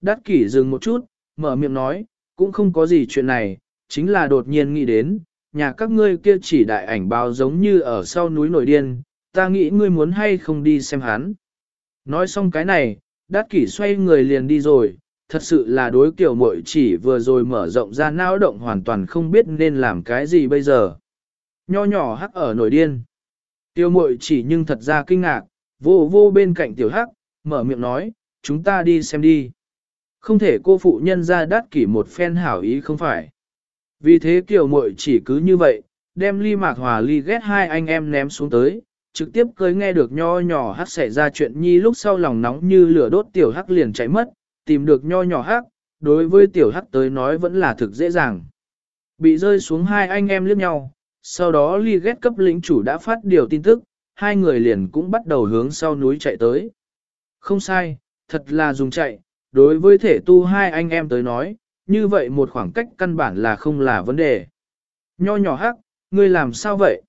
Đát kỷ dừng một chút, mở miệng nói, cũng không có gì chuyện này, chính là đột nhiên nghĩ đến, nhà các ngươi kia chỉ đại ảnh báo giống như ở sau núi nổi điên, ta nghĩ ngươi muốn hay không đi xem hắn. Nói xong cái này, đát kỷ xoay người liền đi rồi, thật sự là đối kiểu mội chỉ vừa rồi mở rộng ra não động hoàn toàn không biết nên làm cái gì bây giờ. Nho nhỏ hắc ở nổi điên. Tiêu mội chỉ nhưng thật ra kinh ngạc, vô vô bên cạnh tiểu hắc, mở miệng nói, chúng ta đi xem đi. Không thể cô phụ nhân ra đắt kỷ một phen hảo ý không phải. Vì thế kiểu muội chỉ cứ như vậy, đem ly mạc hòa ly ghét hai anh em ném xuống tới, trực tiếp cưới nghe được nho nhỏ hắc xảy ra chuyện nhi lúc sau lòng nóng như lửa đốt tiểu hắc liền cháy mất, tìm được nho nhỏ hắc, đối với tiểu hắc tới nói vẫn là thực dễ dàng. Bị rơi xuống hai anh em liếc nhau, sau đó ly ghét cấp lĩnh chủ đã phát điều tin tức, hai người liền cũng bắt đầu hướng sau núi chạy tới. Không sai, thật là dùng chạy, đối với thể tu hai anh em tới nói, như vậy một khoảng cách căn bản là không là vấn đề. Nho nhỏ hắc, ngươi làm sao vậy?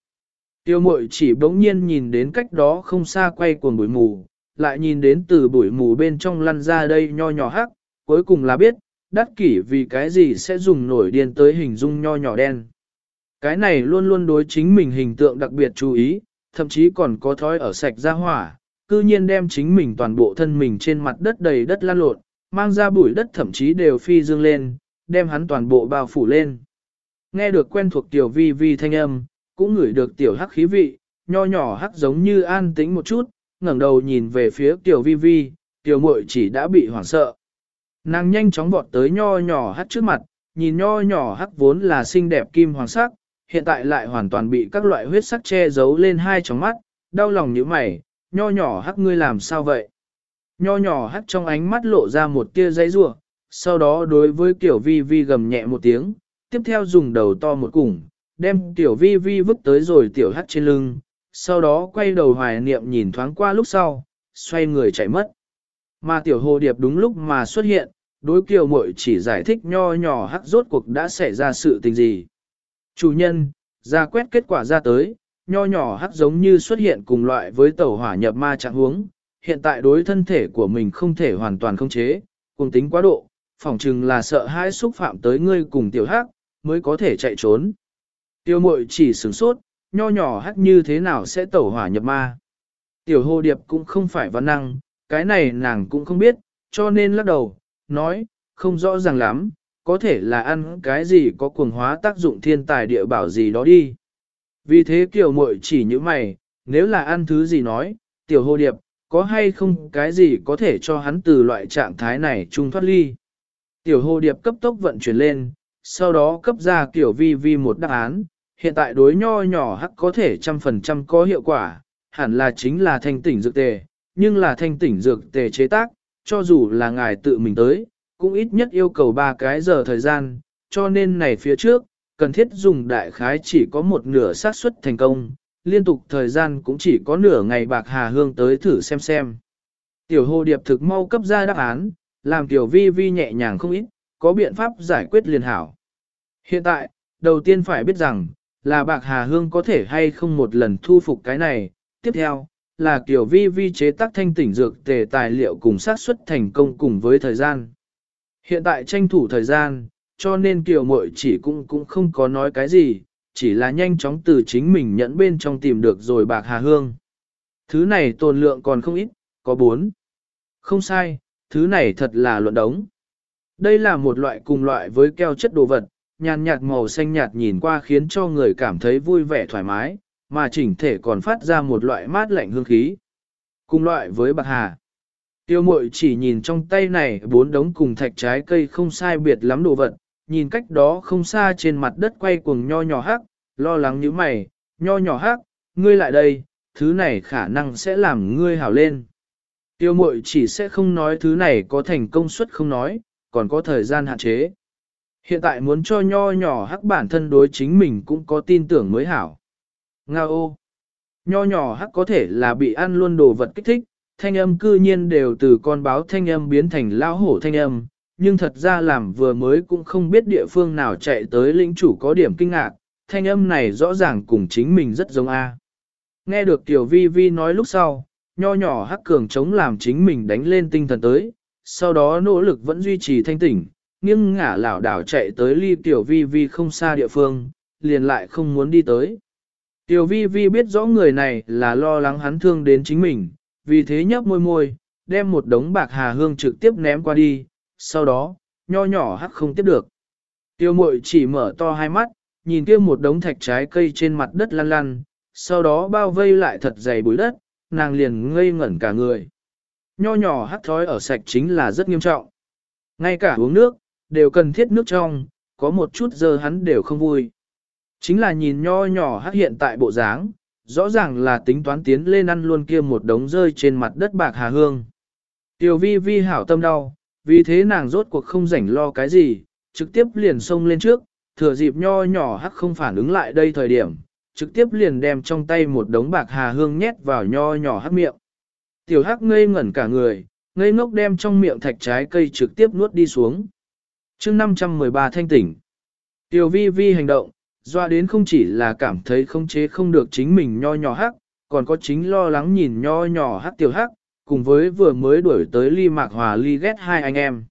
Tiêu mội chỉ bỗng nhiên nhìn đến cách đó không xa quay cuồng bụi mù, lại nhìn đến từ bụi mù bên trong lăn ra đây nho nhỏ hắc, cuối cùng là biết, đắc kỷ vì cái gì sẽ dùng nổi điên tới hình dung nho nhỏ đen. Cái này luôn luôn đối chính mình hình tượng đặc biệt chú ý, thậm chí còn có thói ở sạch ra hỏa, cư nhiên đem chính mình toàn bộ thân mình trên mặt đất đầy đất lan lộn, mang ra bụi đất thậm chí đều phi dương lên, đem hắn toàn bộ bao phủ lên. Nghe được quen thuộc tiểu vi vi thanh âm, cũng ngửi được tiểu hắc khí vị, nho nhỏ hắc giống như an tĩnh một chút, ngẩng đầu nhìn về phía tiểu vi vi, tiểu muội chỉ đã bị hoảng sợ. Nàng nhanh chóng vọt tới nho nhỏ hắc trước mặt, nhìn nho nhỏ hắc vốn là xinh đẹp kim hoàng sắc, hiện tại lại hoàn toàn bị các loại huyết sắc che giấu lên hai tròng mắt, đau lòng như mày, nho nhỏ hắc ngươi làm sao vậy? Nho nhỏ hắt trong ánh mắt lộ ra một tia giấy rủa sau đó đối với kiểu vi vi gầm nhẹ một tiếng, tiếp theo dùng đầu to một củng, đem tiểu vi vi vứt tới rồi tiểu hắt trên lưng, sau đó quay đầu hoài niệm nhìn thoáng qua lúc sau, xoay người chạy mất. Mà tiểu hồ điệp đúng lúc mà xuất hiện, đối kiều muội chỉ giải thích nho nhỏ hắc rốt cuộc đã xảy ra sự tình gì. Chủ nhân, ra quét kết quả ra tới, nho nhỏ hắc giống như xuất hiện cùng loại với tàu hỏa nhập ma trạng huống, hiện tại đối thân thể của mình không thể hoàn toàn không chế, cùng tính quá độ, phỏng chừng là sợ hãi xúc phạm tới ngươi cùng tiểu hắc, mới có thể chạy trốn. Tiêu mội chỉ sửng sốt, nho nhỏ hắc như thế nào sẽ tẩu hỏa nhập ma. Tiểu hồ điệp cũng không phải văn năng, cái này nàng cũng không biết, cho nên lắc đầu, nói, không rõ ràng lắm, có thể là ăn cái gì có cuồng hóa tác dụng thiên tài địa bảo gì đó đi. Vì thế kiểu mội chỉ như mày, nếu là ăn thứ gì nói, tiểu hồ điệp, có hay không cái gì có thể cho hắn từ loại trạng thái này trung thoát ly. Tiểu hồ điệp cấp tốc vận chuyển lên, sau đó cấp ra kiểu vi vi một đáp án, hiện tại đối nho nhỏ hắc có thể trăm phần trăm có hiệu quả, hẳn là chính là thanh tỉnh dược tề, nhưng là thanh tỉnh dược tề chế tác, cho dù là ngài tự mình tới, cũng ít nhất yêu cầu 3 cái giờ thời gian, cho nên này phía trước, cần thiết dùng đại khái chỉ có một nửa xác suất thành công, liên tục thời gian cũng chỉ có nửa ngày bạc hà hương tới thử xem xem. Tiểu hồ điệp thực mau cấp ra đáp án, làm tiểu vi vi nhẹ nhàng không ít, có biện pháp giải quyết liền hảo. Hiện tại, đầu tiên phải biết rằng, là bạc hà hương có thể hay không một lần thu phục cái này, tiếp theo, là kiểu vi vi chế tác thanh tỉnh dược tề tài liệu cùng sát xuất thành công cùng với thời gian. Hiện tại tranh thủ thời gian, cho nên tiểu muội chỉ cũng cũng không có nói cái gì, chỉ là nhanh chóng từ chính mình nhẫn bên trong tìm được rồi bạc hà hương. Thứ này tồn lượng còn không ít, có bốn. Không sai, thứ này thật là luận đống. Đây là một loại cùng loại với keo chất đồ vật, nhàn nhạt màu xanh nhạt nhìn qua khiến cho người cảm thấy vui vẻ thoải mái, mà chỉnh thể còn phát ra một loại mát lạnh hương khí. Cùng loại với bạc hà. Tiêu mội chỉ nhìn trong tay này bốn đống cùng thạch trái cây không sai biệt lắm đồ vật, nhìn cách đó không xa trên mặt đất quay cuồng nho nhỏ hắc, lo lắng như mày, nho nhỏ hắc, ngươi lại đây, thứ này khả năng sẽ làm ngươi hảo lên. Tiêu mội chỉ sẽ không nói thứ này có thành công suất không nói, còn có thời gian hạn chế. Hiện tại muốn cho nho nhỏ hắc bản thân đối chính mình cũng có tin tưởng mới hảo. Nga ô! Nho nhỏ hắc có thể là bị ăn luôn đồ vật kích thích, thanh âm cư nhiên đều từ con báo thanh âm biến thành lao hổ thanh âm, nhưng thật ra làm vừa mới cũng không biết địa phương nào chạy tới lĩnh chủ có điểm kinh ngạc, thanh âm này rõ ràng cùng chính mình rất giống A. Nghe được Tiểu Vi Vi nói lúc sau, nho nhỏ hắc cường chống làm chính mình đánh lên tinh thần tới, sau đó nỗ lực vẫn duy trì thanh tỉnh, nghiêng ngả lảo đảo chạy tới ly tiểu vi vi không xa địa phương, liền lại không muốn đi tới. Tiểu vi vi biết rõ người này là lo lắng hắn thương đến chính mình, vì thế nhấp môi môi, đem một đống bạc hà hương trực tiếp ném qua đi, sau đó, nho nhỏ hắc không tiếp được. Tiêu mội chỉ mở to hai mắt, nhìn kia một đống thạch trái cây trên mặt đất lăn lăn, sau đó bao vây lại thật dày bụi đất, nàng liền ngây ngẩn cả người. Nho nhỏ hắt thói ở sạch chính là rất nghiêm trọng. Ngay cả uống nước, đều cần thiết nước trong, có một chút giờ hắn đều không vui. Chính là nhìn nho nhỏ hắt hiện tại bộ dáng, rõ ràng là tính toán tiến lên ăn luôn kia một đống rơi trên mặt đất bạc hà hương. Tiểu vi vi hảo tâm đau, vì thế nàng rốt cuộc không rảnh lo cái gì, trực tiếp liền xông lên trước, thừa dịp nho nhỏ hắc không phản ứng lại đây thời điểm, trực tiếp liền đem trong tay một đống bạc hà hương nhét vào nho nhỏ hắc miệng. Tiểu hắc ngây ngẩn cả người, ngây ngốc đem trong miệng thạch trái cây trực tiếp nuốt đi xuống. chương 513 thanh tỉnh. Tiểu vi vi hành động, doa đến không chỉ là cảm thấy không chế không được chính mình nho nhỏ hắc, còn có chính lo lắng nhìn nho nhỏ hắc tiểu hắc, cùng với vừa mới đuổi tới ly mạc hòa ly ghét hai anh em.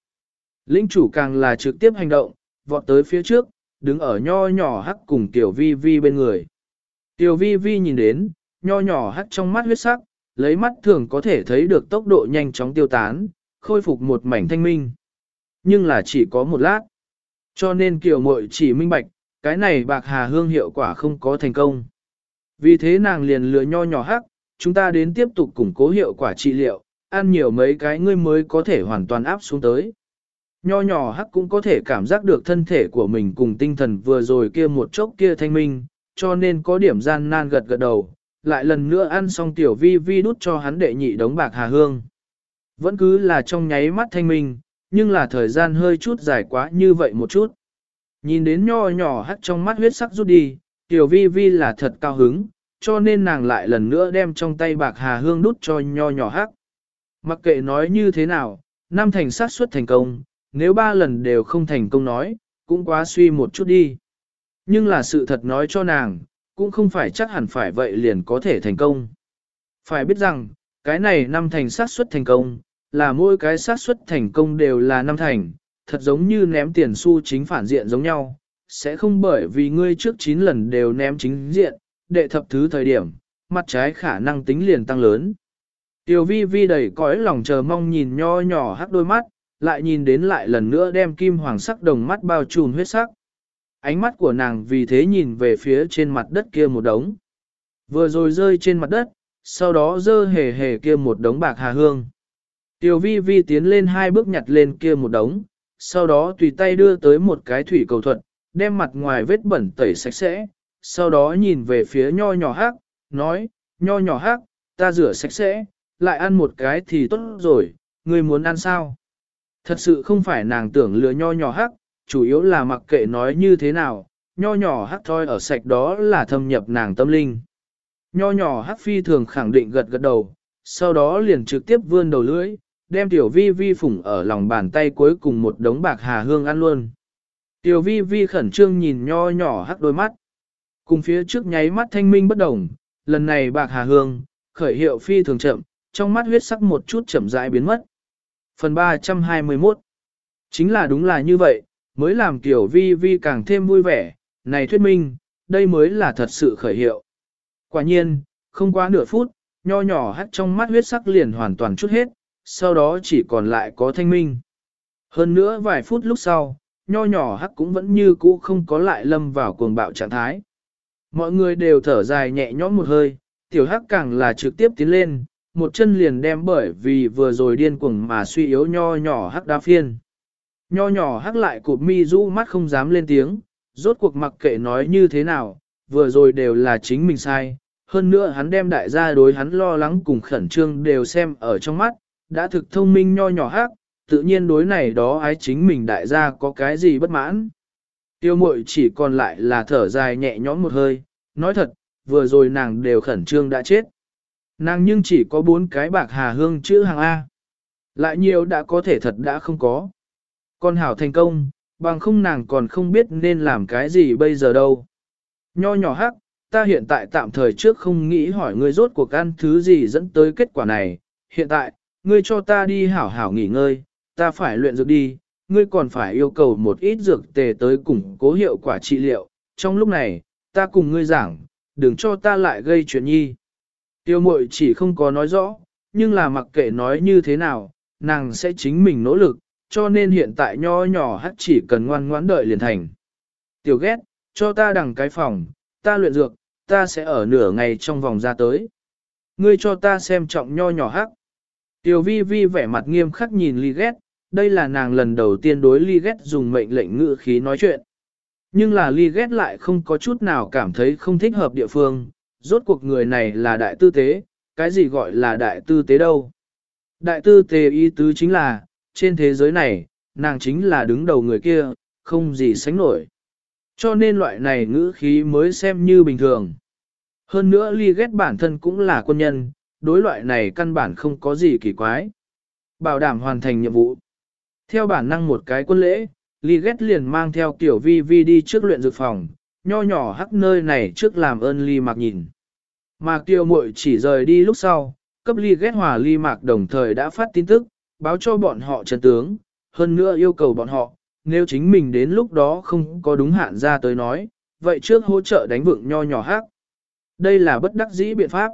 Lĩnh chủ càng là trực tiếp hành động, vọt tới phía trước, đứng ở nho nhỏ hắc cùng tiểu vi vi bên người. Tiểu vi vi nhìn đến, nho nhỏ hắc trong mắt huyết sắc, lấy mắt thường có thể thấy được tốc độ nhanh chóng tiêu tán, khôi phục một mảnh thanh minh. Nhưng là chỉ có một lát. Cho nên kiểu mội chỉ minh bạch, cái này bạc hà hương hiệu quả không có thành công. Vì thế nàng liền lừa nho nhỏ hắc, chúng ta đến tiếp tục củng cố hiệu quả trị liệu, ăn nhiều mấy cái ngươi mới có thể hoàn toàn áp xuống tới. Nho nhỏ hắc cũng có thể cảm giác được thân thể của mình cùng tinh thần vừa rồi kia một chốc kia thanh minh, cho nên có điểm gian nan gật gật đầu, lại lần nữa ăn xong tiểu vi vi đút cho hắn đệ nhị đống bạc hà hương. Vẫn cứ là trong nháy mắt thanh minh, nhưng là thời gian hơi chút dài quá như vậy một chút. Nhìn đến nho nhỏ hắt trong mắt huyết sắc rút đi, tiểu vi vi là thật cao hứng, cho nên nàng lại lần nữa đem trong tay bạc hà hương đút cho nho nhỏ hắc. Mặc kệ nói như thế nào, năm thành sát suất thành công, nếu ba lần đều không thành công nói, cũng quá suy một chút đi. Nhưng là sự thật nói cho nàng, cũng không phải chắc hẳn phải vậy liền có thể thành công. Phải biết rằng, cái này năm thành sát suất thành công, là mỗi cái sát suất thành công đều là năm thành, thật giống như ném tiền xu chính phản diện giống nhau, sẽ không bởi vì ngươi trước 9 lần đều ném chính diện, đệ thập thứ thời điểm, mặt trái khả năng tính liền tăng lớn. Tiểu vi vi đầy cõi lòng chờ mong nhìn nho nhỏ hắc đôi mắt, lại nhìn đến lại lần nữa đem kim hoàng sắc đồng mắt bao trùm huyết sắc. Ánh mắt của nàng vì thế nhìn về phía trên mặt đất kia một đống. Vừa rồi rơi trên mặt đất, sau đó dơ hề hề kia một đống bạc hà hương. Tiểu vi vi tiến lên hai bước nhặt lên kia một đống, sau đó tùy tay đưa tới một cái thủy cầu thuật, đem mặt ngoài vết bẩn tẩy sạch sẽ, sau đó nhìn về phía nho nhỏ hắc, nói, nho nhỏ hắc, ta rửa sạch sẽ, lại ăn một cái thì tốt rồi, ngươi muốn ăn sao? Thật sự không phải nàng tưởng lừa nho nhỏ hắc, chủ yếu là mặc kệ nói như thế nào, nho nhỏ hắc thôi ở sạch đó là thâm nhập nàng tâm linh. Nho nhỏ hắc phi thường khẳng định gật gật đầu, sau đó liền trực tiếp vươn đầu lưỡi, đem tiểu vi vi phủng ở lòng bàn tay cuối cùng một đống bạc hà hương ăn luôn. Tiểu vi vi khẩn trương nhìn nho nhỏ hắc đôi mắt. Cùng phía trước nháy mắt thanh minh bất đồng, lần này bạc hà hương, khởi hiệu phi thường chậm, trong mắt huyết sắc một chút chậm rãi biến mất. Phần 321 Chính là đúng là như vậy, mới làm tiểu vi vi càng thêm vui vẻ, này thuyết minh, đây mới là thật sự khởi hiệu. Quả nhiên, không quá nửa phút, nho nhỏ hắt trong mắt huyết sắc liền hoàn toàn chút hết, sau đó chỉ còn lại có thanh minh. Hơn nữa vài phút lúc sau, nho nhỏ hắc cũng vẫn như cũ không có lại lâm vào cuồng bạo trạng thái. Mọi người đều thở dài nhẹ nhõm một hơi, tiểu hắc càng là trực tiếp tiến lên, một chân liền đem bởi vì vừa rồi điên cuồng mà suy yếu nho nhỏ hắc đa phiên. Nho nhỏ hắc lại cụp mi rũ mắt không dám lên tiếng, rốt cuộc mặc kệ nói như thế nào, vừa rồi đều là chính mình sai. Hơn nữa hắn đem đại gia đối hắn lo lắng cùng khẩn trương đều xem ở trong mắt, đã thực thông minh nho nhỏ hắc, tự nhiên đối này đó ái chính mình đại gia có cái gì bất mãn. Tiêu mội chỉ còn lại là thở dài nhẹ nhõm một hơi, nói thật, vừa rồi nàng đều khẩn trương đã chết. Nàng nhưng chỉ có bốn cái bạc hà hương chữ hàng A. Lại nhiều đã có thể thật đã không có. Con hảo thành công, bằng không nàng còn không biết nên làm cái gì bây giờ đâu. Nho nhỏ hắc, ta hiện tại tạm thời trước không nghĩ hỏi ngươi rốt cuộc ăn thứ gì dẫn tới kết quả này. Hiện tại, ngươi cho ta đi hảo hảo nghỉ ngơi, ta phải luyện dược đi, ngươi còn phải yêu cầu một ít dược tề tới củng cố hiệu quả trị liệu. Trong lúc này, ta cùng ngươi giảng, đừng cho ta lại gây chuyện nhi. Tiêu mội chỉ không có nói rõ, nhưng là mặc kệ nói như thế nào, nàng sẽ chính mình nỗ lực, cho nên hiện tại nho nhỏ hắt chỉ cần ngoan ngoãn đợi liền thành. Tiểu ghét, cho ta đằng cái phòng, ta luyện dược, ta sẽ ở nửa ngày trong vòng ra tới. Ngươi cho ta xem trọng nho nhỏ hắc. Tiểu vi vi vẻ mặt nghiêm khắc nhìn ly ghét, đây là nàng lần đầu tiên đối ly ghét dùng mệnh lệnh ngữ khí nói chuyện. Nhưng là ly ghét lại không có chút nào cảm thấy không thích hợp địa phương, rốt cuộc người này là đại tư tế, cái gì gọi là đại tư tế đâu. Đại tư tế ý tứ chính là, trên thế giới này, nàng chính là đứng đầu người kia, không gì sánh nổi. Cho nên loại này ngữ khí mới xem như bình thường. Hơn nữa ly ghét bản thân cũng là quân nhân, đối loại này căn bản không có gì kỳ quái. Bảo đảm hoàn thành nhiệm vụ. Theo bản năng một cái quân lễ, ly ghét liền mang theo tiểu vi vi đi trước luyện dược phòng, nho nhỏ hắc nơi này trước làm ơn ly mạc nhìn. Mà tiêu muội chỉ rời đi lúc sau, cấp ly ghét hòa ly mạc đồng thời đã phát tin tức, báo cho bọn họ chân tướng, hơn nữa yêu cầu bọn họ, nếu chính mình đến lúc đó không có đúng hạn ra tới nói, vậy trước hỗ trợ đánh vựng nho nhỏ hắc. Đây là bất đắc dĩ biện pháp.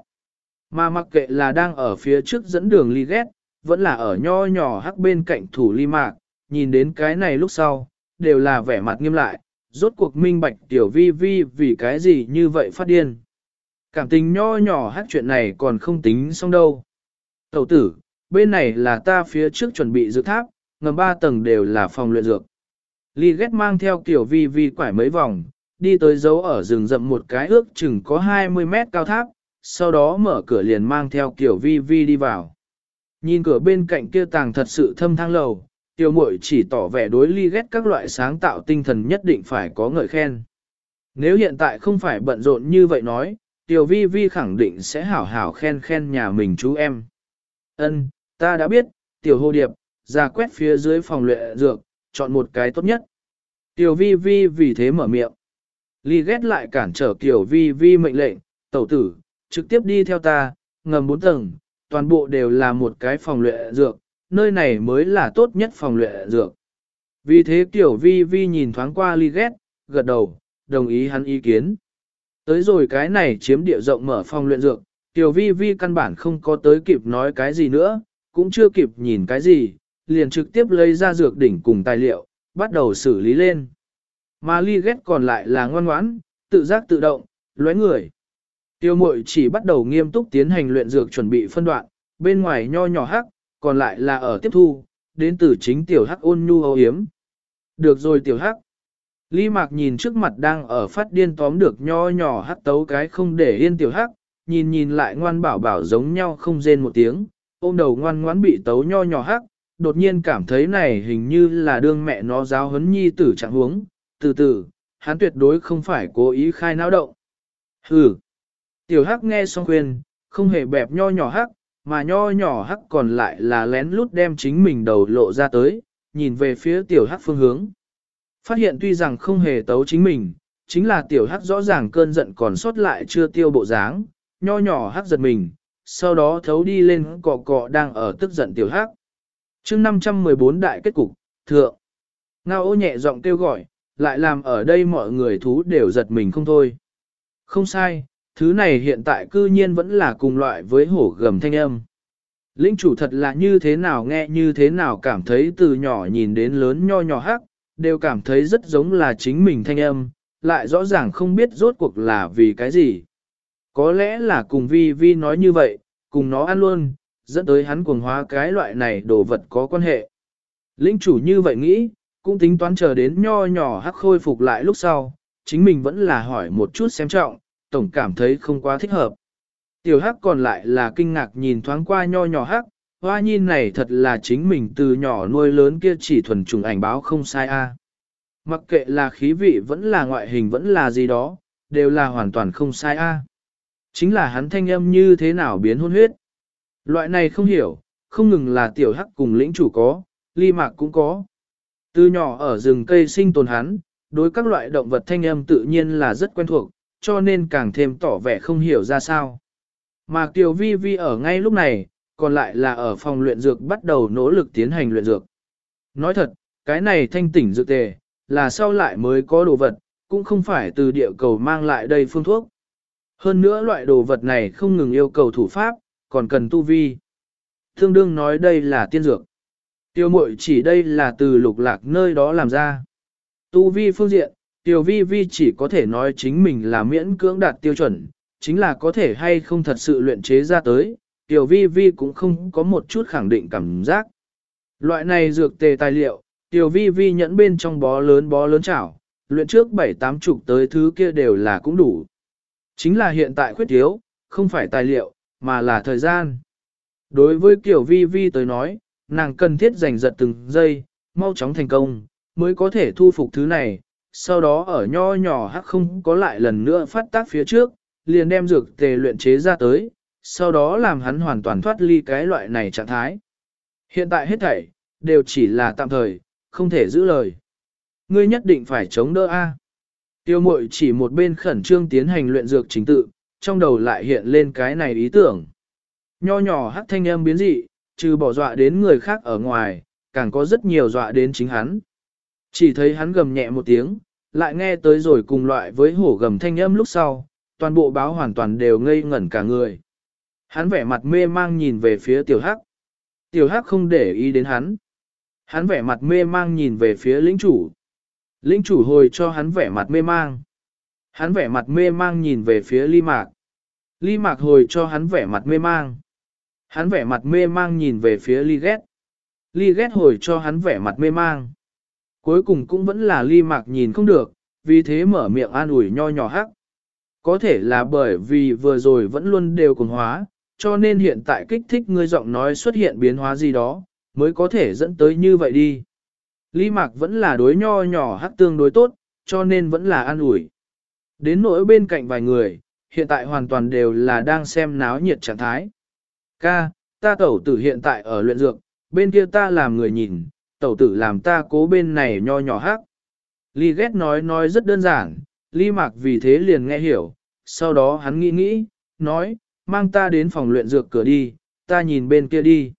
Mà mặc kệ là đang ở phía trước dẫn đường ly ghét, vẫn là ở nho nhỏ hắc bên cạnh thủ ly mạc, nhìn đến cái này lúc sau, đều là vẻ mặt nghiêm lại, rốt cuộc minh bạch tiểu vi vi vì cái gì như vậy phát điên. Cảm tình nho nhỏ hát chuyện này còn không tính xong đâu. Tẩu tử, bên này là ta phía trước chuẩn bị dược tháp, ngầm ba tầng đều là phòng luyện dược. Ly ghét mang theo tiểu vi vi quải mấy vòng, đi tới dấu ở rừng rậm một cái ước chừng có 20 mét cao tháp, sau đó mở cửa liền mang theo tiểu vi vi đi vào. Nhìn cửa bên cạnh kia tàng thật sự thâm thang lầu, tiểu muội chỉ tỏ vẻ đối ly ghét các loại sáng tạo tinh thần nhất định phải có ngợi khen. Nếu hiện tại không phải bận rộn như vậy nói, tiểu vi vi khẳng định sẽ hảo hảo khen khen nhà mình chú em. Ân, ta đã biết, tiểu hồ điệp, ra quét phía dưới phòng luyện dược, chọn một cái tốt nhất. Tiểu vi vi vì thế mở miệng. Ly ghét lại cản trở Tiểu vi vi mệnh lệnh, tẩu tử, trực tiếp đi theo ta, ngầm bốn tầng, toàn bộ đều là một cái phòng luyện dược, nơi này mới là tốt nhất phòng luyện dược. Vì thế Tiểu vi vi nhìn thoáng qua ly ghét, gật đầu, đồng ý hắn ý kiến. Tới rồi cái này chiếm địa rộng mở phòng luyện dược, Tiểu vi vi căn bản không có tới kịp nói cái gì nữa, cũng chưa kịp nhìn cái gì, liền trực tiếp lấy ra dược đỉnh cùng tài liệu, bắt đầu xử lý lên. Mà ly ghét còn lại là ngoan ngoãn, tự giác tự động, lóe người. Tiêu mội chỉ bắt đầu nghiêm túc tiến hành luyện dược chuẩn bị phân đoạn, bên ngoài nho nhỏ hắc, còn lại là ở tiếp thu, đến từ chính tiểu hắc ôn nhu âu hiếm. Được rồi tiểu hắc. Ly mạc nhìn trước mặt đang ở phát điên tóm được nho nhỏ hắc tấu cái không để yên tiểu hắc, nhìn nhìn lại ngoan bảo bảo giống nhau không rên một tiếng, ôm đầu ngoan ngoãn bị tấu nho nhỏ hắc, đột nhiên cảm thấy này hình như là đương mẹ nó giáo huấn nhi tử trạng huống, từ từ, hắn tuyệt đối không phải cố ý khai não động. Hừ. Tiểu hắc nghe xong khuyên, không hề bẹp nho nhỏ hắc, mà nho nhỏ hắc còn lại là lén lút đem chính mình đầu lộ ra tới, nhìn về phía tiểu hắc phương hướng. Phát hiện tuy rằng không hề tấu chính mình, chính là tiểu hắc rõ ràng cơn giận còn sót lại chưa tiêu bộ dáng, nho nhỏ hắc giật mình, sau đó thấu đi lên cọ cọ đang ở tức giận tiểu hắc. chương 514 đại kết cục, thượng. Ngao ô nhẹ giọng kêu gọi, lại làm ở đây mọi người thú đều giật mình không thôi. Không sai, thứ này hiện tại cư nhiên vẫn là cùng loại với hổ gầm thanh âm. Linh chủ thật là như thế nào nghe như thế nào cảm thấy từ nhỏ nhìn đến lớn nho nhỏ hắc, đều cảm thấy rất giống là chính mình thanh âm, lại rõ ràng không biết rốt cuộc là vì cái gì. Có lẽ là cùng vi vi nói như vậy, cùng nó ăn luôn, dẫn tới hắn cuồng hóa cái loại này đồ vật có quan hệ. Linh chủ như vậy nghĩ, cũng tính toán chờ đến nho nhỏ hắc khôi phục lại lúc sau, chính mình vẫn là hỏi một chút xem trọng, tổng cảm thấy không quá thích hợp. Tiểu hắc còn lại là kinh ngạc nhìn thoáng qua nho nhỏ hắc, hoa nhìn này thật là chính mình từ nhỏ nuôi lớn kia chỉ thuần trùng ảnh báo không sai a. Mặc kệ là khí vị vẫn là ngoại hình vẫn là gì đó, đều là hoàn toàn không sai a. Chính là hắn thanh âm như thế nào biến hôn huyết. Loại này không hiểu, không ngừng là tiểu hắc cùng lĩnh chủ có, ly mạc cũng có. Từ nhỏ ở rừng cây sinh tồn hắn, đối các loại động vật thanh âm tự nhiên là rất quen thuộc, cho nên càng thêm tỏ vẻ không hiểu ra sao. Mà Kiều Vi Vi ở ngay lúc này, còn lại là ở phòng luyện dược bắt đầu nỗ lực tiến hành luyện dược. Nói thật, cái này thanh tỉnh dược tề, là sau lại mới có đồ vật, cũng không phải từ địa cầu mang lại đây phương thuốc. Hơn nữa loại đồ vật này không ngừng yêu cầu thủ pháp, còn cần tu vi. Thương đương nói đây là tiên dược. Tiêu mội chỉ đây là từ lục lạc nơi đó làm ra. Tu vi phương diện, Tiểu vi vi chỉ có thể nói chính mình là miễn cưỡng đạt tiêu chuẩn, chính là có thể hay không thật sự luyện chế ra tới, Tiểu vi vi cũng không có một chút khẳng định cảm giác. Loại này dược tề tài liệu, Tiểu vi vi nhẫn bên trong bó lớn bó lớn chảo, luyện trước bảy tám chục tới thứ kia đều là cũng đủ. Chính là hiện tại khuyết thiếu, không phải tài liệu, mà là thời gian. Đối với kiểu vi vi tới nói, nàng cần thiết giành giật từng giây, mau chóng thành công, mới có thể thu phục thứ này, sau đó ở nho nhỏ hắc không có lại lần nữa phát tác phía trước, liền đem dược tề luyện chế ra tới, sau đó làm hắn hoàn toàn thoát ly cái loại này trạng thái. Hiện tại hết thảy, đều chỉ là tạm thời, không thể giữ lời. Ngươi nhất định phải chống đỡ A. Tiêu mội chỉ một bên khẩn trương tiến hành luyện dược chính tự, trong đầu lại hiện lên cái này ý tưởng. Nho nhỏ hắc thanh âm biến dị, trừ bỏ dọa đến người khác ở ngoài, càng có rất nhiều dọa đến chính hắn. Chỉ thấy hắn gầm nhẹ một tiếng, lại nghe tới rồi cùng loại với hổ gầm thanh âm lúc sau, toàn bộ báo hoàn toàn đều ngây ngẩn cả người. Hắn vẻ mặt mê mang nhìn về phía tiểu hắc. Tiểu hắc không để ý đến hắn. Hắn vẻ mặt mê mang nhìn về phía lĩnh chủ. Lĩnh chủ hồi cho hắn vẻ mặt mê mang. Hắn vẻ mặt mê mang nhìn về phía ly mạc. Ly mạc hồi cho hắn vẻ mặt mê mang. Hắn vẻ mặt mê mang nhìn về phía ly ghét. Ly ghét hồi cho hắn vẻ mặt mê mang. Cuối cùng cũng vẫn là ly mạc nhìn không được, vì thế mở miệng an ủi nho nhỏ hắc. Có thể là bởi vì vừa rồi vẫn luôn đều cùng hóa, cho nên hiện tại kích thích ngươi giọng nói xuất hiện biến hóa gì đó, mới có thể dẫn tới như vậy đi. Ly Mạc vẫn là đối nho nhỏ hắc tương đối tốt, cho nên vẫn là an ủi. Đến nỗi bên cạnh vài người, hiện tại hoàn toàn đều là đang xem náo nhiệt trạng thái. Ca, ta tẩu tử hiện tại ở luyện dược, bên kia ta làm người nhìn, tẩu tử làm ta cố bên này nho nhỏ hát. Ly ghét nói nói rất đơn giản, Ly Mạc vì thế liền nghe hiểu, sau đó hắn nghĩ nghĩ, nói, mang ta đến phòng luyện dược cửa đi, ta nhìn bên kia đi.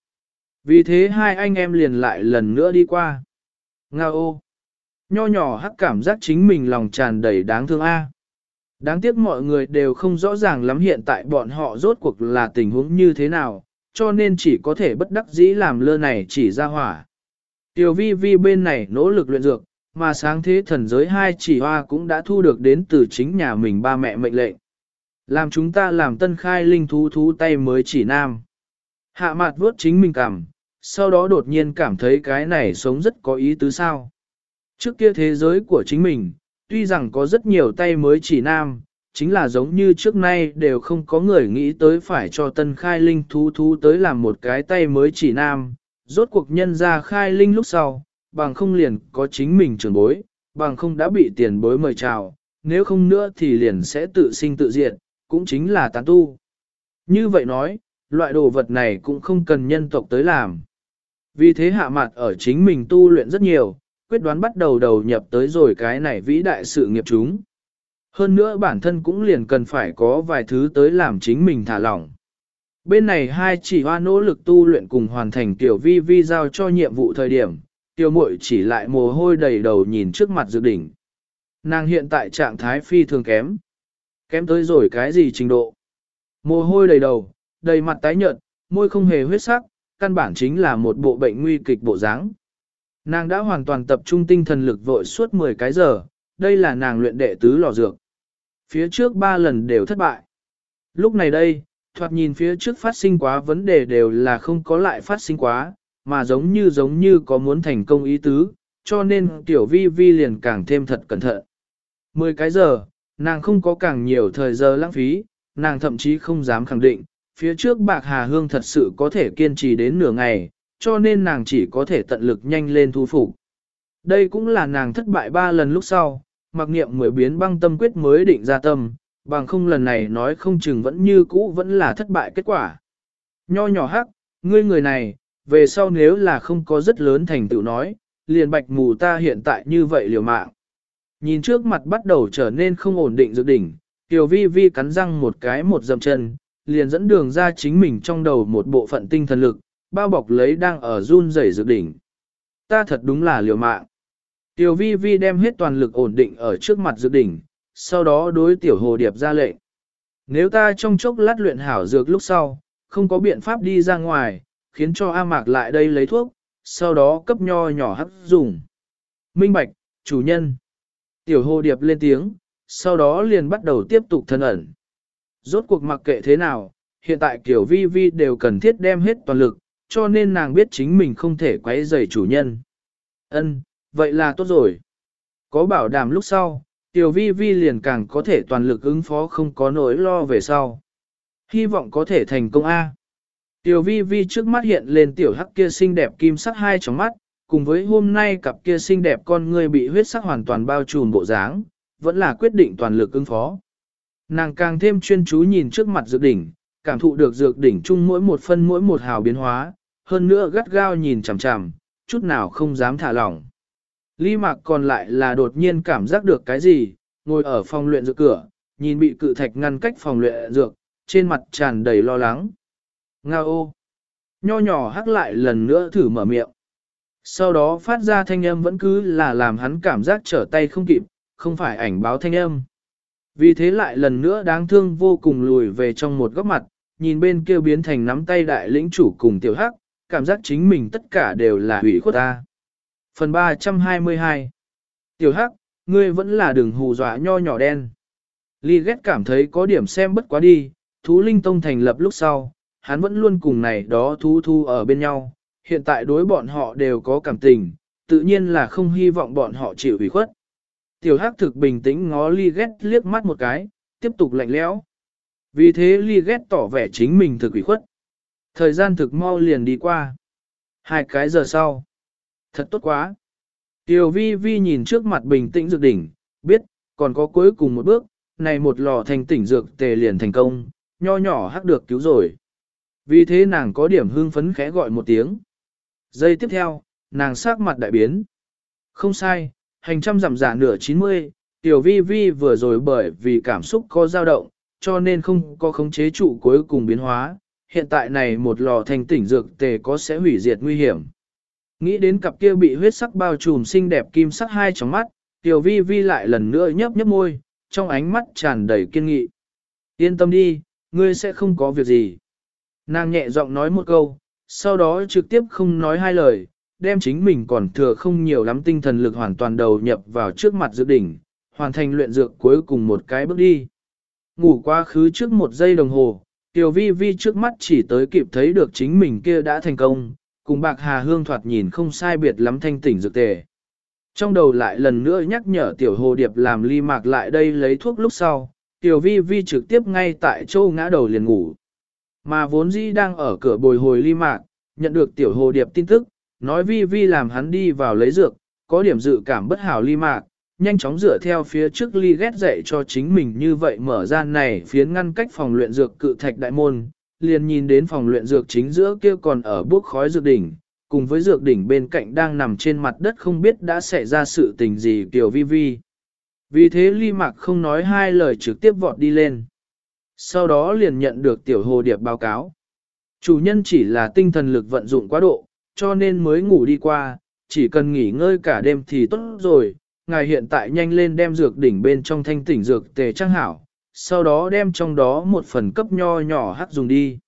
Vì thế hai anh em liền lại lần nữa đi qua. Nga ô! Nho nhỏ hắc cảm giác chính mình lòng tràn đầy đáng thương a. Đáng tiếc mọi người đều không rõ ràng lắm hiện tại bọn họ rốt cuộc là tình huống như thế nào, cho nên chỉ có thể bất đắc dĩ làm lơ này chỉ ra hỏa. Tiểu vi vi bên này nỗ lực luyện dược, mà sáng thế thần giới hai chỉ hoa cũng đã thu được đến từ chính nhà mình ba mẹ mệnh lệnh. Làm chúng ta làm tân khai linh thú thú tay mới chỉ nam. Hạ mặt vuốt chính mình cảm, sau đó đột nhiên cảm thấy cái này sống rất có ý tứ sao. Trước kia thế giới của chính mình, tuy rằng có rất nhiều tay mới chỉ nam, chính là giống như trước nay đều không có người nghĩ tới phải cho tân khai linh thú thú tới làm một cái tay mới chỉ nam, rốt cuộc nhân ra khai linh lúc sau, bằng không liền có chính mình trưởng bối, bằng không đã bị tiền bối mời chào, nếu không nữa thì liền sẽ tự sinh tự diệt, cũng chính là tán tu. Như vậy nói, loại đồ vật này cũng không cần nhân tộc tới làm. Vì thế hạ mặt ở chính mình tu luyện rất nhiều, quyết đoán bắt đầu đầu nhập tới rồi cái này vĩ đại sự nghiệp chúng. Hơn nữa bản thân cũng liền cần phải có vài thứ tới làm chính mình thả lỏng. Bên này hai chỉ hoa nỗ lực tu luyện cùng hoàn thành tiểu vi vi giao cho nhiệm vụ thời điểm, tiểu muội chỉ lại mồ hôi đầy đầu nhìn trước mặt dự đỉnh. Nàng hiện tại trạng thái phi thường kém. Kém tới rồi cái gì trình độ? Mồ hôi đầy đầu, đầy mặt tái nhợt, môi không hề huyết sắc, căn bản chính là một bộ bệnh nguy kịch bộ dáng. Nàng đã hoàn toàn tập trung tinh thần lực vội suốt 10 cái giờ, đây là nàng luyện đệ tứ lò dược. Phía trước ba lần đều thất bại. Lúc này đây, thoạt nhìn phía trước phát sinh quá vấn đề đều là không có lại phát sinh quá, mà giống như giống như có muốn thành công ý tứ, cho nên tiểu vi vi liền càng thêm thật cẩn thận. 10 cái giờ, nàng không có càng nhiều thời giờ lãng phí, nàng thậm chí không dám khẳng định, phía trước bạc hà hương thật sự có thể kiên trì đến nửa ngày, cho nên nàng chỉ có thể tận lực nhanh lên thu phục. Đây cũng là nàng thất bại ba lần lúc sau, mặc niệm mười biến băng tâm quyết mới định ra tâm, bằng không lần này nói không chừng vẫn như cũ vẫn là thất bại kết quả. Nho nhỏ hắc, ngươi người này, về sau nếu là không có rất lớn thành tựu nói, liền bạch mù ta hiện tại như vậy liều mạng. Nhìn trước mặt bắt đầu trở nên không ổn định dược đỉnh, Tiểu vi vi cắn răng một cái một dầm chân, liền dẫn đường ra chính mình trong đầu một bộ phận tinh thần lực, bao bọc lấy đang ở run rẩy dược đỉnh. Ta thật đúng là liều mạng. Tiểu vi vi đem hết toàn lực ổn định ở trước mặt dược đỉnh, sau đó đối tiểu hồ điệp ra lệnh. Nếu ta trong chốc lát luyện hảo dược lúc sau, không có biện pháp đi ra ngoài, khiến cho A Mạc lại đây lấy thuốc, sau đó cấp nho nhỏ hấp dùng. Minh Bạch, chủ nhân. Tiểu hồ điệp lên tiếng, sau đó liền bắt đầu tiếp tục thân ẩn. Rốt cuộc mặc kệ thế nào, hiện tại kiểu vi vi đều cần thiết đem hết toàn lực, cho nên nàng biết chính mình không thể quấy rầy chủ nhân. Ân, vậy là tốt rồi. Có bảo đảm lúc sau, tiểu vi vi liền càng có thể toàn lực ứng phó không có nỗi lo về sau. Hy vọng có thể thành công A. Tiểu vi vi trước mắt hiện lên tiểu hắc kia xinh đẹp kim sắc hai tróng mắt, cùng với hôm nay cặp kia xinh đẹp con người bị huyết sắc hoàn toàn bao trùm bộ dáng, vẫn là quyết định toàn lực ứng phó. Nàng càng thêm chuyên chú nhìn trước mặt dược đỉnh, cảm thụ được dược đỉnh chung mỗi một phân mỗi một hào biến hóa, hơn nữa gắt gao nhìn chằm chằm, chút nào không dám thả lỏng. Ly mạc còn lại là đột nhiên cảm giác được cái gì, ngồi ở phòng luyện dược cửa, nhìn bị cự thạch ngăn cách phòng luyện dược, trên mặt tràn đầy lo lắng. Nga ô! Nho nhỏ hắc lại lần nữa thử mở miệng. Sau đó phát ra thanh âm vẫn cứ là làm hắn cảm giác trở tay không kịp, không phải ảnh báo thanh âm. Vì thế lại lần nữa đáng thương vô cùng lùi về trong một góc mặt, nhìn bên kia biến thành nắm tay đại lĩnh chủ cùng tiểu hắc, cảm giác chính mình tất cả đều là hủy khuất ta. Phần 322 Tiểu hắc, ngươi vẫn là đường hù dọa nho nhỏ đen. Ly ghét cảm thấy có điểm xem bất quá đi, thú linh tông thành lập lúc sau, hắn vẫn luôn cùng này đó thú thu ở bên nhau, hiện tại đối bọn họ đều có cảm tình, tự nhiên là không hy vọng bọn họ chịu ủy khuất. Tiểu hắc thực bình tĩnh ngó ly ghét liếc mắt một cái, tiếp tục lạnh lẽo. Vì thế ly ghét tỏ vẻ chính mình thực ủy khuất. Thời gian thực mau liền đi qua. Hai cái giờ sau. Thật tốt quá. Tiểu vi vi nhìn trước mặt bình tĩnh dược đỉnh, biết, còn có cuối cùng một bước, này một lò thành tỉnh dược tề liền thành công, nho nhỏ hắc được cứu rồi. Vì thế nàng có điểm hưng phấn khẽ gọi một tiếng. Giây tiếp theo, nàng sắc mặt đại biến. Không sai, hành trăm giảm giả nửa 90, tiểu vi vi vừa rồi bởi vì cảm xúc có dao động, cho nên không có khống chế trụ cuối cùng biến hóa. Hiện tại này một lò thành tỉnh dược tề có sẽ hủy diệt nguy hiểm. Nghĩ đến cặp kia bị huyết sắc bao trùm xinh đẹp kim sắc hai trong mắt, tiểu vi vi lại lần nữa nhấp nhấp môi, trong ánh mắt tràn đầy kiên nghị. Yên tâm đi, ngươi sẽ không có việc gì. Nàng nhẹ giọng nói một câu, sau đó trực tiếp không nói hai lời, đem chính mình còn thừa không nhiều lắm tinh thần lực hoàn toàn đầu nhập vào trước mặt dược đỉnh, hoàn thành luyện dược cuối cùng một cái bước đi. Ngủ quá khứ trước một giây đồng hồ, Tiểu Vi Vi trước mắt chỉ tới kịp thấy được chính mình kia đã thành công, cùng bạc hà hương thoạt nhìn không sai biệt lắm thanh tỉnh dược tề. Trong đầu lại lần nữa nhắc nhở Tiểu Hồ Điệp làm ly mạc lại đây lấy thuốc lúc sau, Tiểu Vi Vi trực tiếp ngay tại châu ngã đầu liền ngủ. Mà vốn dĩ đang ở cửa bồi hồi ly mạc, nhận được Tiểu Hồ Điệp tin tức, nói Vi Vi làm hắn đi vào lấy dược, có điểm dự cảm bất hảo ly mạc, nhanh chóng dựa theo phía trước ly ghét dạy cho chính mình như vậy mở ra này phiến ngăn cách phòng luyện dược cự thạch đại môn, liền nhìn đến phòng luyện dược chính giữa kia còn ở bước khói dược đỉnh, cùng với dược đỉnh bên cạnh đang nằm trên mặt đất không biết đã xảy ra sự tình gì tiểu vi vi. Vì thế ly mạc không nói hai lời trực tiếp vọt đi lên. Sau đó liền nhận được tiểu hồ điệp báo cáo. Chủ nhân chỉ là tinh thần lực vận dụng quá độ, cho nên mới ngủ đi qua, chỉ cần nghỉ ngơi cả đêm thì tốt rồi. Ngài hiện tại nhanh lên đem dược đỉnh bên trong thanh tỉnh dược tề trang hảo, sau đó đem trong đó một phần cấp nho nhỏ hắc dùng đi.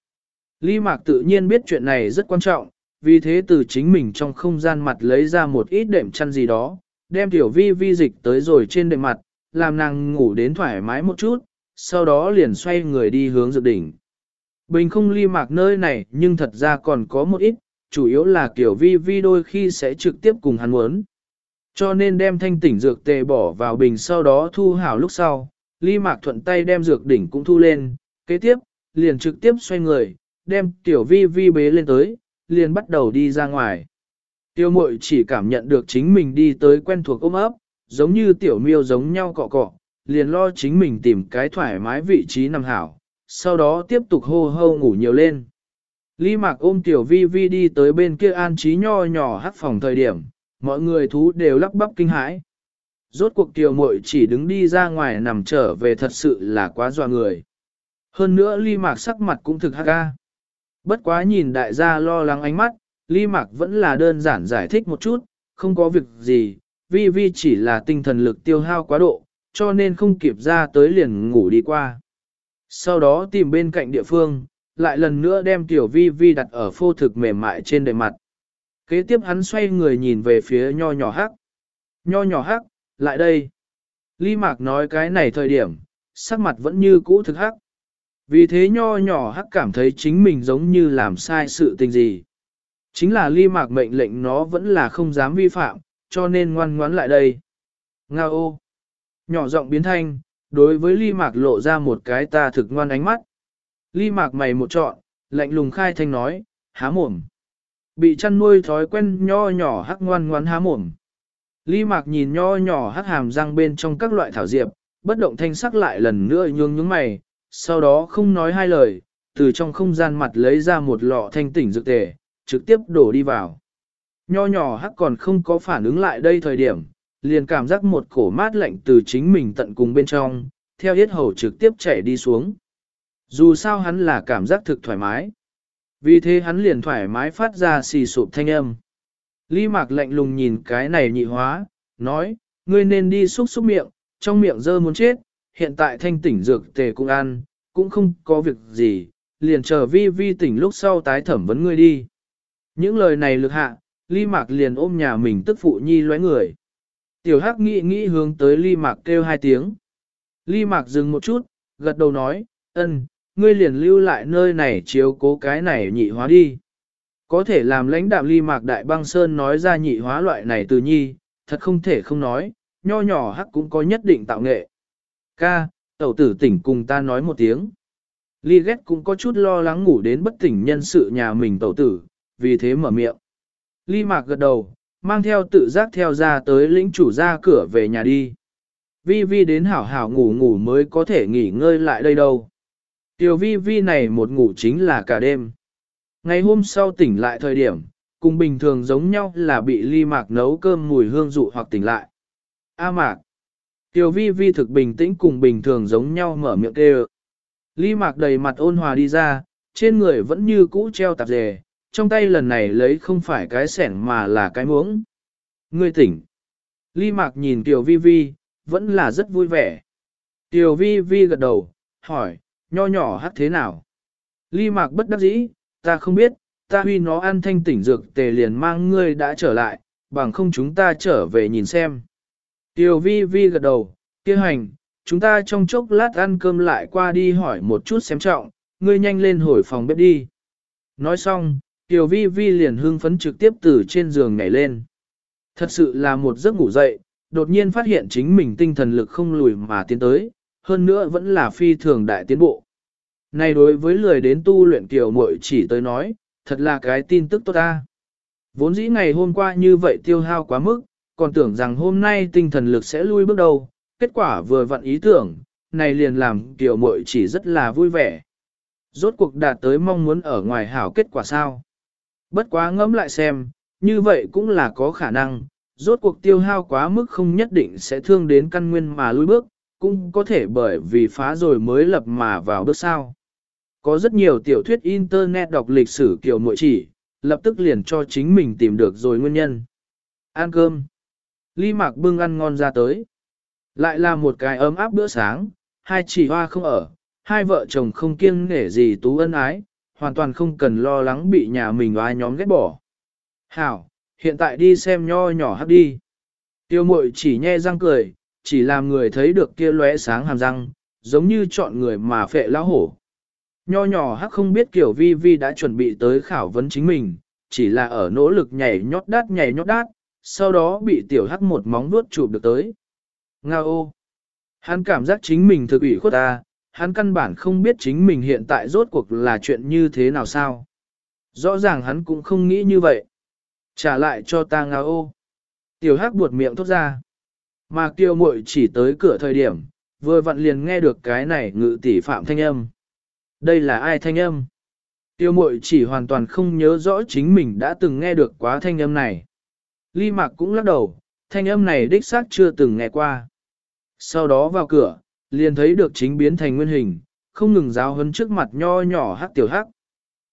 Lý Mạc tự nhiên biết chuyện này rất quan trọng, vì thế từ chính mình trong không gian mặt lấy ra một ít đệm chăn gì đó, đem tiểu vi vi dịch tới rồi trên đệm mặt, làm nàng ngủ đến thoải mái một chút, sau đó liền xoay người đi hướng dược đỉnh. Bình không ly mạc nơi này nhưng thật ra còn có một ít, chủ yếu là kiểu vi vi đôi khi sẽ trực tiếp cùng hắn muốn. Cho nên đem thanh tỉnh dược tề bỏ vào bình sau đó thu hảo lúc sau, ly mạc thuận tay đem dược đỉnh cũng thu lên, kế tiếp, liền trực tiếp xoay người, đem tiểu vi vi bế lên tới, liền bắt đầu đi ra ngoài. Tiêu mội chỉ cảm nhận được chính mình đi tới quen thuộc ôm ấp, giống như tiểu miêu giống nhau cọ cọ, liền lo chính mình tìm cái thoải mái vị trí nằm hảo, sau đó tiếp tục hô hô ngủ nhiều lên. Lý mạc ôm tiểu vi vi đi tới bên kia an trí nho nhỏ hát phòng thời điểm, mọi người thú đều lắp bắp kinh hãi. Rốt cuộc tiểu muội chỉ đứng đi ra ngoài nằm trở về thật sự là quá dọa người. Hơn nữa ly mạc sắc mặt cũng thực hắc ca. Bất quá nhìn đại gia lo lắng ánh mắt, ly mạc vẫn là đơn giản giải thích một chút, không có việc gì, vi vi chỉ là tinh thần lực tiêu hao quá độ, cho nên không kịp ra tới liền ngủ đi qua. Sau đó tìm bên cạnh địa phương, lại lần nữa đem tiểu vi vi đặt ở phô thực mềm mại trên đầy mặt. Kế tiếp hắn xoay người nhìn về phía nho nhỏ hắc. Nho nhỏ hắc, lại đây. Ly Mạc nói cái này thời điểm, sắc mặt vẫn như cũ thực hắc. Vì thế nho nhỏ hắc cảm thấy chính mình giống như làm sai sự tình gì. Chính là Ly Mạc mệnh lệnh nó vẫn là không dám vi phạm, cho nên ngoan ngoãn lại đây. Nga ô. Nhỏ giọng biến thanh, đối với Ly Mạc lộ ra một cái ta thực ngoan ánh mắt. Ly Mạc mày một trọn, lạnh lùng khai thanh nói, há mồm. Bị chăn nuôi thói quen nho nhỏ hắc ngoan ngoan há mồm. Ly Mạc nhìn nho nhỏ hắc hàm răng bên trong các loại thảo diệp, bất động thanh sắc lại lần nữa nhướng nhướng mày, sau đó không nói hai lời, từ trong không gian mặt lấy ra một lọ thanh tỉnh dược tề, trực tiếp đổ đi vào. Nho nhỏ hắc còn không có phản ứng lại đây thời điểm, liền cảm giác một cổ mát lạnh từ chính mình tận cùng bên trong, theo yết hầu trực tiếp chảy đi xuống. Dù sao hắn là cảm giác thực thoải mái. Vì thế hắn liền thoải mái phát ra xì sụp thanh âm. Lý mạc lạnh lùng nhìn cái này nhị hóa, nói, ngươi nên đi xúc xúc miệng, trong miệng dơ muốn chết, hiện tại thanh tỉnh dược tề cũng ăn, cũng không có việc gì, liền chờ vi vi tỉnh lúc sau tái thẩm vấn ngươi đi. Những lời này lực hạ, Lý mạc liền ôm nhà mình tức phụ nhi lóe người. Tiểu hắc nghĩ nghĩ hướng tới Lý mạc kêu hai tiếng. Lý mạc dừng một chút, gật đầu nói, ân, ngươi liền lưu lại nơi này chiếu cố cái này nhị hóa đi. Có thể làm lãnh đạm ly mạc đại băng sơn nói ra nhị hóa loại này từ nhi, thật không thể không nói, nho nhỏ hắc cũng có nhất định tạo nghệ. Ca, tẩu tử tỉnh cùng ta nói một tiếng. Ly ghét cũng có chút lo lắng ngủ đến bất tỉnh nhân sự nhà mình tẩu tử, vì thế mở miệng. Ly mạc gật đầu, mang theo tự giác theo ra tới lĩnh chủ ra cửa về nhà đi. Vi Vi đến hảo hảo ngủ ngủ mới có thể nghỉ ngơi lại đây đâu. Tiểu Vi Vi này một ngủ chính là cả đêm. Ngày hôm sau tỉnh lại thời điểm, cùng bình thường giống nhau là bị ly mạc nấu cơm mùi hương dụ hoặc tỉnh lại. A mạc. Tiểu Vi Vi thực bình tĩnh cùng bình thường giống nhau mở miệng kêu. Ly mạc đầy mặt ôn hòa đi ra, trên người vẫn như cũ treo tạp dề, trong tay lần này lấy không phải cái sẻng mà là cái muỗng. Ngươi tỉnh. Ly Mạc nhìn Tiểu Vi Vi, vẫn là rất vui vẻ. Tiểu Vi Vi gật đầu, hỏi, nho nhỏ hát thế nào? Ly Mạc bất đắc dĩ, ta không biết, ta huy nó ăn thanh tỉnh dược tề liền mang ngươi đã trở lại, bằng không chúng ta trở về nhìn xem. Tiểu Vi Vi gật đầu, kia hành, chúng ta trong chốc lát ăn cơm lại qua đi hỏi một chút xem trọng, ngươi nhanh lên hồi phòng bếp đi. Nói xong, Tiểu vi vi liền hưng phấn trực tiếp từ trên giường nhảy lên. Thật sự là một giấc ngủ dậy, đột nhiên phát hiện chính mình tinh thần lực không lùi mà tiến tới, hơn nữa vẫn là phi thường đại tiến bộ. Này đối với lười đến tu luyện tiểu muội chỉ tới nói, thật là cái tin tức tốt ta. Vốn dĩ ngày hôm qua như vậy tiêu hao quá mức, còn tưởng rằng hôm nay tinh thần lực sẽ lui bước đầu, kết quả vừa vặn ý tưởng, này liền làm tiểu muội chỉ rất là vui vẻ. Rốt cuộc đạt tới mong muốn ở ngoài hảo kết quả sao. Bất quá ngẫm lại xem, như vậy cũng là có khả năng, rốt cuộc tiêu hao quá mức không nhất định sẽ thương đến căn nguyên mà lui bước, cũng có thể bởi vì phá rồi mới lập mà vào bước sao có rất nhiều tiểu thuyết internet đọc lịch sử kiểu nội chỉ, lập tức liền cho chính mình tìm được rồi nguyên nhân. Ăn cơm. Ly mạc bưng ăn ngon ra tới. Lại là một cái ấm áp bữa sáng, hai chỉ hoa không ở, hai vợ chồng không kiêng nể gì tú ân ái, hoàn toàn không cần lo lắng bị nhà mình oai nhóm ghét bỏ. Hảo, hiện tại đi xem nho nhỏ hấp đi. Tiêu mội chỉ nhe răng cười, chỉ làm người thấy được kia lóe sáng hàm răng, giống như chọn người mà phệ lão hổ. Nho nhỏ hắc không biết kiểu vi vi đã chuẩn bị tới khảo vấn chính mình, chỉ là ở nỗ lực nhảy nhót đát nhảy nhót đát, sau đó bị tiểu hắc một móng vuốt chụp được tới. Nga ô! Hắn cảm giác chính mình thực ủy khuất ta, hắn căn bản không biết chính mình hiện tại rốt cuộc là chuyện như thế nào sao. Rõ ràng hắn cũng không nghĩ như vậy. Trả lại cho ta ngao ô. Tiểu hắc buột miệng thốt ra. Mà kiều muội chỉ tới cửa thời điểm, vừa vặn liền nghe được cái này ngự tỷ phạm thanh âm. Đây là ai thanh âm? Tiêu mội chỉ hoàn toàn không nhớ rõ chính mình đã từng nghe được quá thanh âm này. Ly mạc cũng lắc đầu, thanh âm này đích xác chưa từng nghe qua. Sau đó vào cửa, liền thấy được chính biến thành nguyên hình, không ngừng giáo hấn trước mặt nho nhỏ hắc tiểu hắc.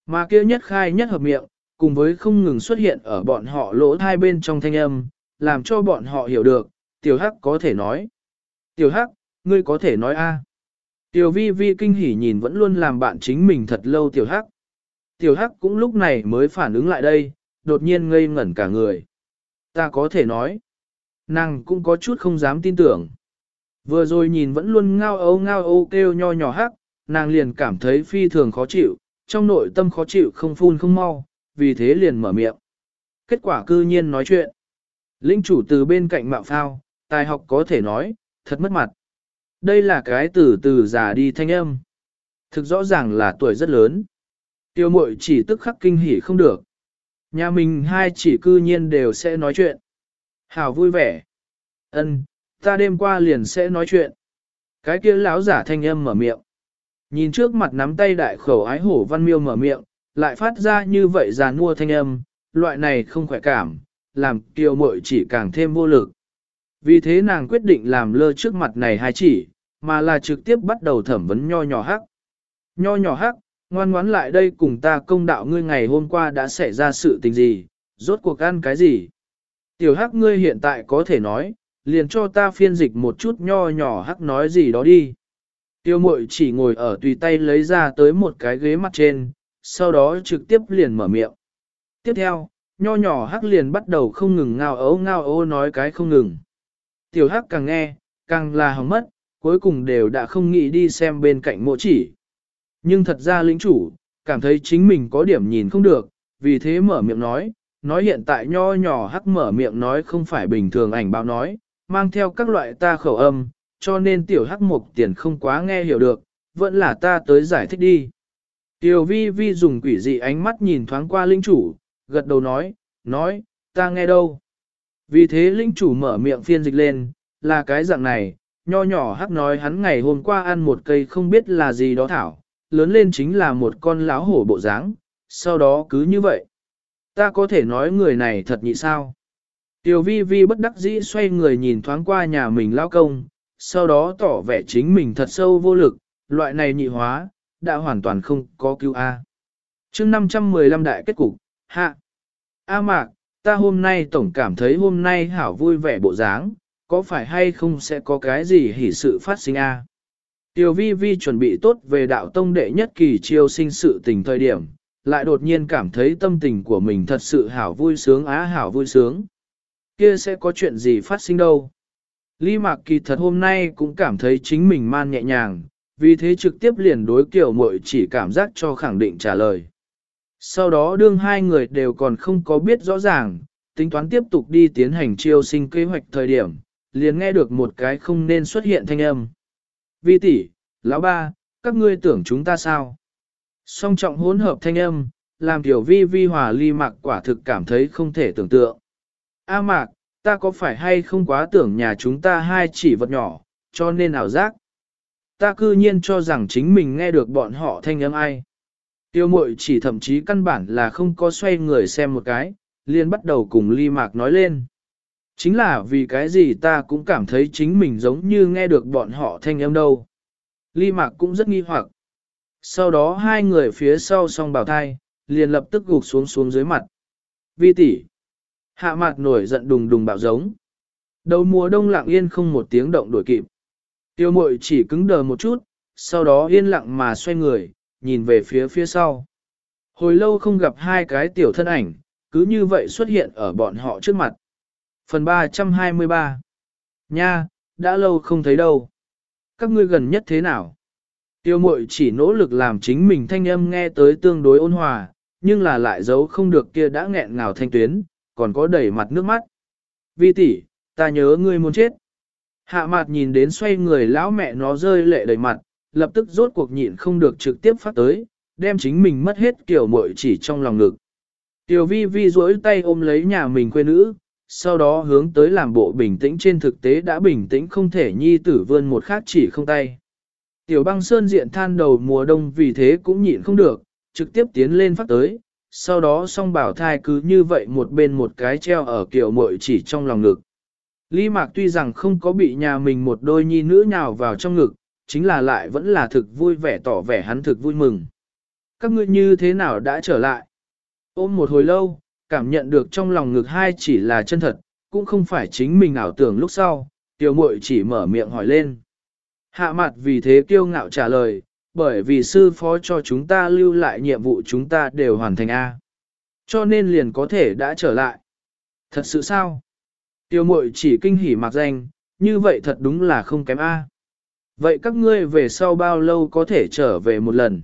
Mà kia nhất khai nhất hợp miệng, cùng với không ngừng xuất hiện ở bọn họ lỗ hai bên trong thanh âm, làm cho bọn họ hiểu được, tiểu hắc có thể nói. Tiểu hắc, ngươi có thể nói a. Tiểu vi vi kinh hỉ nhìn vẫn luôn làm bạn chính mình thật lâu tiểu hắc. Tiểu hắc cũng lúc này mới phản ứng lại đây, đột nhiên ngây ngẩn cả người. Ta có thể nói. Nàng cũng có chút không dám tin tưởng. Vừa rồi nhìn vẫn luôn ngao ấu ngao ấu kêu nho nhỏ hắc, nàng liền cảm thấy phi thường khó chịu, trong nội tâm khó chịu không phun không mau, vì thế liền mở miệng. Kết quả cư nhiên nói chuyện. Linh chủ từ bên cạnh mạo phao, tài học có thể nói, thật mất mặt. Đây là cái từ từ già đi thanh âm. Thực rõ ràng là tuổi rất lớn. Tiêu mội chỉ tức khắc kinh hỉ không được. Nhà mình hai chỉ cư nhiên đều sẽ nói chuyện. Hảo vui vẻ. Ân, ta đêm qua liền sẽ nói chuyện. Cái kia lão giả thanh âm mở miệng. Nhìn trước mặt nắm tay đại khẩu ái hổ văn miêu mở miệng, lại phát ra như vậy già nua thanh âm, loại này không khỏe cảm, làm kiều mội chỉ càng thêm vô lực. Vì thế nàng quyết định làm lơ trước mặt này hai chỉ, mà là trực tiếp bắt đầu thẩm vấn nho nhỏ hắc. Nho nhỏ hắc, ngoan ngoãn lại đây cùng ta công đạo ngươi ngày hôm qua đã xảy ra sự tình gì, rốt cuộc ăn cái gì. Tiểu hắc ngươi hiện tại có thể nói, liền cho ta phiên dịch một chút nho nhỏ hắc nói gì đó đi. Tiêu mội chỉ ngồi ở tùy tay lấy ra tới một cái ghế mặt trên, sau đó trực tiếp liền mở miệng. Tiếp theo, nho nhỏ hắc liền bắt đầu không ngừng ngao ấu ngao ấu nói cái không ngừng. Tiểu hắc càng nghe, càng là hỏng mất, cuối cùng đều đã không nghĩ đi xem bên cạnh mộ chỉ. Nhưng thật ra lĩnh chủ, cảm thấy chính mình có điểm nhìn không được, vì thế mở miệng nói, nói hiện tại nho nhỏ hắc mở miệng nói không phải bình thường ảnh báo nói, mang theo các loại ta khẩu âm, cho nên tiểu hắc mục tiền không quá nghe hiểu được, vẫn là ta tới giải thích đi. Tiểu vi vi dùng quỷ dị ánh mắt nhìn thoáng qua linh chủ, gật đầu nói, nói, ta nghe đâu. Vì thế linh chủ mở miệng phiên dịch lên, là cái dạng này, nho nhỏ hắc nói hắn ngày hôm qua ăn một cây không biết là gì đó thảo, lớn lên chính là một con láo hổ bộ dáng, sau đó cứ như vậy. Ta có thể nói người này thật nhị sao? Tiểu vi vi bất đắc dĩ xoay người nhìn thoáng qua nhà mình lao công, sau đó tỏ vẻ chính mình thật sâu vô lực, loại này nhị hóa, đã hoàn toàn không có cứu A. chương 515 đại kết cục, hạ. A mạc, ta hôm nay tổng cảm thấy hôm nay hảo vui vẻ bộ dáng, có phải hay không sẽ có cái gì hỉ sự phát sinh A. Tiểu vi vi chuẩn bị tốt về đạo tông đệ nhất kỳ chiêu sinh sự tình thời điểm, lại đột nhiên cảm thấy tâm tình của mình thật sự hảo vui sướng á hảo vui sướng. Kia sẽ có chuyện gì phát sinh đâu. Lý Mạc Kỳ thật hôm nay cũng cảm thấy chính mình man nhẹ nhàng, vì thế trực tiếp liền đối kiểu mội chỉ cảm giác cho khẳng định trả lời. Sau đó đương hai người đều còn không có biết rõ ràng, tính toán tiếp tục đi tiến hành chiêu sinh kế hoạch thời điểm, liền nghe được một cái không nên xuất hiện thanh âm. Vi tỷ, lão ba, các ngươi tưởng chúng ta sao? Song trọng hỗn hợp thanh âm, làm tiểu vi vi hòa ly mạc quả thực cảm thấy không thể tưởng tượng. A mạc, ta có phải hay không quá tưởng nhà chúng ta hai chỉ vật nhỏ, cho nên ảo giác. Ta cư nhiên cho rằng chính mình nghe được bọn họ thanh âm ai. Tiêu mội chỉ thậm chí căn bản là không có xoay người xem một cái, liền bắt đầu cùng ly mạc nói lên. Chính là vì cái gì ta cũng cảm thấy chính mình giống như nghe được bọn họ thanh âm đâu. Ly mạc cũng rất nghi hoặc. Sau đó hai người phía sau song bảo thai, liền lập tức gục xuống xuống dưới mặt. Vi tỷ, Hạ mặt nổi giận đùng đùng bạo giống. Đầu mùa đông lặng yên không một tiếng động đổi kịp. Tiêu mội chỉ cứng đờ một chút, sau đó yên lặng mà xoay người, nhìn về phía phía sau. Hồi lâu không gặp hai cái tiểu thân ảnh, cứ như vậy xuất hiện ở bọn họ trước mặt. Phần 323 Nha, đã lâu không thấy đâu. Các ngươi gần nhất thế nào? Tiêu mội chỉ nỗ lực làm chính mình thanh âm nghe tới tương đối ôn hòa, nhưng là lại giấu không được kia đã nghẹn ngào thanh tuyến, còn có đầy mặt nước mắt. Vi tỷ, ta nhớ ngươi muốn chết. Hạ mặt nhìn đến xoay người lão mẹ nó rơi lệ đầy mặt, lập tức rốt cuộc nhịn không được trực tiếp phát tới, đem chính mình mất hết kiểu Mội chỉ trong lòng ngực. Tiểu vi vi duỗi tay ôm lấy nhà mình quê nữ, sau đó hướng tới làm bộ bình tĩnh trên thực tế đã bình tĩnh không thể nhi tử vươn một khác chỉ không tay. Tiểu băng sơn diện than đầu mùa đông vì thế cũng nhịn không được, trực tiếp tiến lên phát tới, sau đó song bảo thai cứ như vậy một bên một cái treo ở kiểu muội chỉ trong lòng ngực. Lý Mạc tuy rằng không có bị nhà mình một đôi nhi nữ nhào vào trong ngực, chính là lại vẫn là thực vui vẻ tỏ vẻ hắn thực vui mừng. Các ngươi như thế nào đã trở lại? Ôm một hồi lâu, cảm nhận được trong lòng ngực hai chỉ là chân thật, cũng không phải chính mình ảo tưởng lúc sau, tiểu muội chỉ mở miệng hỏi lên. Hạ mặt vì thế kiêu ngạo trả lời, bởi vì sư phó cho chúng ta lưu lại nhiệm vụ chúng ta đều hoàn thành A. Cho nên liền có thể đã trở lại. Thật sự sao? Tiêu muội chỉ kinh hỉ mặc danh, như vậy thật đúng là không kém A. Vậy các ngươi về sau bao lâu có thể trở về một lần?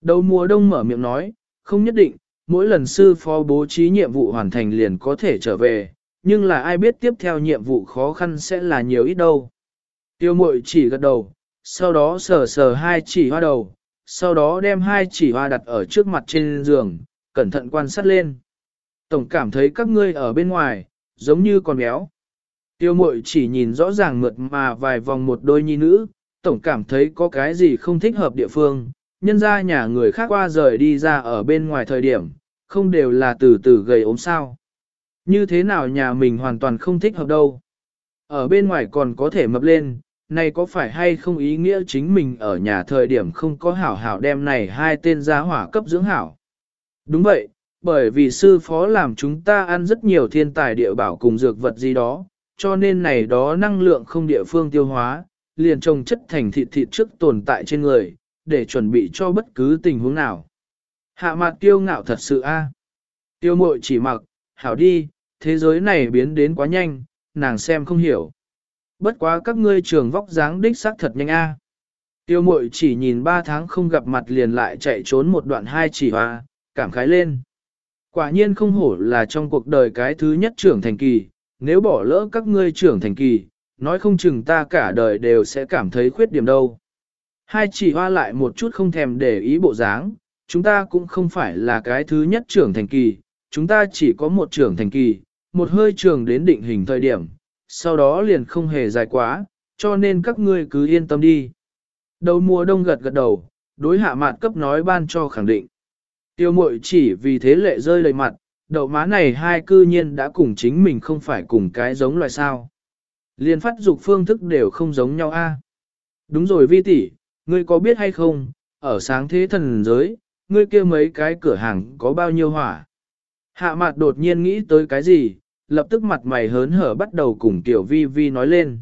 Đầu mùa đông mở miệng nói, không nhất định, mỗi lần sư phó bố trí nhiệm vụ hoàn thành liền có thể trở về, nhưng là ai biết tiếp theo nhiệm vụ khó khăn sẽ là nhiều ít đâu. Tiêu mội chỉ gật đầu, sau đó sờ sờ hai chỉ hoa đầu, sau đó đem hai chỉ hoa đặt ở trước mặt trên giường, cẩn thận quan sát lên. Tổng cảm thấy các ngươi ở bên ngoài, giống như con béo. Tiêu mội chỉ nhìn rõ ràng mượt mà vài vòng một đôi nhi nữ, tổng cảm thấy có cái gì không thích hợp địa phương, nhân ra nhà người khác qua rời đi ra ở bên ngoài thời điểm, không đều là từ từ gầy ốm sao. Như thế nào nhà mình hoàn toàn không thích hợp đâu. Ở bên ngoài còn có thể mập lên, này có phải hay không ý nghĩa chính mình ở nhà thời điểm không có hảo hảo đem này hai tên giá hỏa cấp dưỡng hảo. Đúng vậy, bởi vì sư phó làm chúng ta ăn rất nhiều thiên tài địa bảo cùng dược vật gì đó, cho nên này đó năng lượng không địa phương tiêu hóa, liền trồng chất thành thịt thịt trước tồn tại trên người, để chuẩn bị cho bất cứ tình huống nào. Hạ mặt tiêu ngạo thật sự a. Tiêu mội chỉ mặc, hảo đi, thế giới này biến đến quá nhanh, nàng xem không hiểu. Bất quá các ngươi trường vóc dáng đích xác thật nhanh a. Tiêu mội chỉ nhìn ba tháng không gặp mặt liền lại chạy trốn một đoạn hai chỉ hoa, cảm khái lên. Quả nhiên không hổ là trong cuộc đời cái thứ nhất trưởng thành kỳ, nếu bỏ lỡ các ngươi trưởng thành kỳ, nói không chừng ta cả đời đều sẽ cảm thấy khuyết điểm đâu. Hai chỉ hoa lại một chút không thèm để ý bộ dáng, chúng ta cũng không phải là cái thứ nhất trưởng thành kỳ, chúng ta chỉ có một trưởng thành kỳ, một hơi trường đến định hình thời điểm, sau đó liền không hề dài quá, cho nên các ngươi cứ yên tâm đi. Đầu mùa đông gật gật đầu, đối hạ mạn cấp nói ban cho khẳng định. Tiêu mội chỉ vì thế lệ rơi lầy mặt, đậu má này hai cư nhiên đã cùng chính mình không phải cùng cái giống loài sao. Liên phát dục phương thức đều không giống nhau a. Đúng rồi vi tỷ, ngươi có biết hay không, ở sáng thế thần giới, ngươi kia mấy cái cửa hàng có bao nhiêu hỏa. Hạ mặt đột nhiên nghĩ tới cái gì, lập tức mặt mày hớn hở bắt đầu cùng Tiểu Vi Vi nói lên.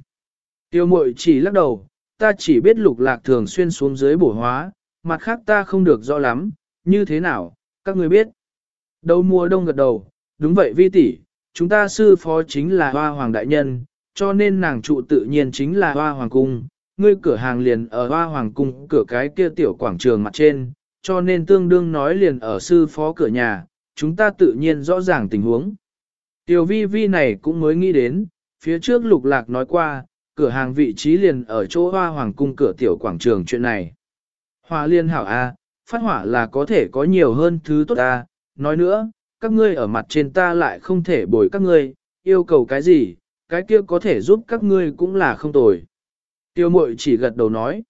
Tiêu mội chỉ lắc đầu, ta chỉ biết lục lạc thường xuyên xuống dưới bổ hóa, mặt khác ta không được rõ lắm, như thế nào, các ngươi biết. Đầu mùa đông gật đầu, đúng vậy vi tỷ, chúng ta sư phó chính là hoa hoàng đại nhân, cho nên nàng trụ tự nhiên chính là hoa hoàng cung, ngươi cửa hàng liền ở hoa hoàng cung cửa cái kia tiểu quảng trường mặt trên, cho nên tương đương nói liền ở sư phó cửa nhà, chúng ta tự nhiên rõ ràng tình huống. Tiểu vi vi này cũng mới nghĩ đến, phía trước lục lạc nói qua, cửa hàng vị trí liền ở chỗ hoa hoàng cung cửa tiểu quảng trường chuyện này. Hoa liên hảo A, phát hỏa là có thể có nhiều hơn thứ tốt A, nói nữa, các ngươi ở mặt trên ta lại không thể bồi các ngươi, yêu cầu cái gì, cái kia có thể giúp các ngươi cũng là không tồi. Tiêu mội chỉ gật đầu nói.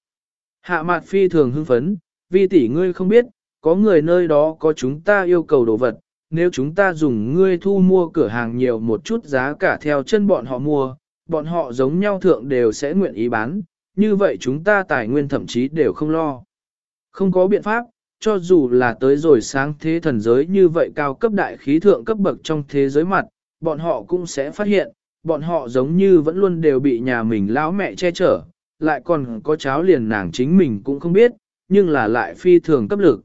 Hạ mạt phi thường hưng phấn, vì tỷ ngươi không biết, có người nơi đó có chúng ta yêu cầu đồ vật, nếu chúng ta dùng ngươi thu mua cửa hàng nhiều một chút giá cả theo chân bọn họ mua, bọn họ giống nhau thượng đều sẽ nguyện ý bán, như vậy chúng ta tài nguyên thậm chí đều không lo. Không có biện pháp, cho dù là tới rồi sáng thế thần giới như vậy cao cấp đại khí thượng cấp bậc trong thế giới mặt, bọn họ cũng sẽ phát hiện, bọn họ giống như vẫn luôn đều bị nhà mình lão mẹ che chở, lại còn có cháo liền nàng chính mình cũng không biết, nhưng là lại phi thường cấp lực.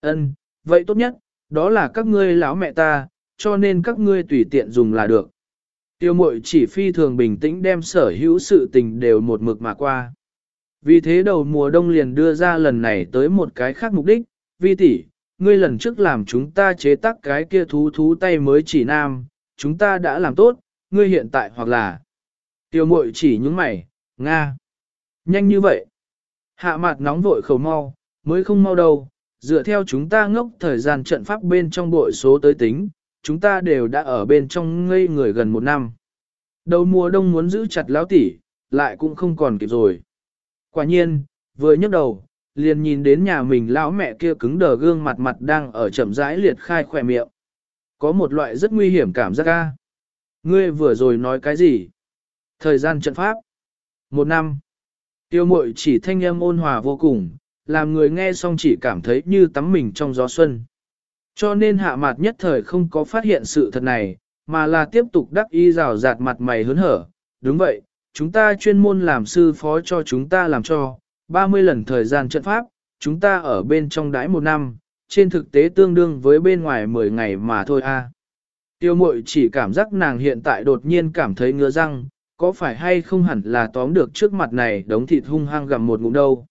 Ân, vậy tốt nhất, đó là các ngươi lão mẹ ta, cho nên các ngươi tùy tiện dùng là được. Tiêu mội chỉ phi thường bình tĩnh đem sở hữu sự tình đều một mực mà qua. Vì thế đầu mùa đông liền đưa ra lần này tới một cái khác mục đích, vi tỷ, ngươi lần trước làm chúng ta chế tác cái kia thú thú tay mới chỉ nam, chúng ta đã làm tốt, ngươi hiện tại hoặc là tiêu mội chỉ những mày, Nga. Nhanh như vậy. Hạ mặt nóng vội khẩu mau, mới không mau đâu, dựa theo chúng ta ngốc thời gian trận pháp bên trong bội số tới tính, chúng ta đều đã ở bên trong ngây người gần một năm. Đầu mùa đông muốn giữ chặt lão tỷ, lại cũng không còn kịp rồi. Quả nhiên, vừa nhấc đầu, liền nhìn đến nhà mình lão mẹ kia cứng đờ gương mặt mặt đang ở chậm rãi liệt khai khỏe miệng. Có một loại rất nguy hiểm cảm giác ca. Ngươi vừa rồi nói cái gì? Thời gian trận pháp. Một năm. Tiêu mội chỉ thanh âm ôn hòa vô cùng, làm người nghe xong chỉ cảm thấy như tắm mình trong gió xuân. Cho nên hạ mặt nhất thời không có phát hiện sự thật này, mà là tiếp tục đắc y rào rạt mặt mày hớn hở. Đúng vậy, chúng ta chuyên môn làm sư phó cho chúng ta làm cho, 30 lần thời gian trận pháp, chúng ta ở bên trong đãi một năm, trên thực tế tương đương với bên ngoài 10 ngày mà thôi a. Tiêu mội chỉ cảm giác nàng hiện tại đột nhiên cảm thấy ngứa răng, có phải hay không hẳn là tóm được trước mặt này đống thịt hung hăng gặm một ngụm đâu.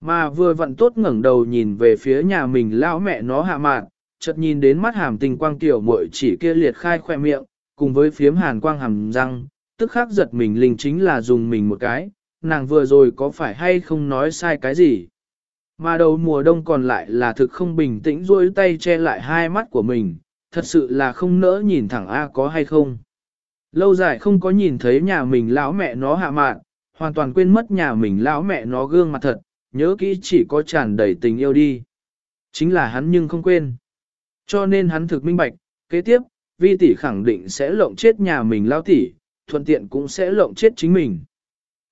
Mà vừa vặn tốt ngẩng đầu nhìn về phía nhà mình lão mẹ nó hạ mạn, chợt nhìn đến mắt hàm tình quang tiểu muội chỉ kia liệt khai khoe miệng, cùng với phiếm hàn quang hàm răng, tức khắc giật mình linh chính là dùng mình một cái, nàng vừa rồi có phải hay không nói sai cái gì. Mà đầu mùa đông còn lại là thực không bình tĩnh duỗi tay che lại hai mắt của mình, thật sự là không nỡ nhìn thẳng A có hay không. Lâu dài không có nhìn thấy nhà mình lão mẹ nó hạ mạn, hoàn toàn quên mất nhà mình lão mẹ nó gương mặt thật, nhớ kỹ chỉ có tràn đầy tình yêu đi. Chính là hắn nhưng không quên. Cho nên hắn thực minh bạch, kế tiếp, vi tỷ khẳng định sẽ lộng chết nhà mình lao tỷ, thuận tiện cũng sẽ lộng chết chính mình.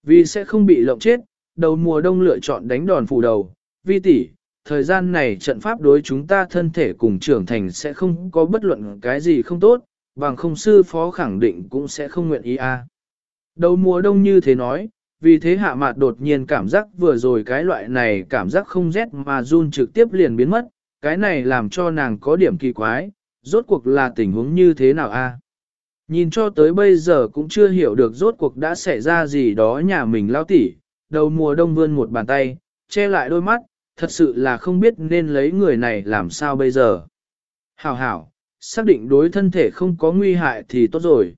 Vì sẽ không bị lộng chết, đầu mùa đông lựa chọn đánh đòn phủ đầu, vi tỷ, thời gian này trận pháp đối chúng ta thân thể cùng trưởng thành sẽ không có bất luận cái gì không tốt, bằng không sư phó khẳng định cũng sẽ không nguyện ý a. Đầu mùa đông như thế nói, vì thế hạ mạt đột nhiên cảm giác vừa rồi cái loại này cảm giác không rét mà run trực tiếp liền biến mất, cái này làm cho nàng có điểm kỳ quái, rốt cuộc là tình huống như thế nào a? Nhìn cho tới bây giờ cũng chưa hiểu được rốt cuộc đã xảy ra gì đó nhà mình lao tỉ, đầu mùa đông vươn một bàn tay, che lại đôi mắt, thật sự là không biết nên lấy người này làm sao bây giờ. Hảo hảo, xác định đối thân thể không có nguy hại thì tốt rồi.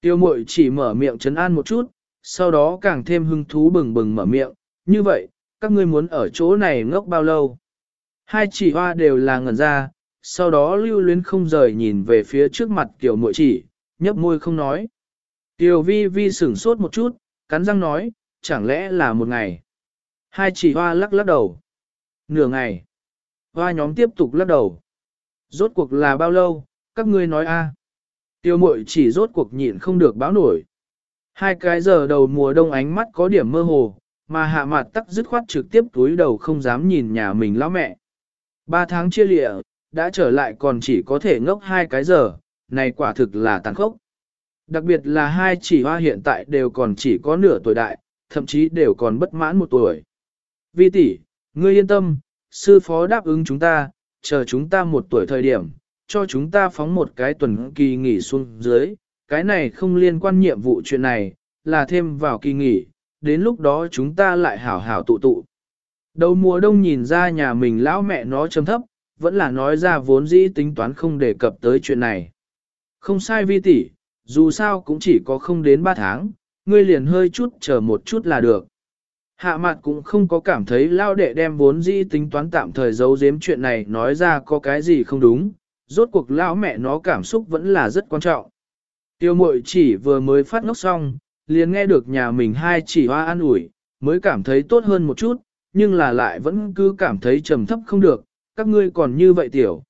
Tiêu mội chỉ mở miệng chấn an một chút, sau đó càng thêm hứng thú bừng bừng mở miệng, như vậy, các ngươi muốn ở chỗ này ngốc bao lâu? Hai chỉ hoa đều là ngẩn ra, sau đó lưu luyến không rời nhìn về phía trước mặt tiểu mội chỉ, nhấp môi không nói. Tiểu vi vi sửng sốt một chút, cắn răng nói, chẳng lẽ là một ngày. Hai chỉ hoa lắc lắc đầu. Nửa ngày. Hoa nhóm tiếp tục lắc đầu. Rốt cuộc là bao lâu, các ngươi nói a? À. Tiêu mội chỉ rốt cuộc nhịn không được báo nổi. Hai cái giờ đầu mùa đông ánh mắt có điểm mơ hồ, mà hạ mặt tắc dứt khoát trực tiếp túi đầu không dám nhìn nhà mình lão mẹ. Ba tháng chia lịa, đã trở lại còn chỉ có thể ngốc hai cái giờ, này quả thực là tàn khốc. Đặc biệt là hai chỉ hoa hiện tại đều còn chỉ có nửa tuổi đại, thậm chí đều còn bất mãn một tuổi. Vi tỷ, ngươi yên tâm, sư phó đáp ứng chúng ta, chờ chúng ta một tuổi thời điểm, cho chúng ta phóng một cái tuần kỳ nghỉ xuống dưới, cái này không liên quan nhiệm vụ chuyện này, là thêm vào kỳ nghỉ, đến lúc đó chúng ta lại hảo hảo tụ tụ. Đầu mùa đông nhìn ra nhà mình lão mẹ nó chấm thấp, vẫn là nói ra vốn dĩ tính toán không đề cập tới chuyện này. Không sai vi tỷ, dù sao cũng chỉ có không đến 3 tháng, ngươi liền hơi chút chờ một chút là được. Hạ mặt cũng không có cảm thấy lao đệ đem vốn dĩ tính toán tạm thời giấu giếm chuyện này nói ra có cái gì không đúng, rốt cuộc lão mẹ nó cảm xúc vẫn là rất quan trọng. Tiêu mội chỉ vừa mới phát ngốc xong, liền nghe được nhà mình hai chỉ hoa an ủi, mới cảm thấy tốt hơn một chút, nhưng là lại vẫn cứ cảm thấy trầm thấp không được, các ngươi còn như vậy tiểu.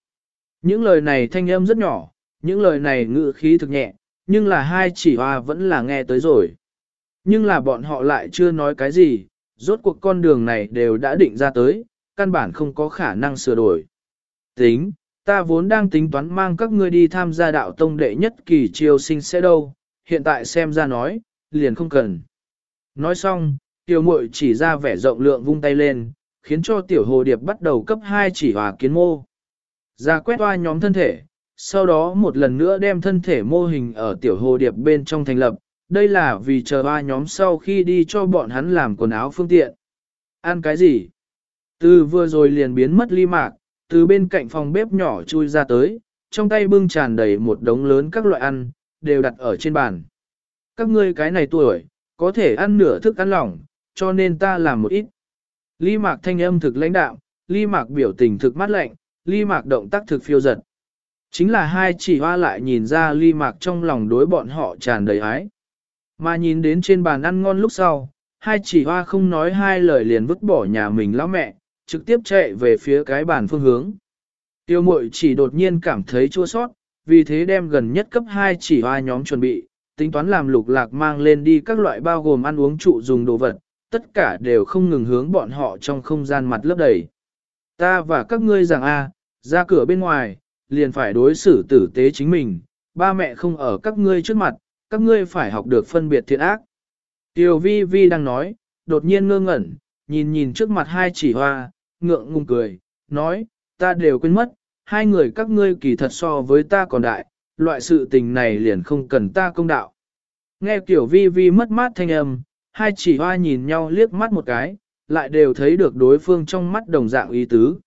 Những lời này thanh âm rất nhỏ, những lời này ngữ khí thực nhẹ, nhưng là hai chỉ hoa vẫn là nghe tới rồi. Nhưng là bọn họ lại chưa nói cái gì, rốt cuộc con đường này đều đã định ra tới, căn bản không có khả năng sửa đổi. Tính, ta vốn đang tính toán mang các ngươi đi tham gia đạo tông đệ nhất kỳ triều sinh sẽ đâu, hiện tại xem ra nói, liền không cần. Nói xong, tiểu muội chỉ ra vẻ rộng lượng vung tay lên, khiến cho tiểu hồ điệp bắt đầu cấp 2 chỉ hòa kiến mô. Ra quét qua nhóm thân thể, sau đó một lần nữa đem thân thể mô hình ở tiểu hồ điệp bên trong thành lập, đây là vì chờ ba nhóm sau khi đi cho bọn hắn làm quần áo phương tiện. Ăn cái gì? Từ vừa rồi liền biến mất ly mạc, từ bên cạnh phòng bếp nhỏ chui ra tới, trong tay bưng tràn đầy một đống lớn các loại ăn, đều đặt ở trên bàn. Các ngươi cái này tuổi, có thể ăn nửa thức ăn lỏng, cho nên ta làm một ít. Ly mạc thanh âm thực lãnh đạo, ly mạc biểu tình thực mát lạnh, ly mạc động tác thực phiêu giật. Chính là hai chỉ hoa lại nhìn ra ly mạc trong lòng đối bọn họ tràn đầy ái. Mà nhìn đến trên bàn ăn ngon lúc sau, hai chỉ hoa không nói hai lời liền vứt bỏ nhà mình lão mẹ, trực tiếp chạy về phía cái bàn phương hướng. Tiêu mội chỉ đột nhiên cảm thấy chua sót, vì thế đem gần nhất cấp hai chỉ hoa nhóm chuẩn bị, tính toán làm lục lạc mang lên đi các loại bao gồm ăn uống trụ dùng đồ vật, tất cả đều không ngừng hướng bọn họ trong không gian mặt lấp đầy. Ta và các ngươi rằng a, Ra cửa bên ngoài, liền phải đối xử tử tế chính mình, ba mẹ không ở các ngươi trước mặt, các ngươi phải học được phân biệt thiện ác. Tiểu vi vi đang nói, đột nhiên ngơ ngẩn, nhìn nhìn trước mặt hai chỉ hoa, ngượng ngùng cười, nói, ta đều quên mất, hai người các ngươi kỳ thật so với ta còn đại, loại sự tình này liền không cần ta công đạo. Nghe tiểu vi vi mất mát thanh âm, hai chỉ hoa nhìn nhau liếc mắt một cái, lại đều thấy được đối phương trong mắt đồng dạng ý tứ.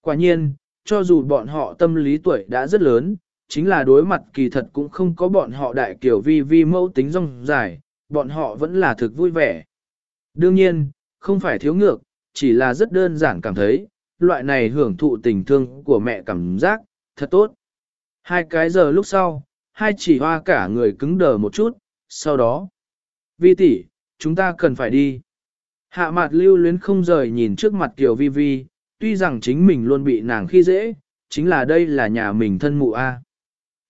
Quả nhiên, cho dù bọn họ tâm lý tuổi đã rất lớn, chính là đối mặt kỳ thật cũng không có bọn họ đại kiểu vi vi mẫu tính rong dài, bọn họ vẫn là thực vui vẻ. Đương nhiên, không phải thiếu ngược, chỉ là rất đơn giản cảm thấy, loại này hưởng thụ tình thương của mẹ cảm giác, thật tốt. Hai cái giờ lúc sau, hai chỉ hoa cả người cứng đờ một chút, sau đó. Vi tỷ, chúng ta cần phải đi. Hạ mặt lưu luyến không rời nhìn trước mặt Kiều Vi Vi, tuy rằng chính mình luôn bị nàng khi dễ, chính là đây là nhà mình thân mụ A.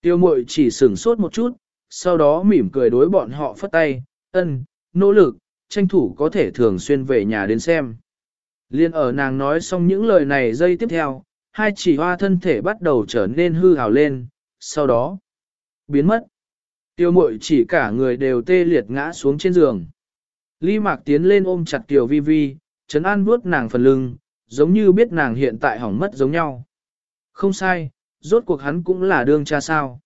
Tiêu mội chỉ sửng sốt một chút, sau đó mỉm cười đối bọn họ phất tay, ân, nỗ lực, tranh thủ có thể thường xuyên về nhà đến xem. Liên ở nàng nói xong những lời này giây tiếp theo, hai chỉ hoa thân thể bắt đầu trở nên hư hào lên, sau đó biến mất. Tiêu mội chỉ cả người đều tê liệt ngã xuống trên giường. Ly Mạc tiến lên ôm chặt Tiểu Vi Vi, chấn an vuốt nàng phần lưng, giống như biết nàng hiện tại hỏng mất giống nhau. Không sai, rốt cuộc hắn cũng là đương cha sao.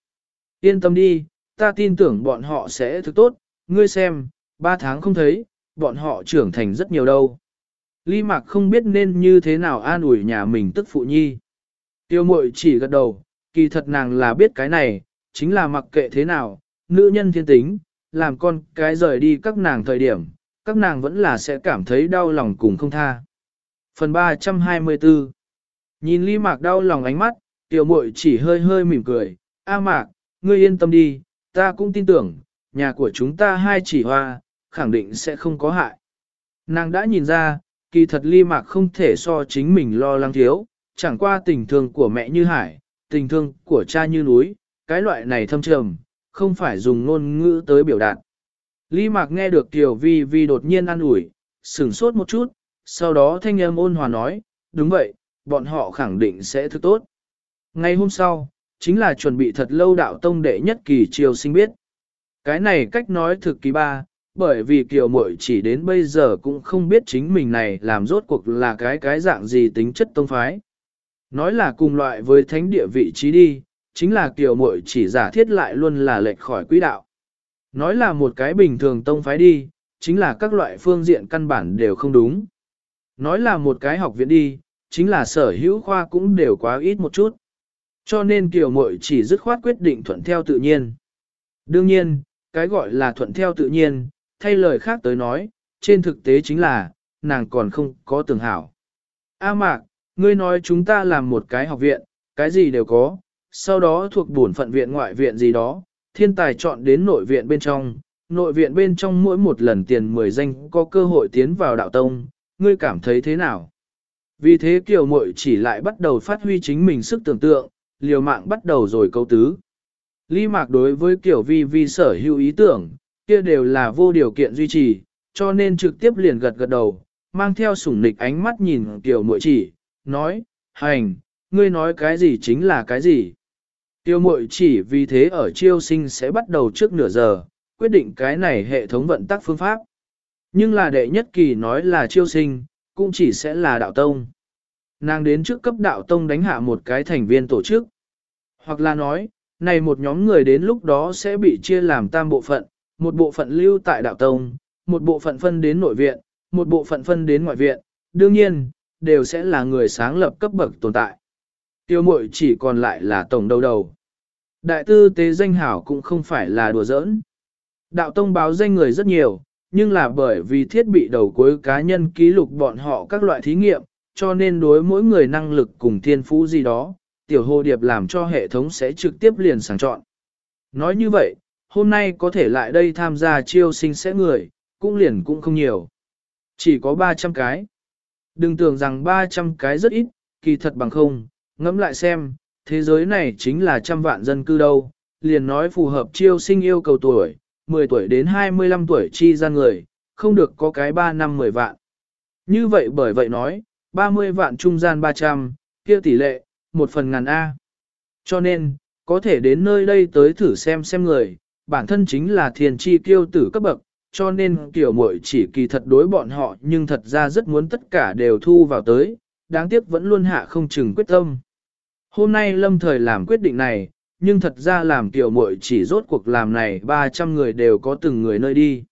Yên tâm đi, ta tin tưởng bọn họ sẽ thực tốt, ngươi xem, ba tháng không thấy, bọn họ trưởng thành rất nhiều đâu. Ly Mạc không biết nên như thế nào an ủi nhà mình tức phụ nhi. Tiêu mội chỉ gật đầu, kỳ thật nàng là biết cái này, chính là mặc kệ thế nào, nữ nhân thiên tính, làm con cái rời đi các nàng thời điểm, các nàng vẫn là sẽ cảm thấy đau lòng cùng không tha. Phần 324 Nhìn ly mạc đau lòng ánh mắt, tiểu muội chỉ hơi hơi mỉm cười, A mạc, ngươi yên tâm đi, ta cũng tin tưởng, nhà của chúng ta hai chỉ hoa, khẳng định sẽ không có hại. Nàng đã nhìn ra, kỳ thật ly mạc không thể so chính mình lo lắng thiếu, chẳng qua tình thương của mẹ như hải, tình thương của cha như núi, cái loại này thâm trầm, không phải dùng ngôn ngữ tới biểu đạt. Ly Mạc nghe được Tiểu Vi Vi đột nhiên ăn ủi, sửng sốt một chút, sau đó thanh âm ôn hòa nói, đúng vậy, bọn họ khẳng định sẽ thức tốt. Ngày hôm sau, chính là chuẩn bị thật lâu đạo tông đệ nhất kỳ triều sinh biết. Cái này cách nói thực kỳ ba, bởi vì Kiều muội chỉ đến bây giờ cũng không biết chính mình này làm rốt cuộc là cái cái dạng gì tính chất tông phái. Nói là cùng loại với thánh địa vị trí đi, chính là Kiều muội chỉ giả thiết lại luôn là lệch khỏi quỹ đạo. Nói là một cái bình thường tông phái đi, chính là các loại phương diện căn bản đều không đúng. Nói là một cái học viện đi, chính là sở hữu khoa cũng đều quá ít một chút. Cho nên Kiều Mội chỉ dứt khoát quyết định thuận theo tự nhiên. Đương nhiên, cái gọi là thuận theo tự nhiên, thay lời khác tới nói, trên thực tế chính là, nàng còn không có tưởng hảo. A Mạc, ngươi nói chúng ta làm một cái học viện, cái gì đều có, sau đó thuộc bổn phận viện ngoại viện gì đó, thiên tài chọn đến nội viện bên trong, nội viện bên trong mỗi một lần tiền 10 danh có cơ hội tiến vào đạo tông, ngươi cảm thấy thế nào? Vì thế kiều muội chỉ lại bắt đầu phát huy chính mình sức tưởng tượng, liều mạng bắt đầu rồi câu tứ. Lý mạc đối với kiểu vi vi sở hữu ý tưởng, kia đều là vô điều kiện duy trì, cho nên trực tiếp liền gật gật đầu, mang theo sủng nịch ánh mắt nhìn tiểu muội chỉ, nói, hành, ngươi nói cái gì chính là cái gì. Tiêu mội chỉ vì thế ở chiêu sinh sẽ bắt đầu trước nửa giờ, quyết định cái này hệ thống vận tắc phương pháp. Nhưng là đệ nhất kỳ nói là chiêu sinh, cũng chỉ sẽ là đạo tông. Nàng đến trước cấp đạo tông đánh hạ một cái thành viên tổ chức. Hoặc là nói, này một nhóm người đến lúc đó sẽ bị chia làm tam bộ phận, một bộ phận lưu tại đạo tông, một bộ phận phân đến nội viện, một bộ phận phân đến ngoại viện, đương nhiên, đều sẽ là người sáng lập cấp bậc tồn tại. Tiêu mội chỉ còn lại là tổng đầu đầu. Đại tư tế danh hảo cũng không phải là đùa giỡn. Đạo tông báo danh người rất nhiều, nhưng là bởi vì thiết bị đầu cuối cá nhân ký lục bọn họ các loại thí nghiệm, cho nên đối mỗi người năng lực cùng thiên phú gì đó, tiểu hồ điệp làm cho hệ thống sẽ trực tiếp liền sàng chọn. Nói như vậy, hôm nay có thể lại đây tham gia chiêu sinh sẽ người, cũng liền cũng không nhiều. Chỉ có 300 cái. Đừng tưởng rằng 300 cái rất ít, kỳ thật bằng không, ngẫm lại xem, thế giới này chính là trăm vạn dân cư đâu, liền nói phù hợp chiêu sinh yêu cầu tuổi, 10 tuổi đến 25 tuổi chi gian người, không được có cái 3 năm 10 vạn. Như vậy bởi vậy nói, 30 vạn trung gian 300, kia tỷ lệ, một phần ngàn A. Cho nên, có thể đến nơi đây tới thử xem xem người, bản thân chính là thiền chi kiêu tử cấp bậc, cho nên kiểu muội chỉ kỳ thật đối bọn họ nhưng thật ra rất muốn tất cả đều thu vào tới, đáng tiếc vẫn luôn hạ không chừng quyết tâm. Hôm nay lâm thời làm quyết định này, nhưng thật ra làm kiểu muội chỉ rốt cuộc làm này 300 người đều có từng người nơi đi.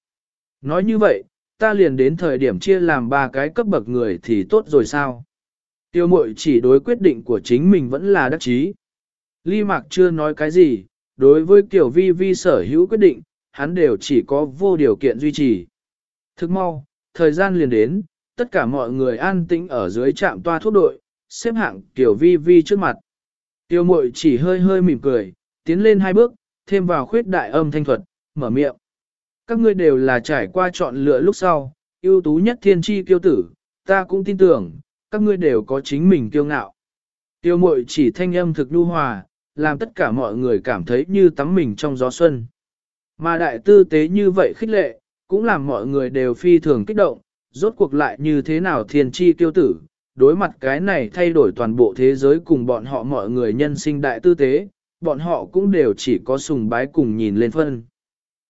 Nói như vậy, ta liền đến thời điểm chia làm ba cái cấp bậc người thì tốt rồi sao? Tiêu mội chỉ đối quyết định của chính mình vẫn là đắc chí. Ly Mạc chưa nói cái gì, đối với Tiểu vi vi sở hữu quyết định, hắn đều chỉ có vô điều kiện duy trì. Thức mau, thời gian liền đến, tất cả mọi người an tĩnh ở dưới trạm toa thuốc đội, xếp hạng Tiểu vi vi trước mặt. Tiêu mội chỉ hơi hơi mỉm cười, tiến lên hai bước, thêm vào khuyết đại âm thanh thuật, mở miệng. Các ngươi đều là trải qua chọn lựa lúc sau, ưu tú nhất thiên tri kiêu tử, ta cũng tin tưởng, các ngươi đều có chính mình kiêu ngạo. Tiêu mội chỉ thanh âm thực nhu hòa, làm tất cả mọi người cảm thấy như tắm mình trong gió xuân. Mà đại tư tế như vậy khích lệ, cũng làm mọi người đều phi thường kích động, rốt cuộc lại như thế nào thiên chi tiêu tử, đối mặt cái này thay đổi toàn bộ thế giới cùng bọn họ mọi người nhân sinh đại tư tế, bọn họ cũng đều chỉ có sùng bái cùng nhìn lên phân.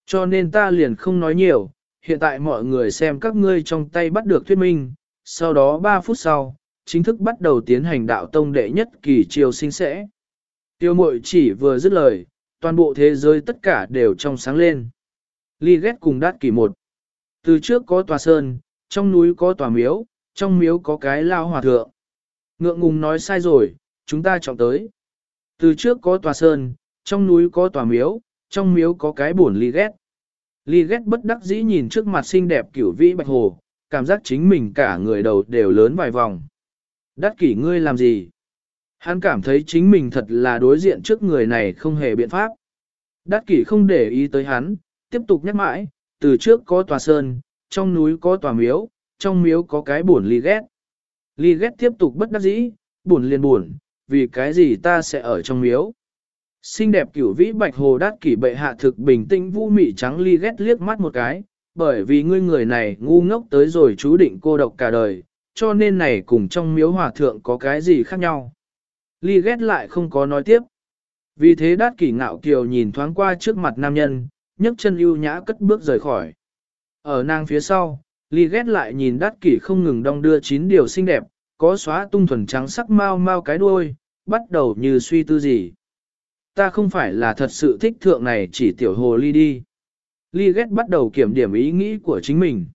Cho nên ta liền không nói nhiều, hiện tại mọi người xem các ngươi trong tay bắt được thuyết minh, sau đó 3 phút sau, chính thức bắt đầu tiến hành đạo tông đệ nhất kỳ triều sinh sẽ. Tiêu mội chỉ vừa dứt lời, toàn bộ thế giới tất cả đều trong sáng lên. Ly ghét cùng đát kỳ một. Từ trước có tòa sơn, trong núi có tòa miếu, trong miếu có cái lao hòa thượng. Ngượng ngùng nói sai rồi, chúng ta trọng tới. Từ trước có tòa sơn, trong núi có tòa miếu, trong miếu có cái buồn ly ghét. Ly ghét bất đắc dĩ nhìn trước mặt xinh đẹp kiểu vĩ bạch hồ, cảm giác chính mình cả người đầu đều lớn vài vòng. Đắc kỷ ngươi làm gì? Hắn cảm thấy chính mình thật là đối diện trước người này không hề biện pháp. Đắc kỷ không để ý tới hắn, tiếp tục nhắc mãi, từ trước có tòa sơn, trong núi có tòa miếu, trong miếu có cái buồn ly ghét. Ly ghét tiếp tục bất đắc dĩ, buồn liền buồn, vì cái gì ta sẽ ở trong miếu. Xinh đẹp cửu vĩ bạch hồ đát kỷ bệ hạ thực bình tĩnh vũ mị trắng ly ghét liếc mắt một cái, bởi vì ngươi người này ngu ngốc tới rồi chú định cô độc cả đời, cho nên này cùng trong miếu hòa thượng có cái gì khác nhau. Ly ghét lại không có nói tiếp. Vì thế đát kỷ ngạo kiều nhìn thoáng qua trước mặt nam nhân, nhấc chân ưu nhã cất bước rời khỏi. Ở nàng phía sau, Ly ghét lại nhìn đát kỷ không ngừng đong đưa chín điều xinh đẹp, có xóa tung thuần trắng sắc mau mau cái đuôi, bắt đầu như suy tư gì. Ta không phải là thật sự thích thượng này chỉ tiểu hồ ly đi. Ly ghét bắt đầu kiểm điểm ý nghĩ của chính mình.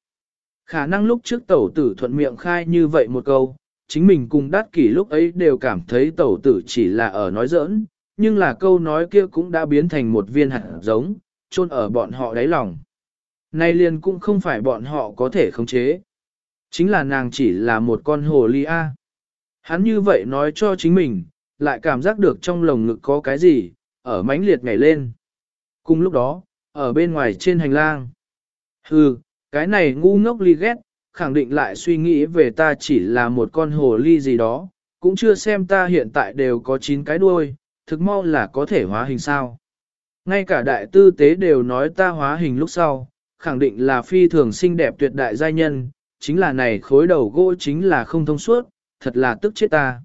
Khả năng lúc trước tẩu tử thuận miệng khai như vậy một câu, chính mình cùng đát kỷ lúc ấy đều cảm thấy tẩu tử chỉ là ở nói giỡn, nhưng là câu nói kia cũng đã biến thành một viên hạt giống, chôn ở bọn họ đáy lòng. Nay liền cũng không phải bọn họ có thể khống chế. Chính là nàng chỉ là một con hồ ly A. Hắn như vậy nói cho chính mình, lại cảm giác được trong lồng ngực có cái gì, ở mãnh liệt nhảy lên. Cùng lúc đó, ở bên ngoài trên hành lang. Hừ, cái này ngu ngốc ly ghét, khẳng định lại suy nghĩ về ta chỉ là một con hồ ly gì đó, cũng chưa xem ta hiện tại đều có 9 cái đuôi, thực mau là có thể hóa hình sao. Ngay cả đại tư tế đều nói ta hóa hình lúc sau, khẳng định là phi thường xinh đẹp tuyệt đại giai nhân, chính là này khối đầu gỗ chính là không thông suốt, thật là tức chết ta.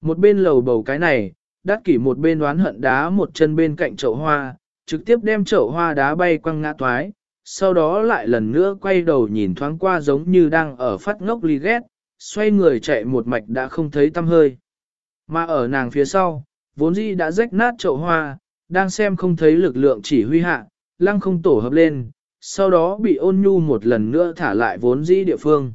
Một bên lầu bầu cái này, đắc kỷ một bên đoán hận đá một chân bên cạnh chậu hoa, trực tiếp đem chậu hoa đá bay quăng ngã toái, sau đó lại lần nữa quay đầu nhìn thoáng qua giống như đang ở phát ngốc ly ghét, xoay người chạy một mạch đã không thấy tâm hơi. Mà ở nàng phía sau, vốn dĩ đã rách nát chậu hoa, đang xem không thấy lực lượng chỉ huy hạ, lăng không tổ hợp lên, sau đó bị ôn nhu một lần nữa thả lại vốn dĩ địa phương.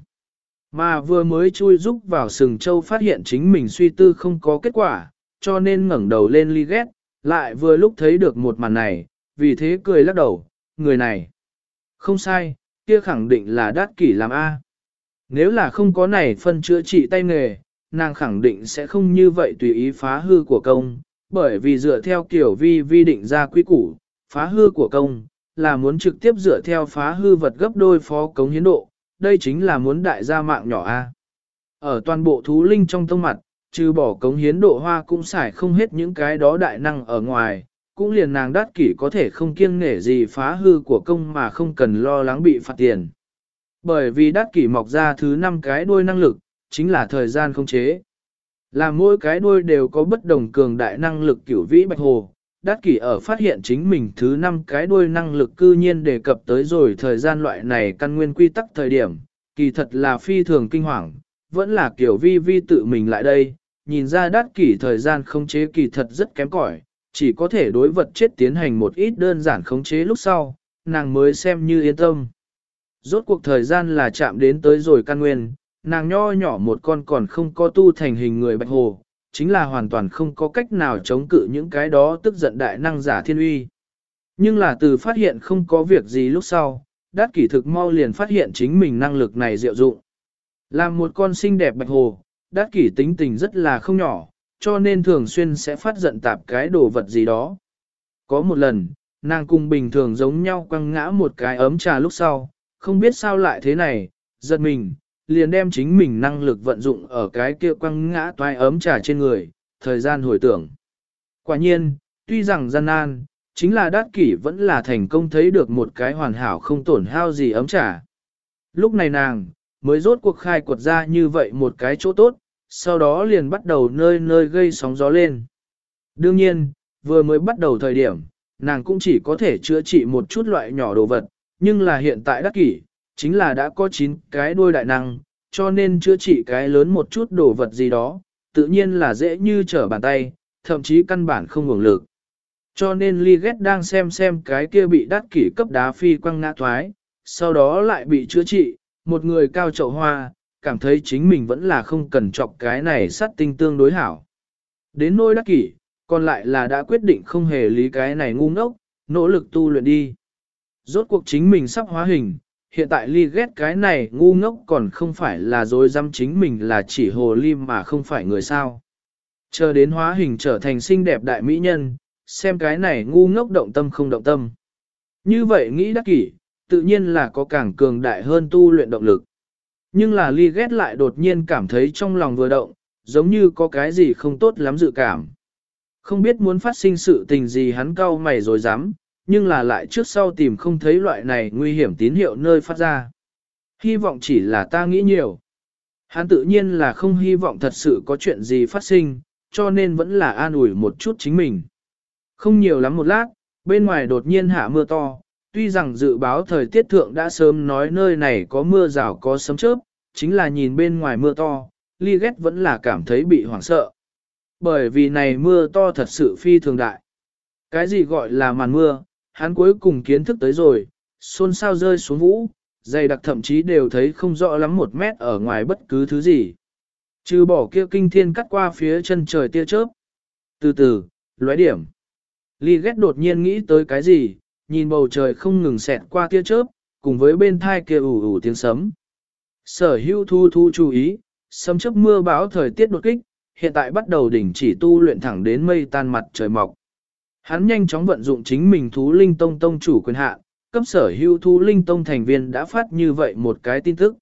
Mà vừa mới chui rúc vào sừng châu phát hiện chính mình suy tư không có kết quả, cho nên ngẩng đầu lên ly ghét, lại vừa lúc thấy được một màn này, vì thế cười lắc đầu, người này. Không sai, kia khẳng định là đát kỷ làm A. Nếu là không có này phân chữa trị tay nghề, nàng khẳng định sẽ không như vậy tùy ý phá hư của công, bởi vì dựa theo kiểu vi vi định ra quy củ, phá hư của công, là muốn trực tiếp dựa theo phá hư vật gấp đôi phó cống hiến độ, đây chính là muốn đại gia mạng nhỏ A. Ở toàn bộ thú linh trong tông mặt, trừ bỏ cống hiến độ hoa cũng xài không hết những cái đó đại năng ở ngoài, cũng liền nàng đắt kỷ có thể không kiêng nể gì phá hư của công mà không cần lo lắng bị phạt tiền. Bởi vì đắt kỷ mọc ra thứ năm cái đuôi năng lực, chính là thời gian không chế. Là mỗi cái đuôi đều có bất đồng cường đại năng lực kiểu vĩ bạch hồ. Đát kỷ ở phát hiện chính mình thứ năm cái đuôi năng lực cư nhiên đề cập tới rồi thời gian loại này căn nguyên quy tắc thời điểm, kỳ thật là phi thường kinh hoàng, vẫn là kiểu vi vi tự mình lại đây, nhìn ra đát kỷ thời gian khống chế kỳ thật rất kém cỏi, chỉ có thể đối vật chết tiến hành một ít đơn giản khống chế lúc sau, nàng mới xem như yên tâm. Rốt cuộc thời gian là chạm đến tới rồi căn nguyên, nàng nho nhỏ một con còn không có tu thành hình người bạch hồ, chính là hoàn toàn không có cách nào chống cự những cái đó tức giận đại năng giả thiên uy. Nhưng là từ phát hiện không có việc gì lúc sau, đát kỷ thực mau liền phát hiện chính mình năng lực này diệu dụng. Làm một con xinh đẹp bạch hồ, đát kỷ tính tình rất là không nhỏ, cho nên thường xuyên sẽ phát giận tạp cái đồ vật gì đó. Có một lần, nàng cùng bình thường giống nhau quăng ngã một cái ấm trà lúc sau, không biết sao lại thế này, giật mình, liền đem chính mình năng lực vận dụng ở cái kia quăng ngã toai ấm trà trên người, thời gian hồi tưởng. Quả nhiên, tuy rằng gian nan, chính là đát kỷ vẫn là thành công thấy được một cái hoàn hảo không tổn hao gì ấm trà. Lúc này nàng, mới rốt cuộc khai quật ra như vậy một cái chỗ tốt, sau đó liền bắt đầu nơi nơi gây sóng gió lên. Đương nhiên, vừa mới bắt đầu thời điểm, nàng cũng chỉ có thể chữa trị một chút loại nhỏ đồ vật, nhưng là hiện tại đắc kỷ, chính là đã có 9 cái đuôi đại năng, cho nên chữa trị cái lớn một chút đồ vật gì đó, tự nhiên là dễ như trở bàn tay, thậm chí căn bản không nguồn lực. Cho nên Ly Ghét đang xem xem cái kia bị đắc kỷ cấp đá phi quăng ngã thoái, sau đó lại bị chữa trị, một người cao chậu hoa, cảm thấy chính mình vẫn là không cần chọc cái này sát tinh tương đối hảo. Đến nôi đắc kỷ, còn lại là đã quyết định không hề lý cái này ngu ngốc, nỗ lực tu luyện đi. Rốt cuộc chính mình sắp hóa hình, hiện tại ly ghét cái này ngu ngốc còn không phải là dối dăm chính mình là chỉ hồ ly mà không phải người sao. Chờ đến hóa hình trở thành xinh đẹp đại mỹ nhân, xem cái này ngu ngốc động tâm không động tâm. Như vậy nghĩ đắc kỷ, tự nhiên là có càng cường đại hơn tu luyện động lực. Nhưng là ly ghét lại đột nhiên cảm thấy trong lòng vừa động, giống như có cái gì không tốt lắm dự cảm. Không biết muốn phát sinh sự tình gì hắn cau mày rồi dám, nhưng là lại trước sau tìm không thấy loại này nguy hiểm tín hiệu nơi phát ra. Hy vọng chỉ là ta nghĩ nhiều. Hắn tự nhiên là không hy vọng thật sự có chuyện gì phát sinh, cho nên vẫn là an ủi một chút chính mình. Không nhiều lắm một lát, bên ngoài đột nhiên hạ mưa to, tuy rằng dự báo thời tiết thượng đã sớm nói nơi này có mưa rào có sấm chớp, chính là nhìn bên ngoài mưa to, Ly Ghét vẫn là cảm thấy bị hoảng sợ. Bởi vì này mưa to thật sự phi thường đại. Cái gì gọi là màn mưa, hắn cuối cùng kiến thức tới rồi, xôn xao rơi xuống vũ, dày đặc thậm chí đều thấy không rõ lắm một mét ở ngoài bất cứ thứ gì. Trừ bỏ kia kinh thiên cắt qua phía chân trời tia chớp. Từ từ, lóe điểm. Ly ghét đột nhiên nghĩ tới cái gì, nhìn bầu trời không ngừng xẹt qua tia chớp, cùng với bên thai kia ủ ủ tiếng sấm. Sở hữu thu thu chú ý, sấm chớp mưa bão thời tiết đột kích, hiện tại bắt đầu đỉnh chỉ tu luyện thẳng đến mây tan mặt trời mọc. Hắn nhanh chóng vận dụng chính mình thú linh tông tông chủ quyền hạ, cấp sở hữu thú linh tông thành viên đã phát như vậy một cái tin tức.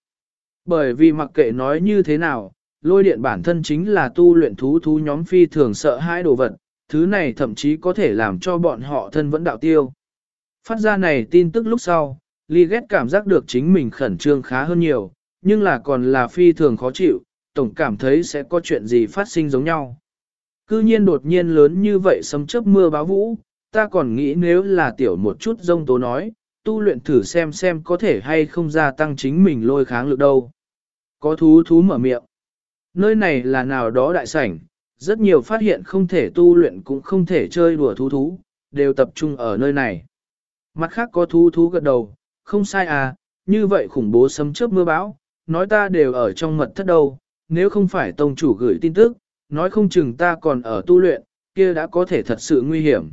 Bởi vì mặc kệ nói như thế nào, lôi điện bản thân chính là tu luyện thú thú nhóm phi thường sợ hai đồ vật, thứ này thậm chí có thể làm cho bọn họ thân vẫn đạo tiêu. Phát ra này tin tức lúc sau, Ly ghét cảm giác được chính mình khẩn trương khá hơn nhiều, nhưng là còn là phi thường khó chịu, tổng cảm thấy sẽ có chuyện gì phát sinh giống nhau. Cư nhiên đột nhiên lớn như vậy sấm chớp mưa báo vũ, ta còn nghĩ nếu là tiểu một chút rông tố nói, tu luyện thử xem xem có thể hay không gia tăng chính mình lôi kháng lực đâu. Có thú thú mở miệng. Nơi này là nào đó đại sảnh, rất nhiều phát hiện không thể tu luyện cũng không thể chơi đùa thú thú, đều tập trung ở nơi này. Mặt khác có thú thú gật đầu, không sai à, như vậy khủng bố sấm chớp mưa bão, nói ta đều ở trong mật thất đâu, nếu không phải tông chủ gửi tin tức, nói không chừng ta còn ở tu luyện, kia đã có thể thật sự nguy hiểm.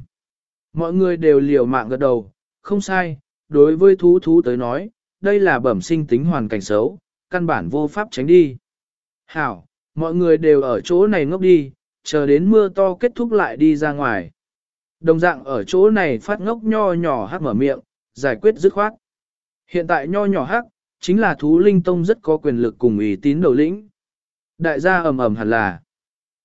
Mọi người đều liều mạng gật đầu, không sai, đối với thú thú tới nói, đây là bẩm sinh tính hoàn cảnh xấu, căn bản vô pháp tránh đi. Hảo, mọi người đều ở chỗ này ngốc đi, chờ đến mưa to kết thúc lại đi ra ngoài. Đồng dạng ở chỗ này phát ngốc nho nhỏ hắc mở miệng, giải quyết dứt khoát. Hiện tại nho nhỏ hắc, chính là thú linh tông rất có quyền lực cùng ý tín đầu lĩnh. Đại gia ầm ầm hẳn là.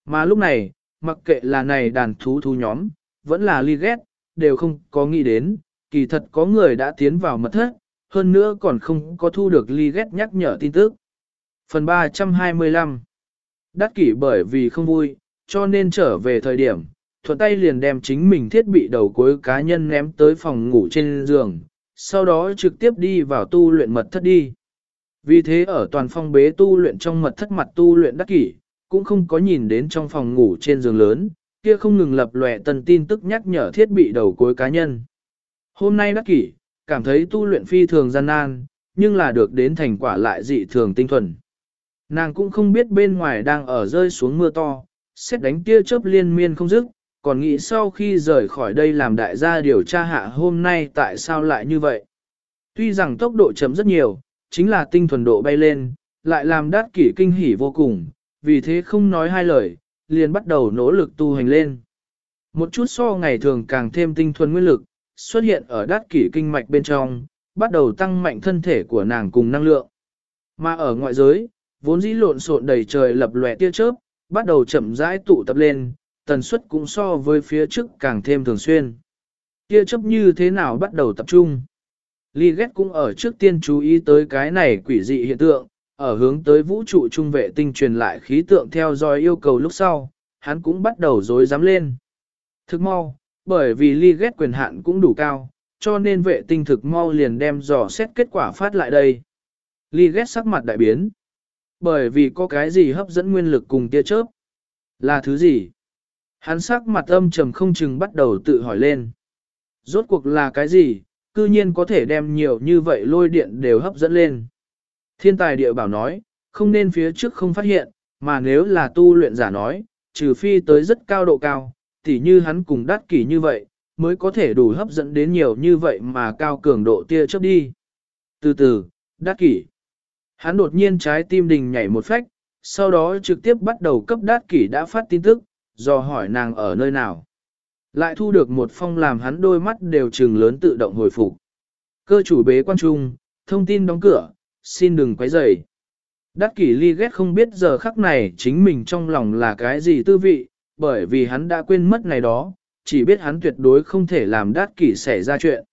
Mà lúc này, mặc kệ là này đàn thú thú nhóm, vẫn là ly ghét, đều không có nghĩ đến, kỳ thật có người đã tiến vào mật thất, hơn nữa còn không có thu được ly ghét nhắc nhở tin tức. Phần 325 Đắc kỷ bởi vì không vui, cho nên trở về thời điểm, thuận tay liền đem chính mình thiết bị đầu cuối cá nhân ném tới phòng ngủ trên giường, sau đó trực tiếp đi vào tu luyện mật thất đi. Vì thế ở toàn phong bế tu luyện trong mật thất mặt tu luyện đắc kỷ, cũng không có nhìn đến trong phòng ngủ trên giường lớn, kia không ngừng lập lòe tần tin tức nhắc nhở thiết bị đầu cuối cá nhân. Hôm nay đắc kỷ, cảm thấy tu luyện phi thường gian nan, nhưng là được đến thành quả lại dị thường tinh thuần. Nàng cũng không biết bên ngoài đang ở rơi xuống mưa to, xét đánh tia chớp liên miên không dứt, còn nghĩ sau khi rời khỏi đây làm đại gia điều tra hạ hôm nay tại sao lại như vậy. Tuy rằng tốc độ chấm rất nhiều, chính là tinh thuần độ bay lên, lại làm đát kỷ kinh hỉ vô cùng, vì thế không nói hai lời, liền bắt đầu nỗ lực tu hành lên. Một chút so ngày thường càng thêm tinh thuần nguyên lực, xuất hiện ở đát kỷ kinh mạch bên trong, bắt đầu tăng mạnh thân thể của nàng cùng năng lượng. Mà ở ngoại giới, vốn dĩ lộn xộn đầy trời lập lòe tia chớp, bắt đầu chậm rãi tụ tập lên, tần suất cũng so với phía trước càng thêm thường xuyên. Tia chớp như thế nào bắt đầu tập trung? Ly ghét cũng ở trước tiên chú ý tới cái này quỷ dị hiện tượng, ở hướng tới vũ trụ trung vệ tinh truyền lại khí tượng theo dõi yêu cầu lúc sau, hắn cũng bắt đầu dối dám lên. Thức mau, bởi vì ly ghét quyền hạn cũng đủ cao, cho nên vệ tinh thực mau liền đem dò xét kết quả phát lại đây. Ly ghét sắc mặt đại biến. Bởi vì có cái gì hấp dẫn nguyên lực cùng tia chớp. Là thứ gì? Hắn sắc mặt âm trầm không chừng bắt đầu tự hỏi lên. Rốt cuộc là cái gì, cư nhiên có thể đem nhiều như vậy lôi điện đều hấp dẫn lên. Thiên tài địa bảo nói, không nên phía trước không phát hiện, mà nếu là tu luyện giả nói, trừ phi tới rất cao độ cao, tỉ như hắn cùng đắt kỷ như vậy, mới có thể đủ hấp dẫn đến nhiều như vậy mà cao cường độ tia chớp đi. Từ từ, đắt kỷ. Hắn đột nhiên trái tim đình nhảy một phách, sau đó trực tiếp bắt đầu cấp đát kỷ đã phát tin tức, do hỏi nàng ở nơi nào. Lại thu được một phong làm hắn đôi mắt đều trừng lớn tự động hồi phục. Cơ chủ bế quan trung, thông tin đóng cửa, xin đừng quấy rầy. Đắc kỷ ly ghét không biết giờ khắc này chính mình trong lòng là cái gì tư vị, bởi vì hắn đã quên mất này đó, chỉ biết hắn tuyệt đối không thể làm đắc kỷ xảy ra chuyện.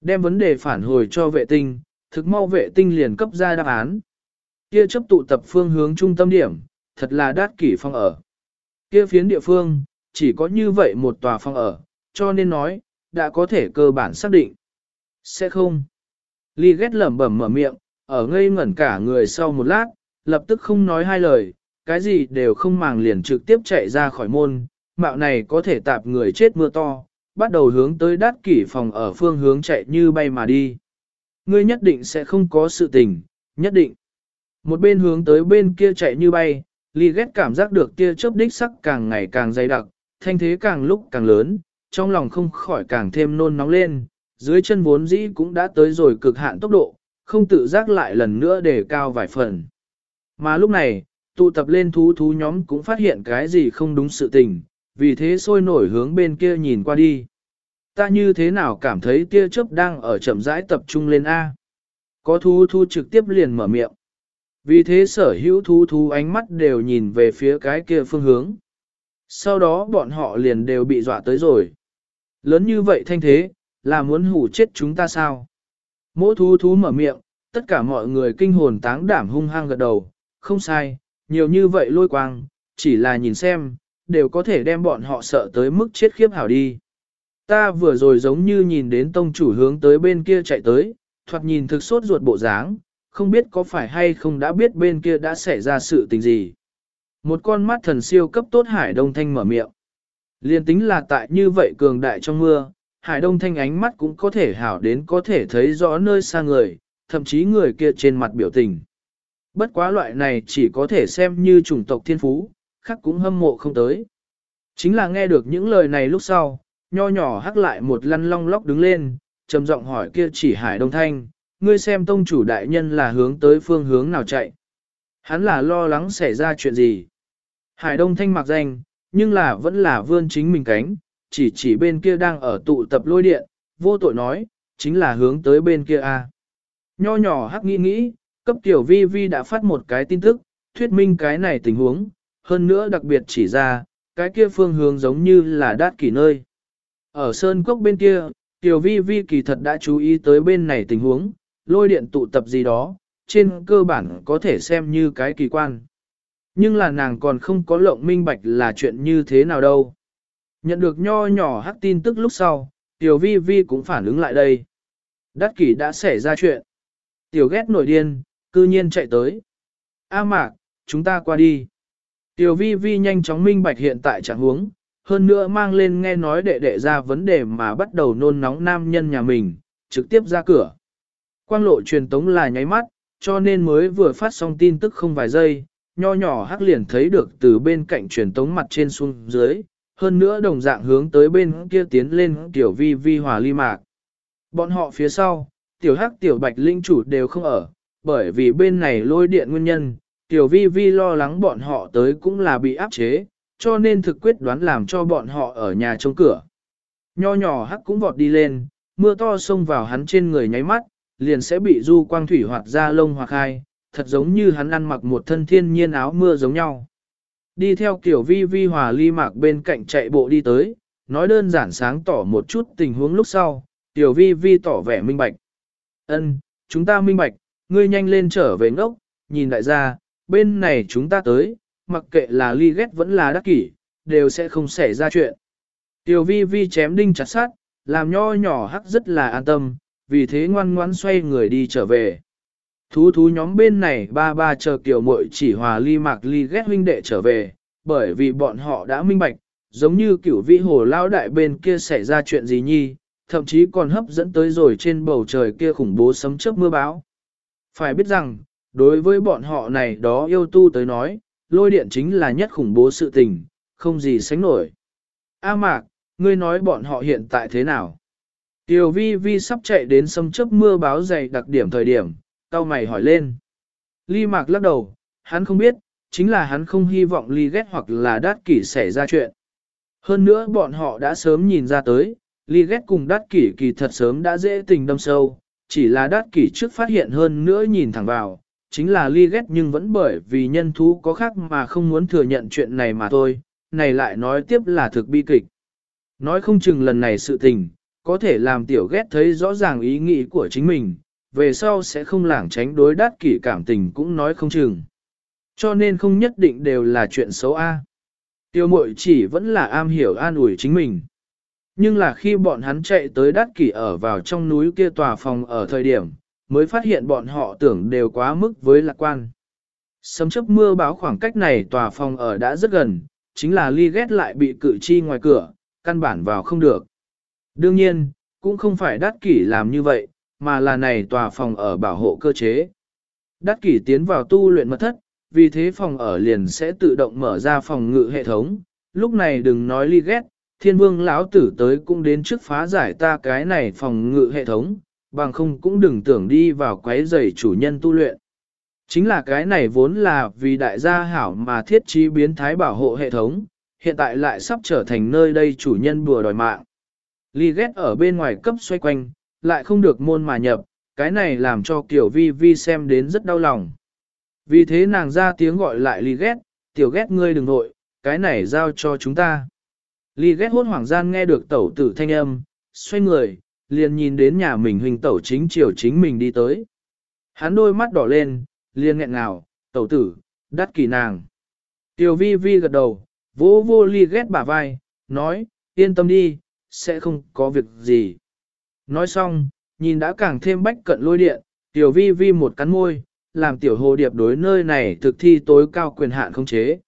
Đem vấn đề phản hồi cho vệ tinh, thực mau vệ tinh liền cấp ra đáp án. Kia chấp tụ tập phương hướng trung tâm điểm, thật là đắc kỷ phong ở. Kia phiến địa phương, chỉ có như vậy một tòa phòng ở, cho nên nói, đã có thể cơ bản xác định. Sẽ không. Ly ghét lẩm bẩm mở miệng, ở ngây ngẩn cả người sau một lát, lập tức không nói hai lời, cái gì đều không màng liền trực tiếp chạy ra khỏi môn, mạo này có thể tạp người chết mưa to, bắt đầu hướng tới đát kỷ phòng ở phương hướng chạy như bay mà đi. Ngươi nhất định sẽ không có sự tình, nhất định. Một bên hướng tới bên kia chạy như bay, Ly ghét cảm giác được tia chớp đích sắc càng ngày càng dày đặc, thanh thế càng lúc càng lớn, trong lòng không khỏi càng thêm nôn nóng lên, dưới chân vốn dĩ cũng đã tới rồi cực hạn tốc độ, không tự giác lại lần nữa để cao vài phần. Mà lúc này, tụ tập lên thú thú nhóm cũng phát hiện cái gì không đúng sự tình, vì thế sôi nổi hướng bên kia nhìn qua đi. Ta như thế nào cảm thấy tia chớp đang ở chậm rãi tập trung lên A. Có thú thú trực tiếp liền mở miệng. Vì thế sở hữu thú thú ánh mắt đều nhìn về phía cái kia phương hướng. Sau đó bọn họ liền đều bị dọa tới rồi. Lớn như vậy thanh thế, là muốn hủ chết chúng ta sao? Mỗi thú thú mở miệng, tất cả mọi người kinh hồn táng đảm hung hăng gật đầu, không sai, nhiều như vậy lôi quang, chỉ là nhìn xem, đều có thể đem bọn họ sợ tới mức chết khiếp hảo đi. Ta vừa rồi giống như nhìn đến tông chủ hướng tới bên kia chạy tới, thoạt nhìn thực sốt ruột bộ dáng, không biết có phải hay không đã biết bên kia đã xảy ra sự tình gì. Một con mắt thần siêu cấp tốt Hải Đông Thanh mở miệng. Liên tính là tại như vậy cường đại trong mưa, Hải Đông Thanh ánh mắt cũng có thể hảo đến có thể thấy rõ nơi xa người, thậm chí người kia trên mặt biểu tình. Bất quá loại này chỉ có thể xem như chủng tộc thiên phú, khác cũng hâm mộ không tới. Chính là nghe được những lời này lúc sau, nho nhỏ hắc lại một lăn long lóc đứng lên, trầm giọng hỏi kia chỉ Hải Đông Thanh, ngươi xem tông chủ đại nhân là hướng tới phương hướng nào chạy. Hắn là lo lắng xảy ra chuyện gì. Hải Đông Thanh mặc danh, nhưng là vẫn là vươn chính mình cánh, chỉ chỉ bên kia đang ở tụ tập lôi điện, vô tội nói, chính là hướng tới bên kia a. Nho nhỏ hắc nghĩ nghĩ, cấp tiểu vi vi đã phát một cái tin tức, thuyết minh cái này tình huống, hơn nữa đặc biệt chỉ ra, cái kia phương hướng giống như là đát kỷ nơi. Ở sơn cốc bên kia, tiểu vi vi kỳ thật đã chú ý tới bên này tình huống, lôi điện tụ tập gì đó, trên cơ bản có thể xem như cái kỳ quan. Nhưng là nàng còn không có lộng minh bạch là chuyện như thế nào đâu. Nhận được nho nhỏ hắc tin tức lúc sau, Tiểu Vi Vi cũng phản ứng lại đây. Đắc kỷ đã xảy ra chuyện. Tiểu ghét nổi điên, cư nhiên chạy tới. A mạc, chúng ta qua đi. Tiểu Vi Vi nhanh chóng minh bạch hiện tại trạng huống, hơn nữa mang lên nghe nói đệ đệ ra vấn đề mà bắt đầu nôn nóng nam nhân nhà mình, trực tiếp ra cửa. Quang lộ truyền tống là nháy mắt, cho nên mới vừa phát xong tin tức không vài giây, nho nhỏ hắc liền thấy được từ bên cạnh truyền tống mặt trên xuống dưới, hơn nữa đồng dạng hướng tới bên kia tiến lên tiểu vi vi hòa ly mạc. Bọn họ phía sau, tiểu hắc tiểu bạch linh chủ đều không ở, bởi vì bên này lôi điện nguyên nhân, tiểu vi vi lo lắng bọn họ tới cũng là bị áp chế, cho nên thực quyết đoán làm cho bọn họ ở nhà trông cửa. Nho nhỏ hắc cũng vọt đi lên, mưa to xông vào hắn trên người nháy mắt, liền sẽ bị du quang thủy hoạt ra lông hoặc hai, thật giống như hắn ăn mặc một thân thiên nhiên áo mưa giống nhau. Đi theo kiểu vi vi hòa ly mạc bên cạnh chạy bộ đi tới, nói đơn giản sáng tỏ một chút tình huống lúc sau, tiểu vi vi tỏ vẻ minh bạch. Ân, chúng ta minh bạch, ngươi nhanh lên trở về ngốc, nhìn đại gia, bên này chúng ta tới, mặc kệ là ly ghét vẫn là đắc kỷ, đều sẽ không xảy ra chuyện. Tiểu vi vi chém đinh chặt sát, làm nho nhỏ hắc rất là an tâm, vì thế ngoan ngoãn xoay người đi trở về. Thú thú nhóm bên này ba ba chờ kiểu muội chỉ hòa ly mạc ly ghét huynh đệ trở về, bởi vì bọn họ đã minh bạch, giống như kiểu vĩ hồ lao đại bên kia xảy ra chuyện gì nhi, thậm chí còn hấp dẫn tới rồi trên bầu trời kia khủng bố sấm chớp mưa bão. Phải biết rằng, đối với bọn họ này đó yêu tu tới nói, lôi điện chính là nhất khủng bố sự tình, không gì sánh nổi. A mạc, ngươi nói bọn họ hiện tại thế nào? Tiểu vi vi sắp chạy đến sâm chớp mưa báo dày đặc điểm thời điểm, tao mày hỏi lên. Ly mạc lắc đầu, hắn không biết, chính là hắn không hy vọng ly ghét hoặc là đát kỷ xảy ra chuyện. Hơn nữa bọn họ đã sớm nhìn ra tới, ly ghét cùng đát kỷ kỳ thật sớm đã dễ tình đâm sâu, chỉ là đát kỷ trước phát hiện hơn nữa nhìn thẳng vào, chính là ly ghét nhưng vẫn bởi vì nhân thú có khác mà không muốn thừa nhận chuyện này mà thôi, này lại nói tiếp là thực bi kịch. Nói không chừng lần này sự tình, có thể làm tiểu ghét thấy rõ ràng ý nghĩ của chính mình, về sau sẽ không lảng tránh đối đát kỷ cảm tình cũng nói không chừng. Cho nên không nhất định đều là chuyện xấu A. Tiêu mội chỉ vẫn là am hiểu an ủi chính mình. Nhưng là khi bọn hắn chạy tới đát kỷ ở vào trong núi kia tòa phòng ở thời điểm, mới phát hiện bọn họ tưởng đều quá mức với lạc quan. Sấm chấp mưa báo khoảng cách này tòa phòng ở đã rất gần, chính là ly ghét lại bị cự chi ngoài cửa, căn bản vào không được. Đương nhiên, cũng không phải đắt kỷ làm như vậy, mà là này tòa phòng ở bảo hộ cơ chế. Đắt kỷ tiến vào tu luyện mật thất, vì thế phòng ở liền sẽ tự động mở ra phòng ngự hệ thống. Lúc này đừng nói ly ghét, thiên vương lão tử tới cũng đến trước phá giải ta cái này phòng ngự hệ thống, bằng không cũng đừng tưởng đi vào quấy rầy chủ nhân tu luyện. Chính là cái này vốn là vì đại gia hảo mà thiết trí biến thái bảo hộ hệ thống, hiện tại lại sắp trở thành nơi đây chủ nhân bùa đòi mạng. Ly ghét ở bên ngoài cấp xoay quanh, lại không được môn mà nhập, cái này làm cho Tiểu Vi Vi xem đến rất đau lòng. Vì thế nàng ra tiếng gọi lại Ly ghét, tiểu ghét ngươi đừng nội, cái này giao cho chúng ta. Ly ghét hốt hoảng gian nghe được tẩu tử thanh âm, xoay người, liền nhìn đến nhà mình huynh tẩu chính chiều chính mình đi tới. Hắn đôi mắt đỏ lên, liền nghẹn ngào, tẩu tử, đắt kỳ nàng. Tiểu vi vi gật đầu, vỗ vô ly ghét bả vai, nói, yên tâm đi, sẽ không có việc gì. Nói xong, nhìn đã càng thêm bách cận lôi điện, tiểu vi vi một cắn môi, làm tiểu hồ điệp đối nơi này thực thi tối cao quyền hạn không chế.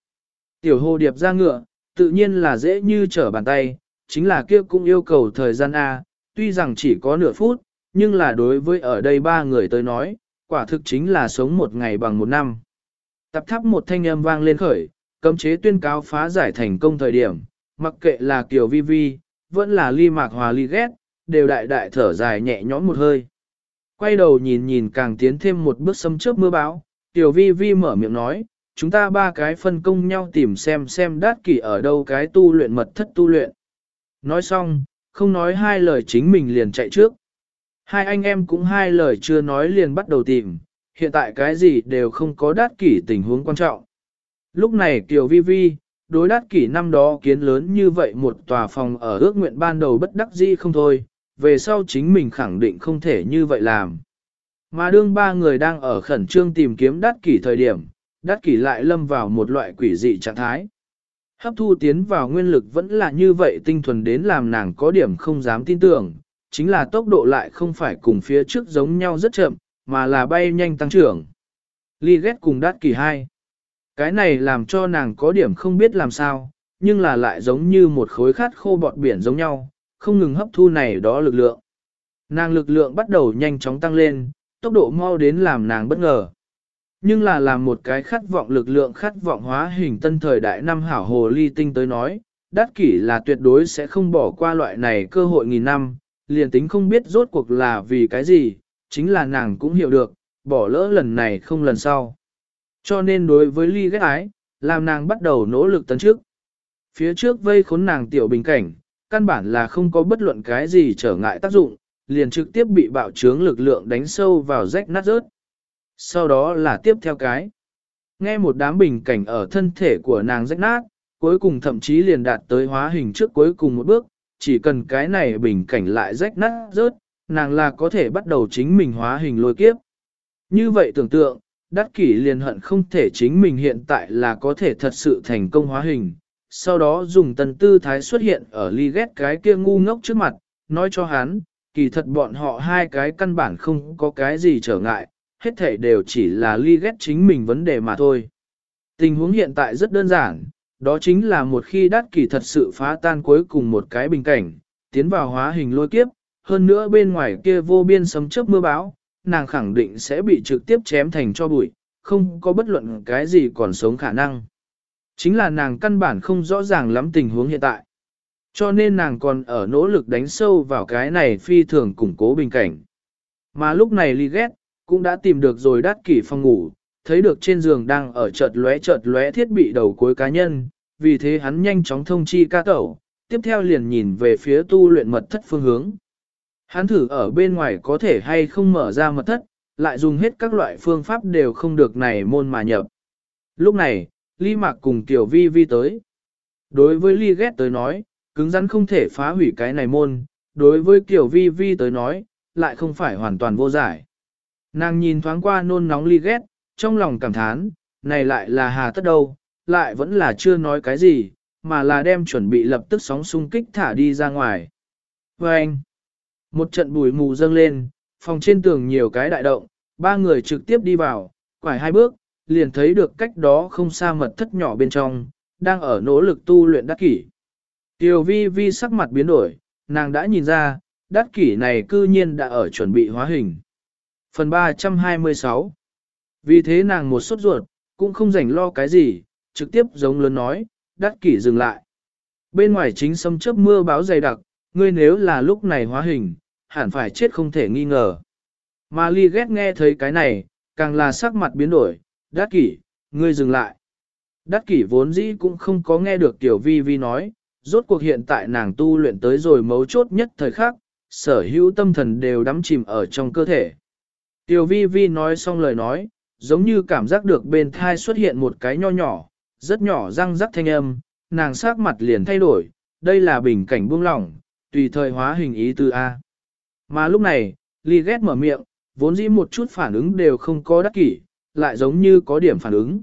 Tiểu hồ điệp ra ngựa, tự nhiên là dễ như trở bàn tay, chính là kia cũng yêu cầu thời gian A, tuy rằng chỉ có nửa phút, nhưng là đối với ở đây ba người tới nói, quả thực chính là sống một ngày bằng một năm. Tập thắp một thanh âm vang lên khởi, cấm chế tuyên cáo phá giải thành công thời điểm, mặc kệ là kiểu Vi Vi, vẫn là ly mạc hòa ly ghét, đều đại đại thở dài nhẹ nhõm một hơi. Quay đầu nhìn nhìn càng tiến thêm một bước xâm chớp mưa báo, Tiểu Vi Vi mở miệng nói, chúng ta ba cái phân công nhau tìm xem xem đát kỷ ở đâu cái tu luyện mật thất tu luyện. Nói xong, không nói hai lời chính mình liền chạy trước. Hai anh em cũng hai lời chưa nói liền bắt đầu tìm, hiện tại cái gì đều không có đát kỷ tình huống quan trọng. Lúc này Kiều Vi Vi, đối đát kỷ năm đó kiến lớn như vậy một tòa phòng ở ước nguyện ban đầu bất đắc dĩ không thôi, về sau chính mình khẳng định không thể như vậy làm. Mà đương ba người đang ở khẩn trương tìm kiếm đát kỷ thời điểm, đát kỷ lại lâm vào một loại quỷ dị trạng thái. Hấp thu tiến vào nguyên lực vẫn là như vậy tinh thuần đến làm nàng có điểm không dám tin tưởng, chính là tốc độ lại không phải cùng phía trước giống nhau rất chậm, mà là bay nhanh tăng trưởng. Ly ghét cùng đát kỷ hai. Cái này làm cho nàng có điểm không biết làm sao, nhưng là lại giống như một khối khát khô bọt biển giống nhau, không ngừng hấp thu này đó lực lượng. Nàng lực lượng bắt đầu nhanh chóng tăng lên, tốc độ mau đến làm nàng bất ngờ. Nhưng là làm một cái khát vọng lực lượng khát vọng hóa hình tân thời đại năm hảo hồ ly tinh tới nói, đắc kỷ là tuyệt đối sẽ không bỏ qua loại này cơ hội nghìn năm, liền tính không biết rốt cuộc là vì cái gì, chính là nàng cũng hiểu được, bỏ lỡ lần này không lần sau. Cho nên đối với ly ghét ái, làm nàng bắt đầu nỗ lực tấn trước. Phía trước vây khốn nàng tiểu bình cảnh, căn bản là không có bất luận cái gì trở ngại tác dụng, liền trực tiếp bị bạo trướng lực lượng đánh sâu vào rách nát rớt. Sau đó là tiếp theo cái. Nghe một đám bình cảnh ở thân thể của nàng rách nát, cuối cùng thậm chí liền đạt tới hóa hình trước cuối cùng một bước, chỉ cần cái này bình cảnh lại rách nát rớt, nàng là có thể bắt đầu chính mình hóa hình lôi kiếp. Như vậy tưởng tượng, đắc kỷ liền hận không thể chính mình hiện tại là có thể thật sự thành công hóa hình, sau đó dùng tần tư thái xuất hiện ở ly ghét cái kia ngu ngốc trước mặt, nói cho hắn, kỳ thật bọn họ hai cái căn bản không có cái gì trở ngại, hết thể đều chỉ là ly ghét chính mình vấn đề mà thôi. Tình huống hiện tại rất đơn giản, đó chính là một khi đắc kỷ thật sự phá tan cuối cùng một cái bình cảnh, tiến vào hóa hình lôi kiếp, hơn nữa bên ngoài kia vô biên sấm chớp mưa bão, nàng khẳng định sẽ bị trực tiếp chém thành cho bụi, không có bất luận cái gì còn sống khả năng. Chính là nàng căn bản không rõ ràng lắm tình huống hiện tại. Cho nên nàng còn ở nỗ lực đánh sâu vào cái này phi thường củng cố bình cảnh. Mà lúc này Ly ghét, cũng đã tìm được rồi đắt kỷ phòng ngủ, thấy được trên giường đang ở chợt lóe chợt lóe thiết bị đầu cuối cá nhân, vì thế hắn nhanh chóng thông chi ca tẩu, tiếp theo liền nhìn về phía tu luyện mật thất phương hướng. Hắn thử ở bên ngoài có thể hay không mở ra mật thất, lại dùng hết các loại phương pháp đều không được này môn mà nhập. Lúc này, Ly Mạc cùng Tiểu Vi Vi tới. Đối với Ly ghét tới nói, cứng rắn không thể phá hủy cái này môn, đối với Tiểu Vi Vi tới nói, lại không phải hoàn toàn vô giải. Nàng nhìn thoáng qua nôn nóng Ly ghét, trong lòng cảm thán, này lại là hà tất đâu, lại vẫn là chưa nói cái gì, mà là đem chuẩn bị lập tức sóng xung kích thả đi ra ngoài. Và anh, một trận bụi mù dâng lên, phòng trên tường nhiều cái đại động, ba người trực tiếp đi vào, quải hai bước, liền thấy được cách đó không xa mật thất nhỏ bên trong, đang ở nỗ lực tu luyện đắc kỷ. Tiểu vi vi sắc mặt biến đổi, nàng đã nhìn ra, đắc kỷ này cư nhiên đã ở chuẩn bị hóa hình. Phần 326 Vì thế nàng một sốt ruột, cũng không rảnh lo cái gì, trực tiếp giống lớn nói, đắc kỷ dừng lại. Bên ngoài chính sâm chớp mưa báo dày đặc, ngươi nếu là lúc này hóa hình, hẳn phải chết không thể nghi ngờ. Mà ly ghét nghe thấy cái này, càng là sắc mặt biến đổi, đắc kỷ, ngươi dừng lại. Đắc kỷ vốn dĩ cũng không có nghe được tiểu vi vi nói, rốt cuộc hiện tại nàng tu luyện tới rồi mấu chốt nhất thời khắc, sở hữu tâm thần đều đắm chìm ở trong cơ thể. Tiểu vi vi nói xong lời nói, giống như cảm giác được bên thai xuất hiện một cái nho nhỏ, rất nhỏ răng rắc thanh âm, nàng sắc mặt liền thay đổi, đây là bình cảnh buông lỏng, tùy thời hóa hình ý tư A. Mà lúc này, ly ghét mở miệng, vốn dĩ một chút phản ứng đều không có đắc kỷ, lại giống như có điểm phản ứng.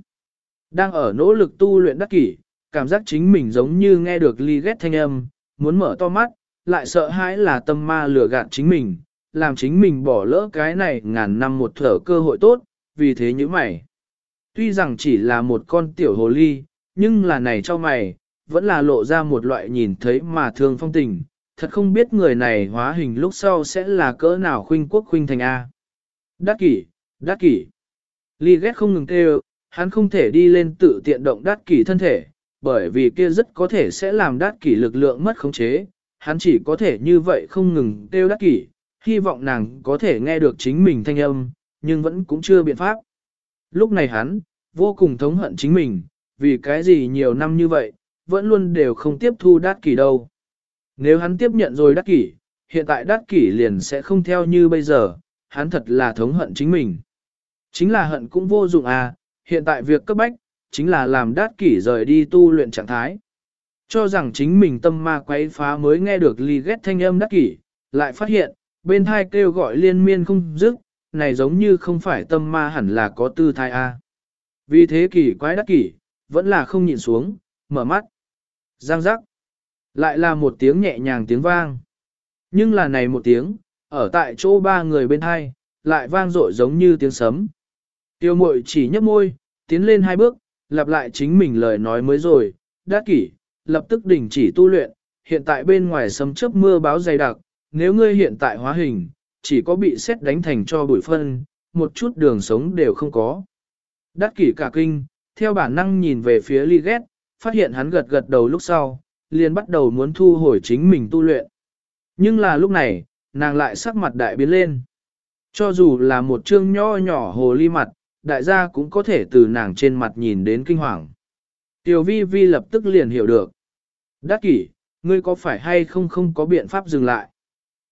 Đang ở nỗ lực tu luyện đắc kỷ, cảm giác chính mình giống như nghe được ly ghét thanh âm, muốn mở to mắt, lại sợ hãi là tâm ma lừa gạt chính mình, làm chính mình bỏ lỡ cái này ngàn năm một thở cơ hội tốt, vì thế như mày. Tuy rằng chỉ là một con tiểu hồ ly, nhưng là này cho mày, vẫn là lộ ra một loại nhìn thấy mà thương phong tình, thật không biết người này hóa hình lúc sau sẽ là cỡ nào khuynh quốc khuynh thành A. Đắc kỷ, đắc kỷ. Ly ghét không ngừng kêu, hắn không thể đi lên tự tiện động đắc kỷ thân thể, bởi vì kia rất có thể sẽ làm đắc kỷ lực lượng mất khống chế, hắn chỉ có thể như vậy không ngừng kêu đắc kỷ, hy vọng nàng có thể nghe được chính mình thanh âm, nhưng vẫn cũng chưa biện pháp. Lúc này hắn, vô cùng thống hận chính mình, vì cái gì nhiều năm như vậy, vẫn luôn đều không tiếp thu đắc kỷ đâu. Nếu hắn tiếp nhận rồi đắc kỷ, hiện tại đắc kỷ liền sẽ không theo như bây giờ, hắn thật là thống hận chính mình. Chính là hận cũng vô dụng à, hiện tại việc cấp bách, chính là làm đát kỷ rời đi tu luyện trạng thái. Cho rằng chính mình tâm ma quấy phá mới nghe được ly ghét thanh âm đát kỷ, lại phát hiện, bên thai kêu gọi liên miên không dứt, này giống như không phải tâm ma hẳn là có tư thai a. Vì thế kỳ quái đắc kỷ, vẫn là không nhìn xuống, mở mắt. Giang giác. Lại là một tiếng nhẹ nhàng tiếng vang. Nhưng là này một tiếng, ở tại chỗ ba người bên hai, lại vang dội giống như tiếng sấm. Tiêu mội chỉ nhấp môi, tiến lên hai bước, lặp lại chính mình lời nói mới rồi, đắc kỷ, lập tức đình chỉ tu luyện, hiện tại bên ngoài sấm chớp mưa báo dày đặc, nếu ngươi hiện tại hóa hình, chỉ có bị xét đánh thành cho bụi phân, một chút đường sống đều không có. Đắc kỷ cả kinh, theo bản năng nhìn về phía Liget, phát hiện hắn gật gật đầu lúc sau, liền bắt đầu muốn thu hồi chính mình tu luyện. Nhưng là lúc này, nàng lại sắc mặt đại biến lên. Cho dù là một chương nho nhỏ hồ ly mặt, đại gia cũng có thể từ nàng trên mặt nhìn đến kinh hoàng. Tiểu vi vi lập tức liền hiểu được. Đắc kỷ, ngươi có phải hay không không có biện pháp dừng lại?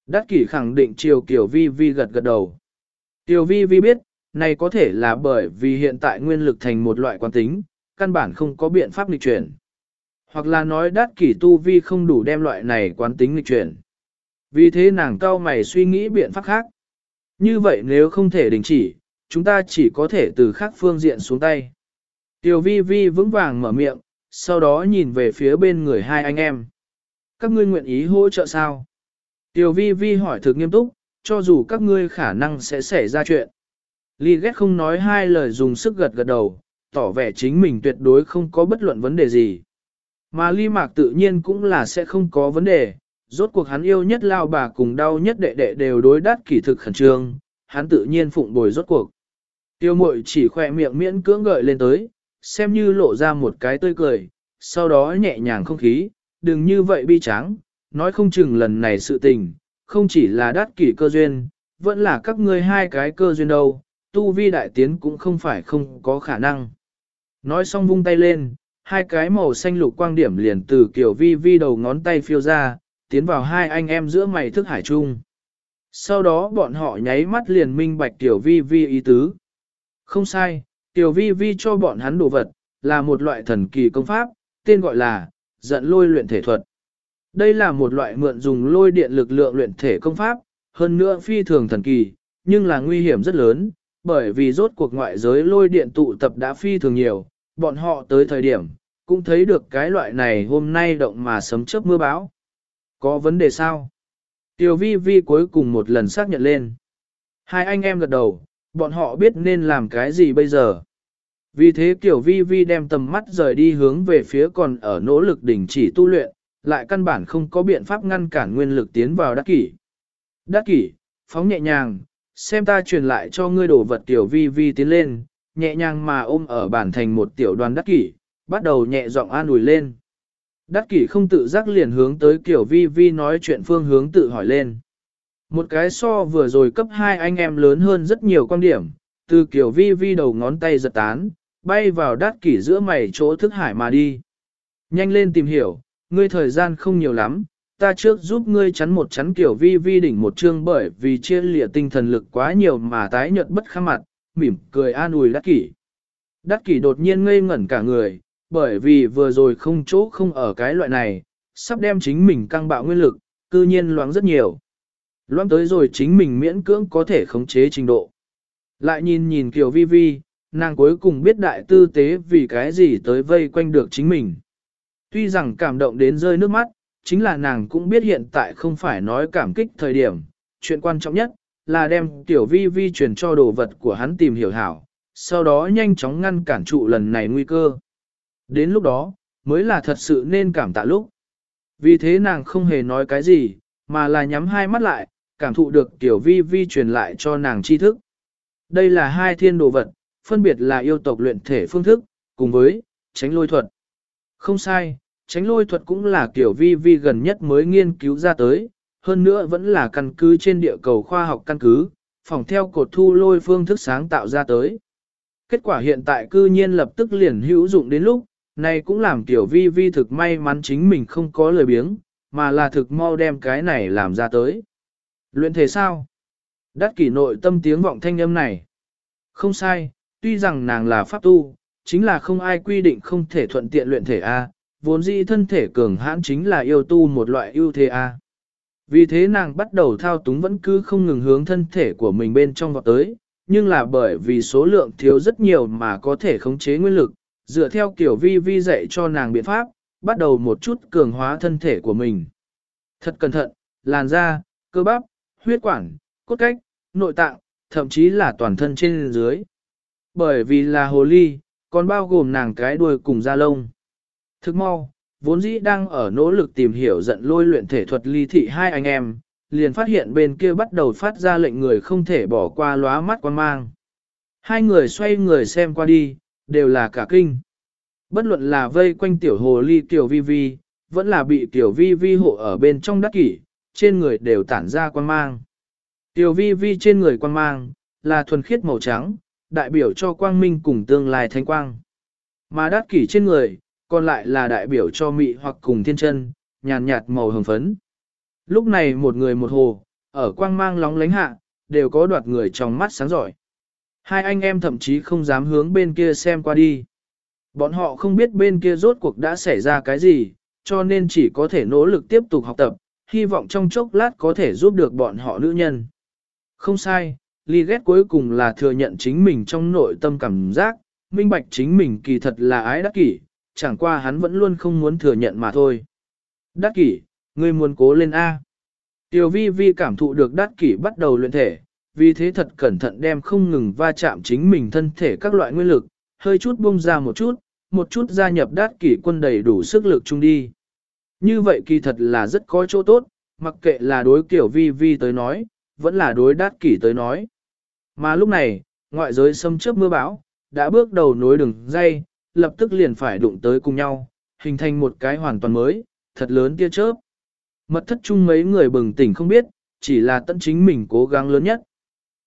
Đắc kỷ khẳng định chiều kiểu vi vi gật gật đầu. Tiểu vi vi biết, này có thể là bởi vì hiện tại nguyên lực thành một loại quan tính, căn bản không có biện pháp lịch chuyển. Hoặc là nói đắt kỷ tu vi không đủ đem loại này quán tính nghịch chuyển. Vì thế nàng cao mày suy nghĩ biện pháp khác. Như vậy nếu không thể đình chỉ, chúng ta chỉ có thể từ khác phương diện xuống tay. Tiểu vi vi vững vàng mở miệng, sau đó nhìn về phía bên người hai anh em. Các ngươi nguyện ý hỗ trợ sao? Tiểu vi vi hỏi thực nghiêm túc, cho dù các ngươi khả năng sẽ xảy ra chuyện. Ly ghét không nói hai lời dùng sức gật gật đầu, tỏ vẻ chính mình tuyệt đối không có bất luận vấn đề gì. Mà ly mạc tự nhiên cũng là sẽ không có vấn đề, rốt cuộc hắn yêu nhất lao bà cùng đau nhất đệ đệ đều đối đắt kỷ thực khẩn trương, hắn tự nhiên phụng bồi rốt cuộc. Tiêu mội chỉ khỏe miệng miễn cưỡng gợi lên tới, xem như lộ ra một cái tươi cười, sau đó nhẹ nhàng không khí, đừng như vậy bi tráng, nói không chừng lần này sự tình, không chỉ là đắt kỷ cơ duyên, vẫn là các ngươi hai cái cơ duyên đâu, tu vi đại tiến cũng không phải không có khả năng. Nói xong vung tay lên, hai cái màu xanh lục quang điểm liền từ kiểu vi vi đầu ngón tay phiêu ra, tiến vào hai anh em giữa mày thức hải chung. Sau đó bọn họ nháy mắt liền minh bạch tiểu vi vi ý tứ. Không sai, tiểu vi vi cho bọn hắn đồ vật, là một loại thần kỳ công pháp, tên gọi là giận lôi luyện thể thuật. Đây là một loại mượn dùng lôi điện lực lượng luyện thể công pháp, hơn nữa phi thường thần kỳ, nhưng là nguy hiểm rất lớn, bởi vì rốt cuộc ngoại giới lôi điện tụ tập đã phi thường nhiều, bọn họ tới thời điểm, cũng thấy được cái loại này hôm nay động mà sấm chớp mưa bão. Có vấn đề sao? Tiểu vi vi cuối cùng một lần xác nhận lên. Hai anh em gật đầu, bọn họ biết nên làm cái gì bây giờ. Vì thế Tiểu vi vi đem tầm mắt rời đi hướng về phía còn ở nỗ lực đỉnh chỉ tu luyện, lại căn bản không có biện pháp ngăn cản nguyên lực tiến vào đắc kỷ. Đắc kỷ, phóng nhẹ nhàng, xem ta truyền lại cho ngươi đồ vật Tiểu vi vi tiến lên, nhẹ nhàng mà ôm ở bản thành một tiểu đoàn đắc kỷ, bắt đầu nhẹ giọng an ủi lên. Đắc kỷ không tự giác liền hướng tới kiểu vi vi nói chuyện phương hướng tự hỏi lên. Một cái so vừa rồi cấp hai anh em lớn hơn rất nhiều quan điểm, từ kiểu vi vi đầu ngón tay giật tán, bay vào đắc kỷ giữa mày chỗ thức hải mà đi. Nhanh lên tìm hiểu, ngươi thời gian không nhiều lắm, ta trước giúp ngươi chắn một chắn kiểu vi vi đỉnh một chương bởi vì chia lịa tinh thần lực quá nhiều mà tái nhợt bất khả mặt, mỉm cười an ủi đắc kỷ. Đắc kỷ đột nhiên ngây ngẩn cả người, bởi vì vừa rồi không chỗ không ở cái loại này, sắp đem chính mình căng bạo nguyên lực, cư nhiên loáng rất nhiều. Loáng tới rồi chính mình miễn cưỡng có thể khống chế trình độ. Lại nhìn nhìn Kiều Vi Vi, nàng cuối cùng biết đại tư tế vì cái gì tới vây quanh được chính mình. Tuy rằng cảm động đến rơi nước mắt, chính là nàng cũng biết hiện tại không phải nói cảm kích thời điểm, chuyện quan trọng nhất là đem tiểu vi vi truyền cho đồ vật của hắn tìm hiểu hảo, sau đó nhanh chóng ngăn cản trụ lần này nguy cơ. Đến lúc đó, mới là thật sự nên cảm tạ lúc. Vì thế nàng không hề nói cái gì, mà là nhắm hai mắt lại, cảm thụ được tiểu vi vi truyền lại cho nàng tri thức. Đây là hai thiên đồ vật, phân biệt là yêu tộc luyện thể phương thức, cùng với tránh lôi thuật. Không sai, tránh lôi thuật cũng là kiểu vi vi gần nhất mới nghiên cứu ra tới, hơn nữa vẫn là căn cứ trên địa cầu khoa học căn cứ, phòng theo cột thu lôi phương thức sáng tạo ra tới. Kết quả hiện tại cư nhiên lập tức liền hữu dụng đến lúc, này cũng làm tiểu vi vi thực may mắn chính mình không có lời biếng, mà là thực mau đem cái này làm ra tới. Luyện thể sao? Đắt kỷ nội tâm tiếng vọng thanh âm này. Không sai, tuy rằng nàng là pháp tu, chính là không ai quy định không thể thuận tiện luyện thể A, vốn dĩ thân thể cường hãn chính là yêu tu một loại ưu thế A. Vì thế nàng bắt đầu thao túng vẫn cứ không ngừng hướng thân thể của mình bên trong vọt tới, nhưng là bởi vì số lượng thiếu rất nhiều mà có thể khống chế nguyên lực, dựa theo kiểu vi vi dạy cho nàng biện pháp, bắt đầu một chút cường hóa thân thể của mình. Thật cẩn thận, làn da, cơ bắp, huyết quản, cốt cách, nội tạng, thậm chí là toàn thân trên dưới. Bởi vì là hồ ly, còn bao gồm nàng cái đuôi cùng da lông. Thức mau, vốn dĩ đang ở nỗ lực tìm hiểu giận lôi luyện thể thuật ly thị hai anh em, liền phát hiện bên kia bắt đầu phát ra lệnh người không thể bỏ qua lóa mắt quan mang. Hai người xoay người xem qua đi, đều là cả kinh. Bất luận là vây quanh tiểu hồ ly tiểu vi vi, vẫn là bị tiểu vi vi hộ ở bên trong đắc kỷ, trên người đều tản ra quan mang. Tiểu vi vi trên người quan mang, là thuần khiết màu trắng, đại biểu cho quang minh cùng tương lai thanh quang. Mà đắc kỷ trên người, còn lại là đại biểu cho mị hoặc cùng thiên chân, nhàn nhạt màu hồng phấn. Lúc này một người một hồ, ở quang mang lóng lánh hạ, đều có đoạt người trong mắt sáng giỏi. Hai anh em thậm chí không dám hướng bên kia xem qua đi. Bọn họ không biết bên kia rốt cuộc đã xảy ra cái gì, cho nên chỉ có thể nỗ lực tiếp tục học tập, hy vọng trong chốc lát có thể giúp được bọn họ nữ nhân. Không sai, Ly ghét cuối cùng là thừa nhận chính mình trong nội tâm cảm giác, minh bạch chính mình kỳ thật là ái đắc kỷ, chẳng qua hắn vẫn luôn không muốn thừa nhận mà thôi. Đắc kỷ, ngươi muốn cố lên A. Tiểu vi vi cảm thụ được đắc kỷ bắt đầu luyện thể, vì thế thật cẩn thận đem không ngừng va chạm chính mình thân thể các loại nguyên lực, hơi chút bung ra một chút, một chút gia nhập đát kỷ quân đầy đủ sức lực chung đi. Như vậy kỳ thật là rất có chỗ tốt, mặc kệ là đối kiểu vi vi tới nói, vẫn là đối đát kỷ tới nói. Mà lúc này, ngoại giới xâm chớp mưa bão, đã bước đầu nối đường dây, lập tức liền phải đụng tới cùng nhau, hình thành một cái hoàn toàn mới, thật lớn tia chớp. Mật thất chung mấy người bừng tỉnh không biết, chỉ là tận chính mình cố gắng lớn nhất.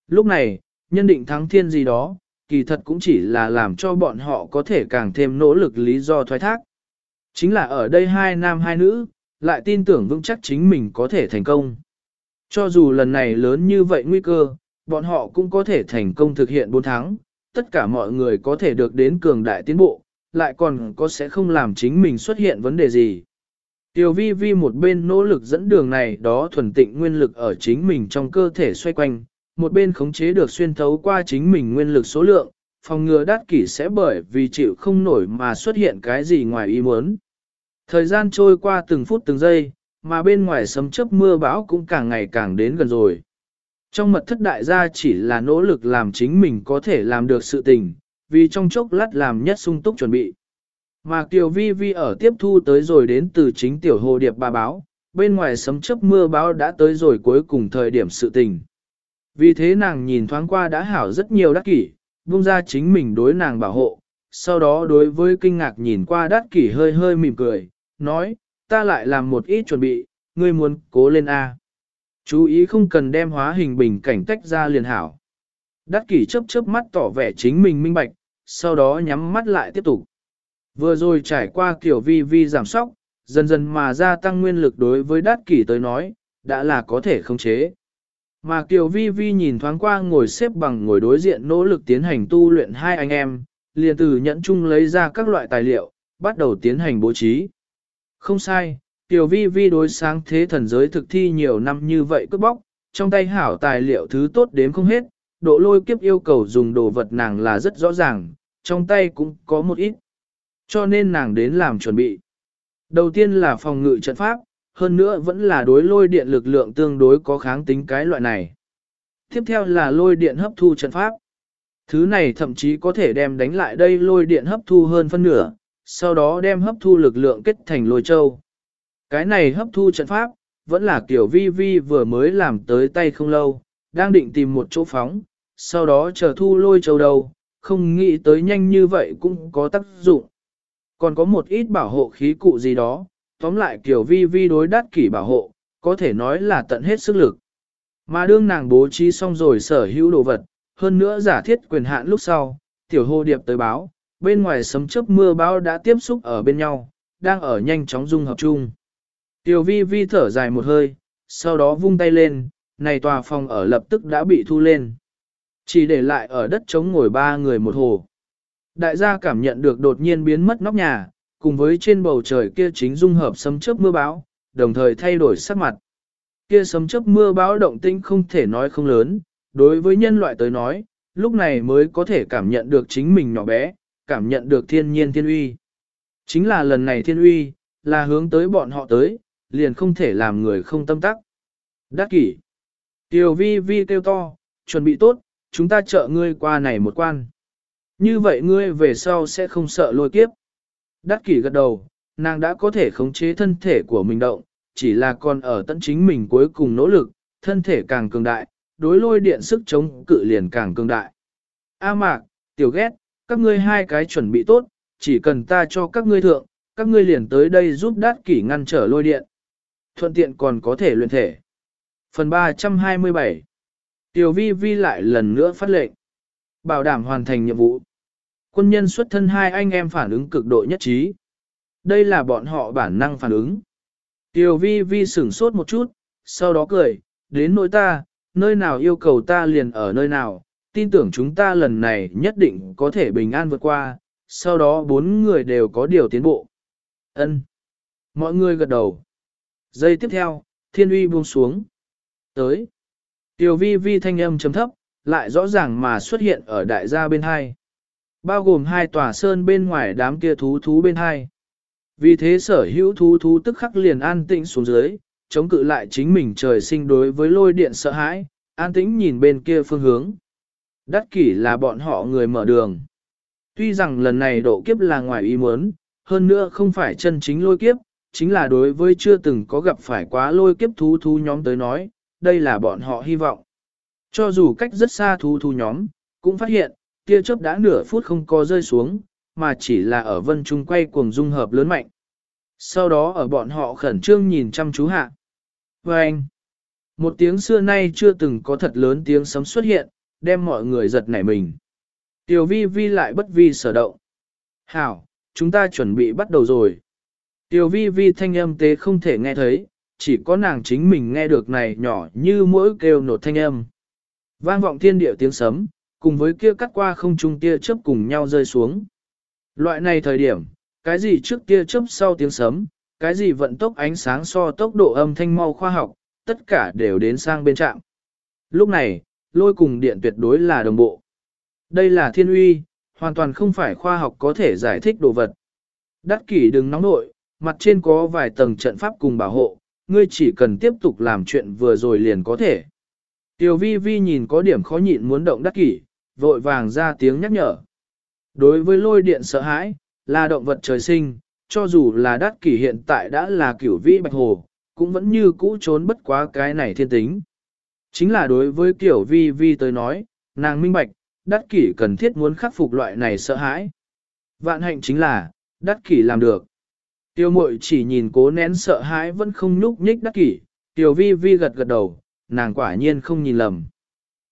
Lúc này, nhân định thắng thiên gì đó, kỳ thật cũng chỉ là làm cho bọn họ có thể càng thêm nỗ lực lý do thoái thác. Chính là ở đây hai nam hai nữ, lại tin tưởng vững chắc chính mình có thể thành công. Cho dù lần này lớn như vậy nguy cơ, bọn họ cũng có thể thành công thực hiện 4 tháng, tất cả mọi người có thể được đến cường đại tiến bộ, lại còn có sẽ không làm chính mình xuất hiện vấn đề gì. Tiểu vi vi một bên nỗ lực dẫn đường này đó thuần tịnh nguyên lực ở chính mình trong cơ thể xoay quanh, một bên khống chế được xuyên thấu qua chính mình nguyên lực số lượng, phòng ngừa đát kỷ sẽ bởi vì chịu không nổi mà xuất hiện cái gì ngoài ý muốn. Thời gian trôi qua từng phút từng giây, mà bên ngoài sấm chớp mưa bão cũng càng ngày càng đến gần rồi. Trong mật thất đại gia chỉ là nỗ lực làm chính mình có thể làm được sự tình, vì trong chốc lát làm nhất sung túc chuẩn bị. Mà Kiều Vi Vi ở tiếp thu tới rồi đến từ chính tiểu hồ điệp bà báo, bên ngoài sấm chớp mưa bão đã tới rồi cuối cùng thời điểm sự tình. Vì thế nàng nhìn thoáng qua đã hảo rất nhiều đắc kỷ, buông ra chính mình đối nàng bảo hộ, sau đó đối với kinh ngạc nhìn qua đắc kỷ hơi hơi mỉm cười, nói, ta lại làm một ít chuẩn bị, ngươi muốn cố lên A. Chú ý không cần đem hóa hình bình cảnh tách ra liền hảo. Đắc kỷ chớp chớp mắt tỏ vẻ chính mình minh bạch, sau đó nhắm mắt lại tiếp tục. Vừa rồi trải qua kiểu vi vi giảm sóc, dần dần mà gia tăng nguyên lực đối với đắc kỷ tới nói, đã là có thể khống chế. Mà Kiều Vi Vi nhìn thoáng qua ngồi xếp bằng ngồi đối diện nỗ lực tiến hành tu luyện hai anh em, liền từ nhẫn chung lấy ra các loại tài liệu, bắt đầu tiến hành bố trí. Không sai, Tiểu Vi Vi đối sáng thế thần giới thực thi nhiều năm như vậy cướp bóc, trong tay hảo tài liệu thứ tốt đếm không hết, độ lôi kiếp yêu cầu dùng đồ vật nàng là rất rõ ràng, trong tay cũng có một ít. Cho nên nàng đến làm chuẩn bị. Đầu tiên là phòng ngự trận pháp, hơn nữa vẫn là đối lôi điện lực lượng tương đối có kháng tính cái loại này. Tiếp theo là lôi điện hấp thu trận pháp. Thứ này thậm chí có thể đem đánh lại đây lôi điện hấp thu hơn phân nửa, sau đó đem hấp thu lực lượng kết thành lôi châu. Cái này hấp thu trận pháp, vẫn là kiểu vi vi vừa mới làm tới tay không lâu, đang định tìm một chỗ phóng, sau đó chờ thu lôi châu đầu, không nghĩ tới nhanh như vậy cũng có tác dụng. Còn có một ít bảo hộ khí cụ gì đó, tóm lại kiểu vi vi đối đắt kỷ bảo hộ, có thể nói là tận hết sức lực. Mà đương nàng bố trí xong rồi sở hữu đồ vật, hơn nữa giả thiết quyền hạn lúc sau, tiểu hồ điệp tới báo, bên ngoài sấm chớp mưa bão đã tiếp xúc ở bên nhau, đang ở nhanh chóng dung hợp chung. Tiểu vi vi thở dài một hơi, sau đó vung tay lên, này tòa phòng ở lập tức đã bị thu lên. Chỉ để lại ở đất trống ngồi ba người một hồ. Đại gia cảm nhận được đột nhiên biến mất nóc nhà, cùng với trên bầu trời kia chính dung hợp sấm chớp mưa bão, đồng thời thay đổi sắc mặt. Kia sấm chớp mưa bão động tinh không thể nói không lớn, đối với nhân loại tới nói, lúc này mới có thể cảm nhận được chính mình nhỏ bé, cảm nhận được thiên nhiên thiên uy. Chính là lần này thiên uy, là hướng tới bọn họ tới, liền không thể làm người không tâm tắc. Đắc kỷ. Tiểu vi vi kêu to, chuẩn bị tốt, chúng ta trợ ngươi qua này một quan. Như vậy ngươi về sau sẽ không sợ lôi kiếp. Đắc kỷ gật đầu, nàng đã có thể khống chế thân thể của mình động, chỉ là còn ở tận chính mình cuối cùng nỗ lực, thân thể càng cường đại, đối lôi điện sức chống cự liền càng cường đại. A mạc, tiểu ghét, các ngươi hai cái chuẩn bị tốt, chỉ cần ta cho các ngươi thượng, các ngươi liền tới đây giúp đát kỷ ngăn trở lôi điện. Thuận tiện còn có thể luyện thể. Phần 327 Tiểu vi vi lại lần nữa phát lệnh. Bảo đảm hoàn thành nhiệm vụ. Quân nhân xuất thân hai anh em phản ứng cực độ nhất trí. Đây là bọn họ bản năng phản ứng. Tiểu vi vi sửng sốt một chút, sau đó cười, đến nỗi ta, nơi nào yêu cầu ta liền ở nơi nào, tin tưởng chúng ta lần này nhất định có thể bình an vượt qua, sau đó bốn người đều có điều tiến bộ. Ân. Mọi người gật đầu. Giây tiếp theo, thiên uy buông xuống. Tới. Tiểu vi vi thanh âm chấm thấp, lại rõ ràng mà xuất hiện ở đại gia bên hai. Bao gồm hai tòa sơn bên ngoài đám kia thú thú bên hai. Vì thế sở hữu thú thú tức khắc liền an tĩnh xuống dưới, chống cự lại chính mình trời sinh đối với lôi điện sợ hãi, an tĩnh nhìn bên kia phương hướng. Đắc kỷ là bọn họ người mở đường. Tuy rằng lần này độ kiếp là ngoài ý muốn, hơn nữa không phải chân chính lôi kiếp, chính là đối với chưa từng có gặp phải quá lôi kiếp thú thú nhóm tới nói, đây là bọn họ hy vọng. Cho dù cách rất xa thú thú nhóm, cũng phát hiện, tia chớp đã nửa phút không có rơi xuống, mà chỉ là ở vân trung quay cuồng dung hợp lớn mạnh. Sau đó ở bọn họ khẩn trương nhìn chăm chú hạ. Và anh, một tiếng xưa nay chưa từng có thật lớn tiếng sấm xuất hiện, đem mọi người giật nảy mình. Tiểu vi vi lại bất vi sở động. Hảo, chúng ta chuẩn bị bắt đầu rồi. Tiểu vi vi thanh âm tế không thể nghe thấy, chỉ có nàng chính mình nghe được này nhỏ như mỗi kêu nột thanh âm. Vang vọng thiên địa tiếng sấm, cùng với kia cắt qua không trung tia chớp cùng nhau rơi xuống. Loại này thời điểm, cái gì trước tia chớp sau tiếng sấm, cái gì vận tốc ánh sáng so tốc độ âm thanh mau khoa học, tất cả đều đến sang bên trạm. Lúc này, lôi cùng điện tuyệt đối là đồng bộ. Đây là thiên uy, hoàn toàn không phải khoa học có thể giải thích đồ vật. Đắc kỷ đừng nóng nội, mặt trên có vài tầng trận pháp cùng bảo hộ, ngươi chỉ cần tiếp tục làm chuyện vừa rồi liền có thể. Tiểu vi vi nhìn có điểm khó nhịn muốn động đắc kỷ, vội vàng ra tiếng nhắc nhở. Đối với lôi điện sợ hãi, là động vật trời sinh, cho dù là đắc kỷ hiện tại đã là kiểu vĩ bạch hồ, cũng vẫn như cũ trốn bất quá cái này thiên tính. Chính là đối với kiểu vi vi tới nói, nàng minh bạch, đắc kỷ cần thiết muốn khắc phục loại này sợ hãi. Vạn hạnh chính là, đắc kỷ làm được. Tiêu mội chỉ nhìn cố nén sợ hãi vẫn không nhúc nhích đắc kỷ, tiểu vi vi gật gật đầu, nàng quả nhiên không nhìn lầm.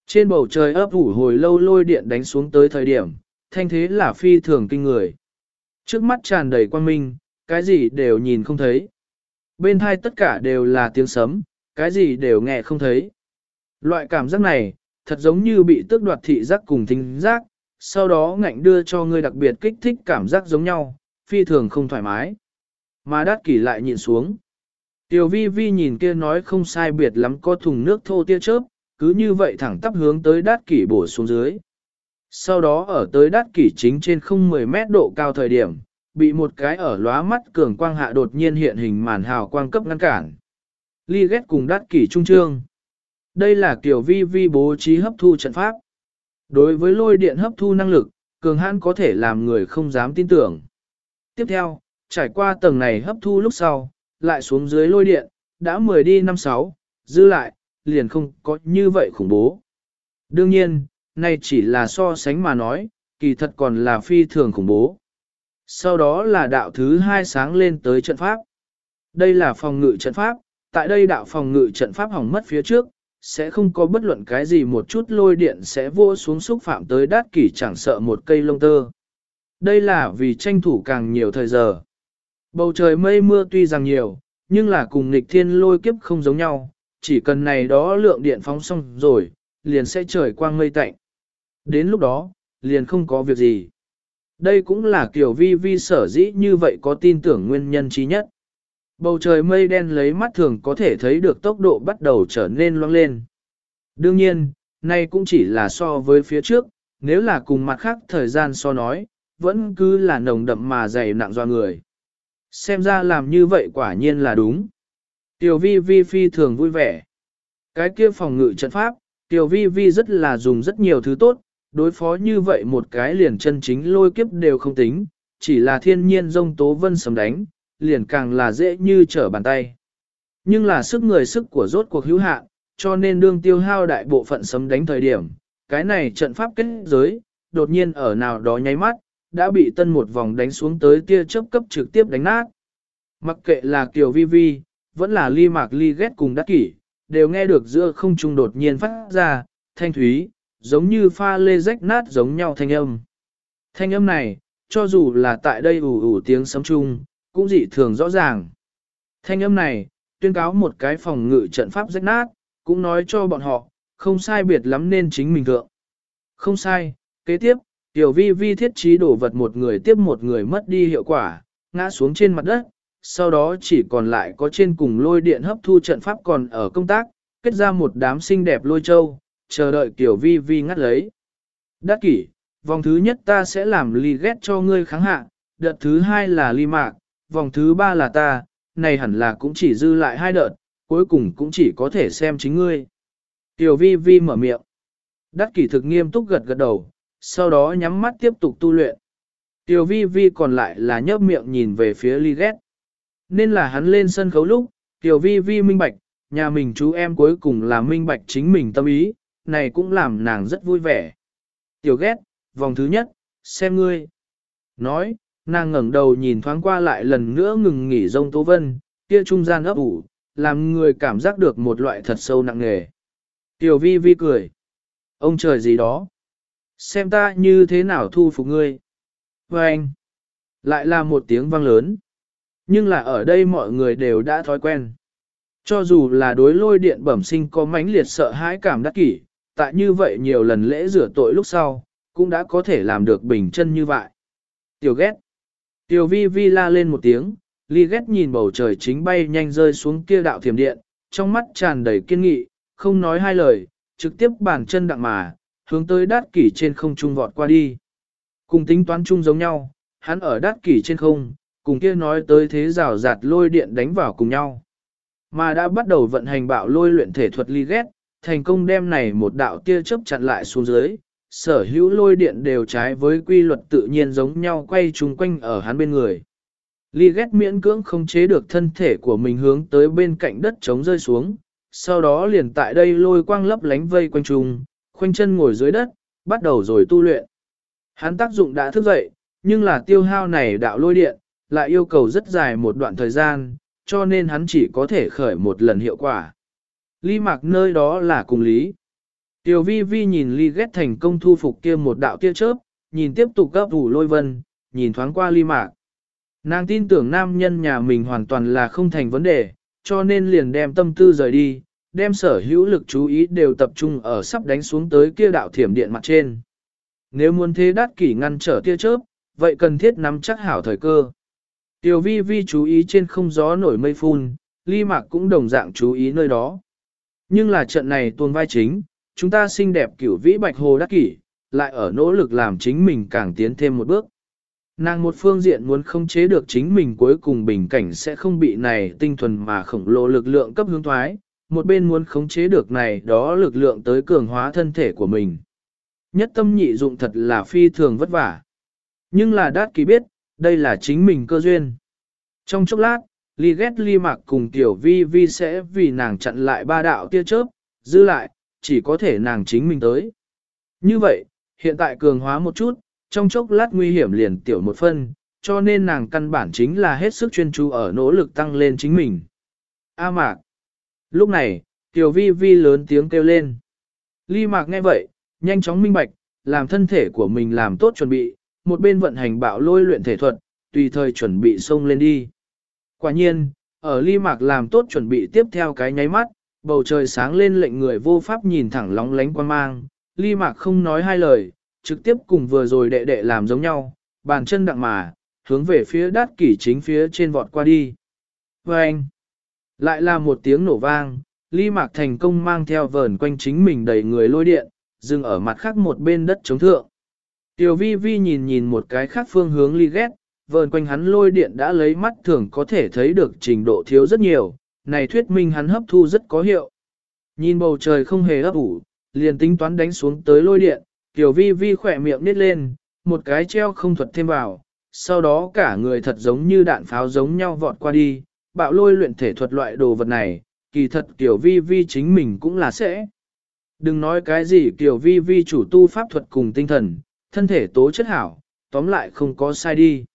Trên bầu trời ấp ủ hồi lâu lôi điện đánh xuống tới thời điểm, thanh thế là phi thường kinh người. Trước mắt tràn đầy quan minh, cái gì đều nhìn không thấy. Bên hai tất cả đều là tiếng sấm, cái gì đều nghe không thấy. Loại cảm giác này, thật giống như bị tước đoạt thị giác cùng thính giác, sau đó ngạnh đưa cho người đặc biệt kích thích cảm giác giống nhau, phi thường không thoải mái. Mà đát kỷ lại nhìn xuống. Tiểu vi vi nhìn kia nói không sai biệt lắm có thùng nước thô tia chớp, cứ như vậy thẳng tắp hướng tới đát kỷ bổ xuống dưới. Sau đó ở tới đát kỷ chính trên không 10 mét độ cao thời điểm, bị một cái ở lóa mắt cường quang hạ đột nhiên hiện hình màn hào quang cấp ngăn cản. Ly ghét cùng đát kỷ trung trương. Đây là kiểu vi vi bố trí hấp thu trận pháp. Đối với lôi điện hấp thu năng lực, cường hãn có thể làm người không dám tin tưởng. Tiếp theo, trải qua tầng này hấp thu lúc sau, lại xuống dưới lôi điện, đã 10 đi năm sáu, dư lại, liền không có như vậy khủng bố. Đương nhiên, nay chỉ là so sánh mà nói, kỳ thật còn là phi thường khủng bố. Sau đó là đạo thứ hai sáng lên tới trận pháp. Đây là phòng ngự trận pháp, tại đây đạo phòng ngự trận pháp hỏng mất phía trước, sẽ không có bất luận cái gì một chút lôi điện sẽ vô xuống xúc phạm tới đát kỷ chẳng sợ một cây lông tơ. Đây là vì tranh thủ càng nhiều thời giờ. Bầu trời mây mưa tuy rằng nhiều, nhưng là cùng nghịch thiên lôi kiếp không giống nhau, chỉ cần này đó lượng điện phóng xong rồi, liền sẽ trời quang mây tạnh. Đến lúc đó, liền không có việc gì. Đây cũng là kiểu vi vi sở dĩ như vậy có tin tưởng nguyên nhân trí nhất. Bầu trời mây đen lấy mắt thường có thể thấy được tốc độ bắt đầu trở nên loang lên. Đương nhiên, nay cũng chỉ là so với phía trước, nếu là cùng mặt khác thời gian so nói, vẫn cứ là nồng đậm mà dày nặng do người. Xem ra làm như vậy quả nhiên là đúng. Tiểu vi vi phi thường vui vẻ. Cái kia phòng ngự trận pháp, tiểu vi vi rất là dùng rất nhiều thứ tốt, đối phó như vậy một cái liền chân chính lôi kiếp đều không tính, chỉ là thiên nhiên dông tố vân sầm đánh, liền càng là dễ như trở bàn tay. Nhưng là sức người sức của rốt cuộc hữu hạn, cho nên đương tiêu hao đại bộ phận sấm đánh thời điểm, cái này trận pháp kết giới, đột nhiên ở nào đó nháy mắt, đã bị tân một vòng đánh xuống tới tia chớp cấp trực tiếp đánh nát. Mặc kệ là Kiều Vi Vi, vẫn là ly mạc ly ghét cùng đắc kỷ, đều nghe được giữa không trung đột nhiên phát ra, thanh thúy, giống như pha lê rách nát giống nhau thanh âm. Thanh âm này, cho dù là tại đây ủ ủ tiếng sấm chung, cũng dị thường rõ ràng. Thanh âm này, tuyên cáo một cái phòng ngự trận pháp rách nát, cũng nói cho bọn họ, không sai biệt lắm nên chính mình thượng. Không sai, kế tiếp, tiểu vi vi thiết trí đổ vật một người tiếp một người mất đi hiệu quả, ngã xuống trên mặt đất, sau đó chỉ còn lại có trên cùng lôi điện hấp thu trận pháp còn ở công tác, kết ra một đám xinh đẹp lôi châu, chờ đợi tiểu vi vi ngắt lấy. Đắc kỷ, vòng thứ nhất ta sẽ làm ly ghét cho ngươi kháng hạ, đợt thứ hai là ly mạc, vòng thứ ba là ta, này hẳn là cũng chỉ dư lại hai đợt, cuối cùng cũng chỉ có thể xem chính ngươi. Tiểu vi vi mở miệng. Đắc kỷ thực nghiêm túc gật gật đầu, sau đó nhắm mắt tiếp tục tu luyện. Tiểu vi vi còn lại là nhấp miệng nhìn về phía ly ghét. Nên là hắn lên sân khấu lúc, tiểu vi vi minh bạch, nhà mình chú em cuối cùng là minh bạch chính mình tâm ý, này cũng làm nàng rất vui vẻ. Tiểu ghét, vòng thứ nhất, xem ngươi. Nói, nàng ngẩng đầu nhìn thoáng qua lại lần nữa ngừng nghỉ rông tố vân, kia trung gian ấp ủ, làm người cảm giác được một loại thật sâu nặng nề. Tiểu vi vi cười. Ông trời gì đó. Xem ta như thế nào thu phục ngươi. Và anh. Lại là một tiếng vang lớn. Nhưng là ở đây mọi người đều đã thói quen. Cho dù là đối lôi điện bẩm sinh có mãnh liệt sợ hãi cảm đắc kỷ, tại như vậy nhiều lần lễ rửa tội lúc sau, cũng đã có thể làm được bình chân như vậy. Tiểu ghét. Tiểu vi vi la lên một tiếng, ly ghét nhìn bầu trời chính bay nhanh rơi xuống kia đạo thiểm điện, trong mắt tràn đầy kiên nghị, không nói hai lời, trực tiếp bàn chân đặng mà, hướng tới đát kỷ trên không trung vọt qua đi. Cùng tính toán chung giống nhau, hắn ở đát kỷ trên không, cùng kia nói tới thế rào rạt lôi điện đánh vào cùng nhau. Mà đã bắt đầu vận hành bạo lôi luyện thể thuật ly ghét, thành công đem này một đạo tia chớp chặn lại xuống dưới, sở hữu lôi điện đều trái với quy luật tự nhiên giống nhau quay chung quanh ở hắn bên người. Ly ghét miễn cưỡng không chế được thân thể của mình hướng tới bên cạnh đất trống rơi xuống, sau đó liền tại đây lôi quang lấp lánh vây quanh trùng, khoanh chân ngồi dưới đất, bắt đầu rồi tu luyện. Hắn tác dụng đã thức dậy, nhưng là tiêu hao này đạo lôi điện, lại yêu cầu rất dài một đoạn thời gian, cho nên hắn chỉ có thể khởi một lần hiệu quả. Ly mạc nơi đó là cùng lý. Tiểu vi vi nhìn ly ghét thành công thu phục kia một đạo tia chớp, nhìn tiếp tục gấp ủ lôi vân, nhìn thoáng qua ly mạc. Nàng tin tưởng nam nhân nhà mình hoàn toàn là không thành vấn đề, cho nên liền đem tâm tư rời đi, đem sở hữu lực chú ý đều tập trung ở sắp đánh xuống tới kia đạo thiểm điện mặt trên. Nếu muốn thế đát kỷ ngăn trở tia chớp, vậy cần thiết nắm chắc hảo thời cơ. Tiểu vi vi chú ý trên không gió nổi mây phun, ly mạc cũng đồng dạng chú ý nơi đó. Nhưng là trận này tuôn vai chính, chúng ta xinh đẹp cửu vĩ bạch hồ đắc kỷ, lại ở nỗ lực làm chính mình càng tiến thêm một bước. Nàng một phương diện muốn không chế được chính mình cuối cùng bình cảnh sẽ không bị này tinh thuần mà khổng lồ lực lượng cấp hướng thoái, một bên muốn khống chế được này đó lực lượng tới cường hóa thân thể của mình. Nhất tâm nhị dụng thật là phi thường vất vả. Nhưng là đát kỳ biết, đây là chính mình cơ duyên. Trong chốc lát, ly ghét ly mạc cùng tiểu vi vi sẽ vì nàng chặn lại ba đạo tia chớp, dư lại, chỉ có thể nàng chính mình tới. Như vậy, hiện tại cường hóa một chút, trong chốc lát nguy hiểm liền tiểu một phân, cho nên nàng căn bản chính là hết sức chuyên chú ở nỗ lực tăng lên chính mình. A mạc. Lúc này, tiểu vi vi lớn tiếng kêu lên. Ly mạc nghe vậy, nhanh chóng minh bạch, làm thân thể của mình làm tốt chuẩn bị, một bên vận hành bạo lôi luyện thể thuật, tùy thời chuẩn bị xông lên đi. Quả nhiên, ở ly mạc làm tốt chuẩn bị tiếp theo cái nháy mắt, bầu trời sáng lên lệnh người vô pháp nhìn thẳng lóng lánh quan mang, ly mạc không nói hai lời, trực tiếp cùng vừa rồi đệ đệ làm giống nhau, bàn chân đặng mà, hướng về phía đát kỷ chính phía trên vọt qua đi. Và anh, lại là một tiếng nổ vang, ly mạc thành công mang theo vờn quanh chính mình đầy người lôi điện, dừng ở mặt khác một bên đất chống thượng. Tiểu vi vi nhìn nhìn một cái khác phương hướng ly ghét, vờn quanh hắn lôi điện đã lấy mắt thường có thể thấy được trình độ thiếu rất nhiều, này thuyết minh hắn hấp thu rất có hiệu. Nhìn bầu trời không hề ấp ủ, liền tính toán đánh xuống tới lôi điện, tiểu vi vi khỏe miệng nít lên, một cái treo không thuật thêm vào, sau đó cả người thật giống như đạn pháo giống nhau vọt qua đi, bạo lôi luyện thể thuật loại đồ vật này, kỳ thật tiểu vi vi chính mình cũng là sẽ. Đừng nói cái gì tiểu vi vi chủ tu pháp thuật cùng tinh thần, thân thể tố chất hảo, tóm lại không có sai đi.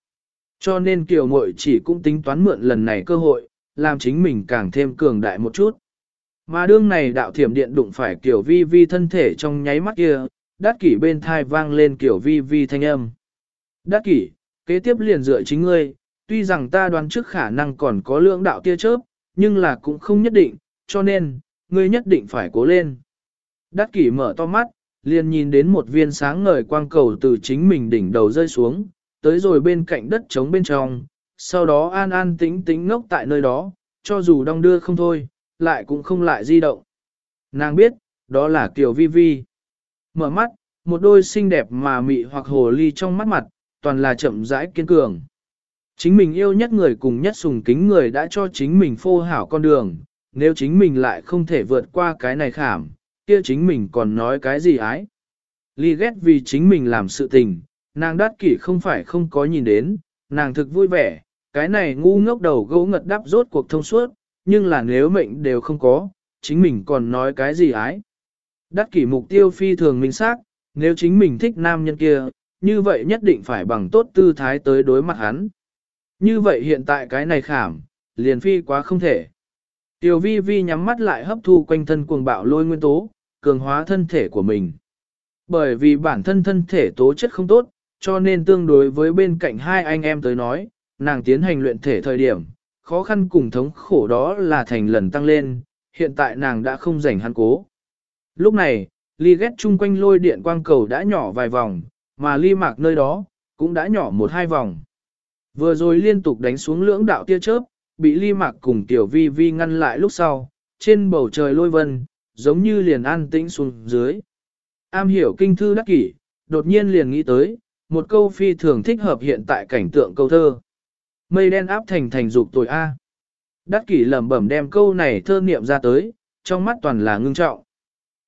Cho nên kiều Mội chỉ cũng tính toán mượn lần này cơ hội, làm chính mình càng thêm cường đại một chút. Mà đương này đạo thiểm điện đụng phải kiểu vi vi thân thể trong nháy mắt kia, đát kỷ bên thai vang lên kiểu vi vi thanh âm. Đát kỷ, kế tiếp liền dựa chính ngươi, tuy rằng ta đoán trước khả năng còn có lượng đạo tia chớp, nhưng là cũng không nhất định, cho nên, ngươi nhất định phải cố lên. Đát kỷ mở to mắt, liền nhìn đến một viên sáng ngời quang cầu từ chính mình đỉnh đầu rơi xuống, tới rồi bên cạnh đất trống bên trong, sau đó an an tĩnh tĩnh ngốc tại nơi đó, cho dù đong đưa không thôi, lại cũng không lại di động. Nàng biết, đó là Kiều Vi Vi. Mở mắt, một đôi xinh đẹp mà mị hoặc hồ ly trong mắt mặt, toàn là chậm rãi kiên cường. Chính mình yêu nhất người cùng nhất sùng kính người đã cho chính mình phô hảo con đường, nếu chính mình lại không thể vượt qua cái này khảm, kia chính mình còn nói cái gì ái. Ly ghét vì chính mình làm sự tình, nàng đát kỷ không phải không có nhìn đến, nàng thực vui vẻ, cái này ngu ngốc đầu gấu ngật đắp rốt cuộc thông suốt, nhưng là nếu mệnh đều không có, chính mình còn nói cái gì ái. Đắc kỷ mục tiêu phi thường minh xác, nếu chính mình thích nam nhân kia, như vậy nhất định phải bằng tốt tư thái tới đối mặt hắn. Như vậy hiện tại cái này khảm, liền phi quá không thể. Tiểu vi vi nhắm mắt lại hấp thu quanh thân cuồng bạo lôi nguyên tố, cường hóa thân thể của mình. Bởi vì bản thân thân thể tố chất không tốt, cho nên tương đối với bên cạnh hai anh em tới nói, nàng tiến hành luyện thể thời điểm, khó khăn cùng thống khổ đó là thành lần tăng lên, hiện tại nàng đã không rảnh hắn cố. Lúc này, ly ghét chung quanh lôi điện quang cầu đã nhỏ vài vòng, mà ly mạc nơi đó, cũng đã nhỏ một hai vòng. Vừa rồi liên tục đánh xuống lưỡng đạo tia chớp, bị ly mạc cùng tiểu vi vi ngăn lại lúc sau, trên bầu trời lôi vân, giống như liền an tĩnh xuống dưới. Am hiểu kinh thư đắc kỷ, đột nhiên liền nghĩ tới, một câu phi thường thích hợp hiện tại cảnh tượng câu thơ. Mây đen áp thành thành dục tội A. Đắc kỷ lẩm bẩm đem câu này thơ niệm ra tới, trong mắt toàn là ngưng trọng.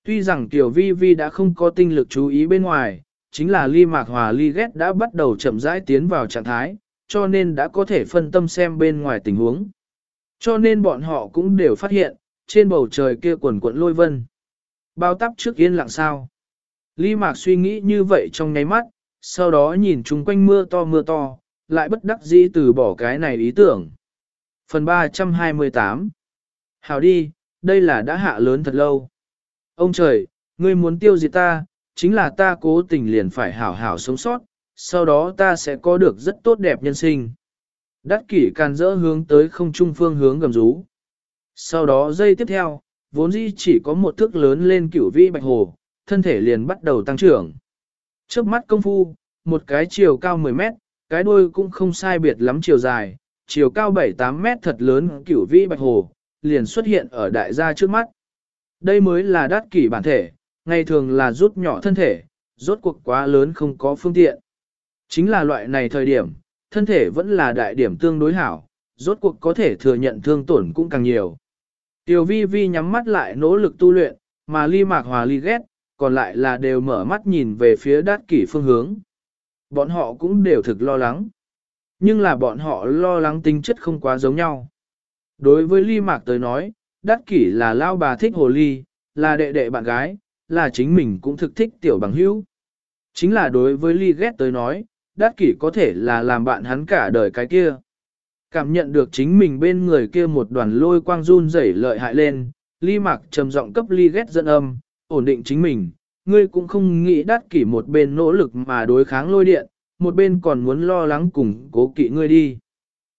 Tuy rằng Tiểu Vi Vi đã không có tinh lực chú ý bên ngoài, chính là Ly Mạc Hòa Ly Ghét đã bắt đầu chậm rãi tiến vào trạng thái, cho nên đã có thể phân tâm xem bên ngoài tình huống. Cho nên bọn họ cũng đều phát hiện, trên bầu trời kia quần quận lôi vân. Bao tắp trước yên lặng sao. Lý Mạc suy nghĩ như vậy trong nháy mắt, sau đó nhìn chung quanh mưa to mưa to, lại bất đắc dĩ từ bỏ cái này ý tưởng. Phần 328 Hào đi, đây là đã hạ lớn thật lâu. Ông trời, ngươi muốn tiêu diệt ta, chính là ta cố tình liền phải hảo hảo sống sót, sau đó ta sẽ có được rất tốt đẹp nhân sinh. Đắc kỷ can dỡ hướng tới không trung phương hướng gầm rú. Sau đó dây tiếp theo, vốn dĩ chỉ có một thước lớn lên cửu vĩ bạch hồ, thân thể liền bắt đầu tăng trưởng. Trước mắt công phu, một cái chiều cao 10 mét, cái đuôi cũng không sai biệt lắm chiều dài, chiều cao 7-8 mét thật lớn cửu vĩ bạch hồ, liền xuất hiện ở đại gia trước mắt. Đây mới là đắt kỷ bản thể, ngày thường là rút nhỏ thân thể, rốt cuộc quá lớn không có phương tiện. Chính là loại này thời điểm, thân thể vẫn là đại điểm tương đối hảo, rốt cuộc có thể thừa nhận thương tổn cũng càng nhiều. Tiểu vi vi nhắm mắt lại nỗ lực tu luyện, mà ly mạc hòa ly ghét, còn lại là đều mở mắt nhìn về phía đát kỷ phương hướng. Bọn họ cũng đều thực lo lắng. Nhưng là bọn họ lo lắng tính chất không quá giống nhau. Đối với ly mạc tới nói, đát kỷ là lao bà thích hồ ly, là đệ đệ bạn gái, là chính mình cũng thực thích tiểu bằng hữu. Chính là đối với ly ghét tới nói, đát kỷ có thể là làm bạn hắn cả đời cái kia. Cảm nhận được chính mình bên người kia một đoàn lôi quang run rẩy lợi hại lên, ly mạc trầm giọng cấp ly ghét dẫn âm, ổn định chính mình, ngươi cũng không nghĩ Đát kỷ một bên nỗ lực mà đối kháng lôi điện, một bên còn muốn lo lắng cùng cố kỵ ngươi đi.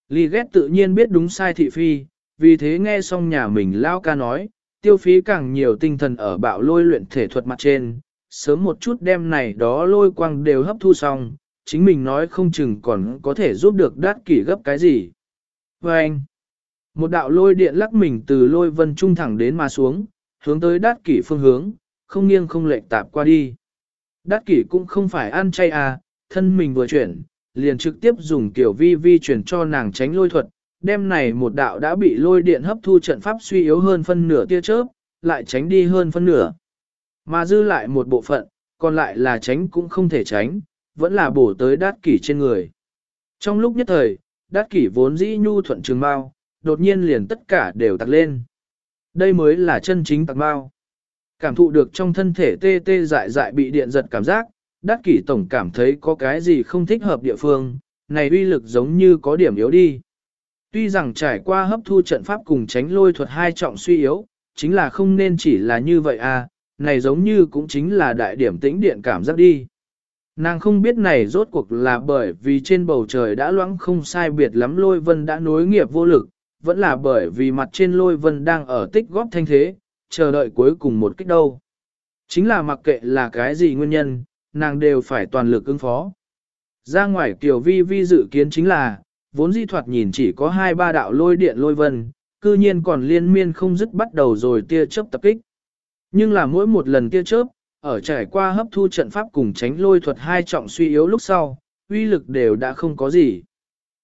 Ly ghét tự nhiên biết đúng sai thị phi, vì thế nghe xong nhà mình lao ca nói, tiêu phí càng nhiều tinh thần ở bạo lôi luyện thể thuật mặt trên, sớm một chút đem này đó lôi quang đều hấp thu xong, chính mình nói không chừng còn có thể giúp được đát kỷ gấp cái gì. Và anh, một đạo lôi điện lắc mình từ lôi vân trung thẳng đến mà xuống, hướng tới đát kỷ phương hướng, không nghiêng không lệch tạp qua đi. đát kỷ cũng không phải ăn chay à, thân mình vừa chuyển, liền trực tiếp dùng kiểu vi vi chuyển cho nàng tránh lôi thuật, đêm này một đạo đã bị lôi điện hấp thu trận pháp suy yếu hơn phân nửa tia chớp, lại tránh đi hơn phân nửa. Mà dư lại một bộ phận, còn lại là tránh cũng không thể tránh, vẫn là bổ tới đát kỷ trên người. Trong lúc nhất thời, đát kỷ vốn dĩ nhu thuận trường bao, đột nhiên liền tất cả đều tặc lên. Đây mới là chân chính tặc bao. Cảm thụ được trong thân thể tê tê dại dại bị điện giật cảm giác, đát kỷ tổng cảm thấy có cái gì không thích hợp địa phương, này uy lực giống như có điểm yếu đi. Tuy rằng trải qua hấp thu trận pháp cùng tránh lôi thuật hai trọng suy yếu, chính là không nên chỉ là như vậy à, này giống như cũng chính là đại điểm tĩnh điện cảm giác đi. Nàng không biết này rốt cuộc là bởi vì trên bầu trời đã loãng không sai biệt lắm lôi vân đã nối nghiệp vô lực, vẫn là bởi vì mặt trên lôi vân đang ở tích góp thanh thế, chờ đợi cuối cùng một kích đâu. Chính là mặc kệ là cái gì nguyên nhân, nàng đều phải toàn lực ứng phó. Ra ngoài kiểu vi vi dự kiến chính là, vốn di thoạt nhìn chỉ có hai ba đạo lôi điện lôi vân, cư nhiên còn liên miên không dứt bắt đầu rồi tia chớp tập kích. Nhưng là mỗi một lần tia chớp, ở trải qua hấp thu trận pháp cùng tránh lôi thuật hai trọng suy yếu lúc sau, uy lực đều đã không có gì.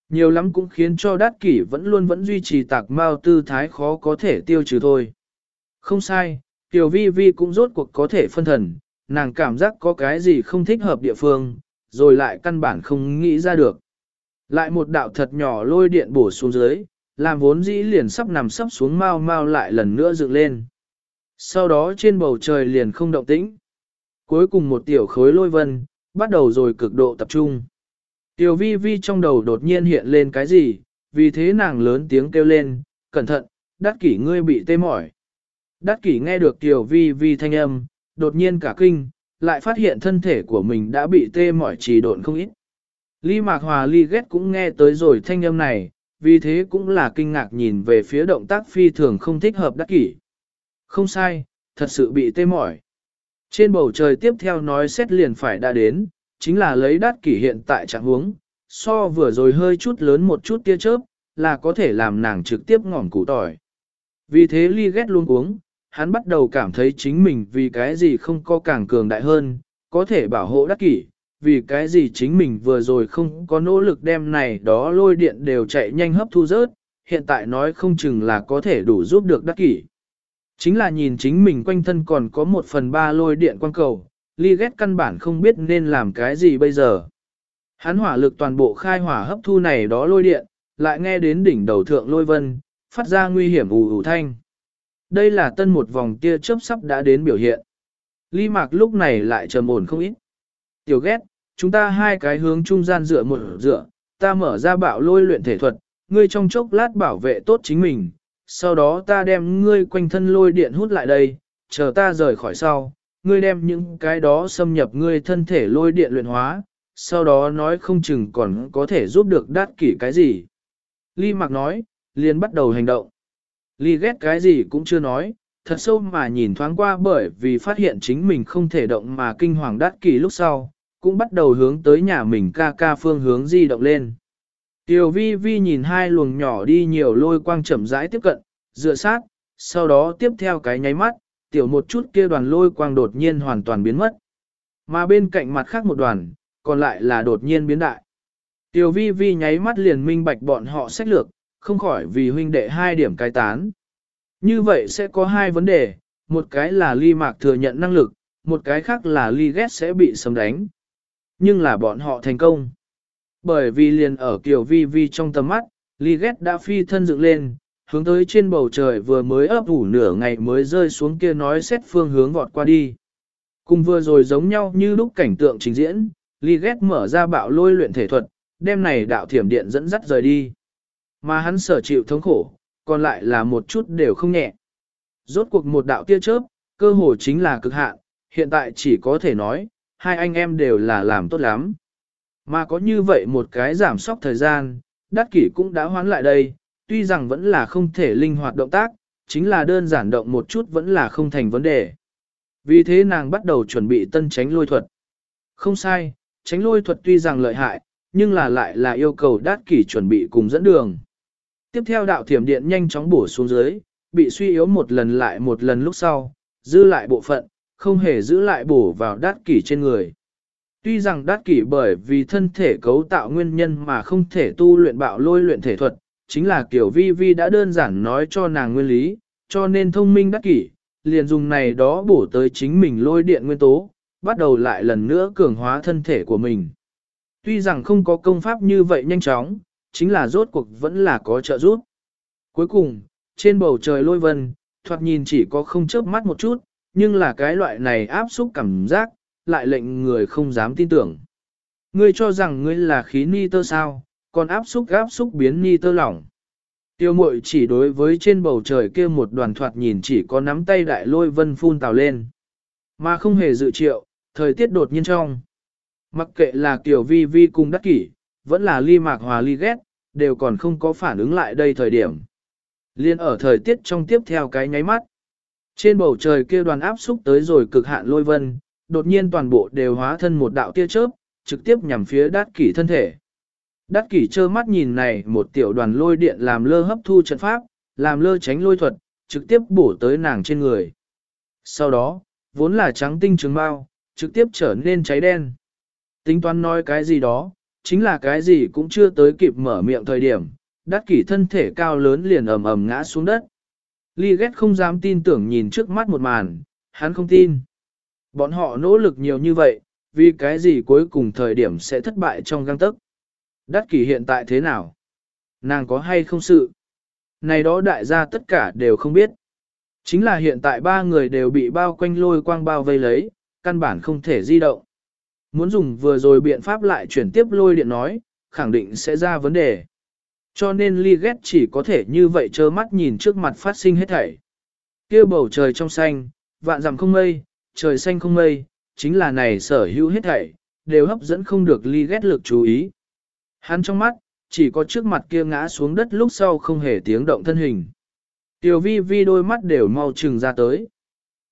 Nhiều lắm cũng khiến cho đát kỷ vẫn luôn vẫn duy trì tạc mao tư thái khó có thể tiêu trừ thôi. Không sai, Tiểu Vi Vi cũng rốt cuộc có thể phân thần, nàng cảm giác có cái gì không thích hợp địa phương, rồi lại căn bản không nghĩ ra được. Lại một đạo thật nhỏ lôi điện bổ xuống dưới, làm vốn dĩ liền sắp nằm sắp xuống mau mau lại lần nữa dựng lên. Sau đó trên bầu trời liền không động tĩnh. Cuối cùng một tiểu khối lôi vân, bắt đầu rồi cực độ tập trung. Tiểu vi vi trong đầu đột nhiên hiện lên cái gì, vì thế nàng lớn tiếng kêu lên, cẩn thận, đắc kỷ ngươi bị tê mỏi. Đắc kỷ nghe được tiểu vi vi thanh âm, đột nhiên cả kinh, lại phát hiện thân thể của mình đã bị tê mỏi trì độn không ít. Ly Mạc Hòa Ly ghét cũng nghe tới rồi thanh âm này, vì thế cũng là kinh ngạc nhìn về phía động tác phi thường không thích hợp đắc kỷ. Không sai, thật sự bị tê mỏi. Trên bầu trời tiếp theo nói xét liền phải đã đến, chính là lấy đát kỷ hiện tại trạng huống, so vừa rồi hơi chút lớn một chút tia chớp, là có thể làm nàng trực tiếp ngỏm củ tỏi. Vì thế ly ghét luôn uống, hắn bắt đầu cảm thấy chính mình vì cái gì không có càng cường đại hơn, có thể bảo hộ đắc kỷ, vì cái gì chính mình vừa rồi không có nỗ lực đem này đó lôi điện đều chạy nhanh hấp thu rớt, hiện tại nói không chừng là có thể đủ giúp được đắc kỷ. Chính là nhìn chính mình quanh thân còn có một phần ba lôi điện quan cầu, ly ghét căn bản không biết nên làm cái gì bây giờ. Hắn hỏa lực toàn bộ khai hỏa hấp thu này đó lôi điện, lại nghe đến đỉnh đầu thượng lôi vân, phát ra nguy hiểm ù ù thanh. Đây là tân một vòng tia chớp sắp đã đến biểu hiện. Ly mạc lúc này lại trầm ổn không ít. Tiểu ghét, chúng ta hai cái hướng trung gian dựa một dựa, ta mở ra bạo lôi luyện thể thuật, ngươi trong chốc lát bảo vệ tốt chính mình, sau đó ta đem ngươi quanh thân lôi điện hút lại đây, chờ ta rời khỏi sau, ngươi đem những cái đó xâm nhập ngươi thân thể lôi điện luyện hóa, sau đó nói không chừng còn có thể giúp được đát kỷ cái gì. Ly Mạc nói, liền bắt đầu hành động. Ly ghét cái gì cũng chưa nói, thật sâu mà nhìn thoáng qua bởi vì phát hiện chính mình không thể động mà kinh hoàng đát kỷ lúc sau, cũng bắt đầu hướng tới nhà mình ca ca phương hướng di động lên. Tiểu vi vi nhìn hai luồng nhỏ đi nhiều lôi quang chậm rãi tiếp cận, dựa sát, sau đó tiếp theo cái nháy mắt, tiểu một chút kia đoàn lôi quang đột nhiên hoàn toàn biến mất. Mà bên cạnh mặt khác một đoàn, còn lại là đột nhiên biến đại. Tiểu vi vi nháy mắt liền minh bạch bọn họ sách lược, không khỏi vì huynh đệ hai điểm cai tán. Như vậy sẽ có hai vấn đề, một cái là ly mạc thừa nhận năng lực, một cái khác là ly ghét sẽ bị sấm đánh. Nhưng là bọn họ thành công. Bởi vì liền ở kiểu vi vi trong tầm mắt, ly ghét đã phi thân dựng lên, hướng tới trên bầu trời vừa mới ấp ủ nửa ngày mới rơi xuống kia nói xét phương hướng vọt qua đi. Cùng vừa rồi giống nhau như lúc cảnh tượng trình diễn, ly ghét mở ra bạo lôi luyện thể thuật, đem này đạo thiểm điện dẫn dắt rời đi. Mà hắn sở chịu thống khổ, còn lại là một chút đều không nhẹ. Rốt cuộc một đạo tia chớp, cơ hồ chính là cực hạn, hiện tại chỉ có thể nói, hai anh em đều là làm tốt lắm. Mà có như vậy một cái giảm sóc thời gian, đắc kỷ cũng đã hoán lại đây, tuy rằng vẫn là không thể linh hoạt động tác, chính là đơn giản động một chút vẫn là không thành vấn đề. Vì thế nàng bắt đầu chuẩn bị tân tránh lôi thuật. Không sai, tránh lôi thuật tuy rằng lợi hại, nhưng là lại là yêu cầu đát kỷ chuẩn bị cùng dẫn đường. Tiếp theo đạo thiểm điện nhanh chóng bổ xuống dưới, bị suy yếu một lần lại một lần lúc sau, dư lại bộ phận, không hề giữ lại bổ vào đát kỷ trên người. Tuy rằng đát kỷ bởi vì thân thể cấu tạo nguyên nhân mà không thể tu luyện bạo lôi luyện thể thuật, chính là kiểu vi vi đã đơn giản nói cho nàng nguyên lý, cho nên thông minh đát kỷ, liền dùng này đó bổ tới chính mình lôi điện nguyên tố, bắt đầu lại lần nữa cường hóa thân thể của mình. Tuy rằng không có công pháp như vậy nhanh chóng, chính là rốt cuộc vẫn là có trợ giúp. Cuối cùng, trên bầu trời lôi vân, thoạt nhìn chỉ có không chớp mắt một chút, nhưng là cái loại này áp xúc cảm giác, lại lệnh người không dám tin tưởng. Ngươi cho rằng ngươi là khí ni tơ sao, còn áp xúc áp xúc biến ni tơ lỏng. Tiêu mội chỉ đối với trên bầu trời kia một đoàn thoạt nhìn chỉ có nắm tay đại lôi vân phun tào lên. Mà không hề dự triệu, thời tiết đột nhiên trong. Mặc kệ là tiểu vi vi cùng đắc kỷ, vẫn là ly mạc hòa ly ghét, đều còn không có phản ứng lại đây thời điểm. Liên ở thời tiết trong tiếp theo cái nháy mắt. Trên bầu trời kia đoàn áp xúc tới rồi cực hạn lôi vân, đột nhiên toàn bộ đều hóa thân một đạo tia chớp, trực tiếp nhằm phía đát kỷ thân thể. Đát kỷ trơ mắt nhìn này một tiểu đoàn lôi điện làm lơ hấp thu trận pháp, làm lơ tránh lôi thuật, trực tiếp bổ tới nàng trên người. Sau đó, vốn là trắng tinh trường bao, trực tiếp trở nên cháy đen. Tính toán nói cái gì đó, chính là cái gì cũng chưa tới kịp mở miệng thời điểm, Đát kỷ thân thể cao lớn liền ầm ầm ngã xuống đất. Ly ghét không dám tin tưởng nhìn trước mắt một màn, hắn không tin. Bọn họ nỗ lực nhiều như vậy, vì cái gì cuối cùng thời điểm sẽ thất bại trong găng tấc. Đắc kỷ hiện tại thế nào? Nàng có hay không sự? Này đó đại gia tất cả đều không biết. Chính là hiện tại ba người đều bị bao quanh lôi quang bao vây lấy, căn bản không thể di động. Muốn dùng vừa rồi biện pháp lại chuyển tiếp lôi điện nói, khẳng định sẽ ra vấn đề. Cho nên ly ghét chỉ có thể như vậy trơ mắt nhìn trước mặt phát sinh hết thảy. kia bầu trời trong xanh, vạn dặm không mây, trời xanh không mây, chính là này sở hữu hết thảy, đều hấp dẫn không được ly ghét lực chú ý. Hắn trong mắt, chỉ có trước mặt kia ngã xuống đất lúc sau không hề tiếng động thân hình. Tiểu vi vi đôi mắt đều mau trừng ra tới.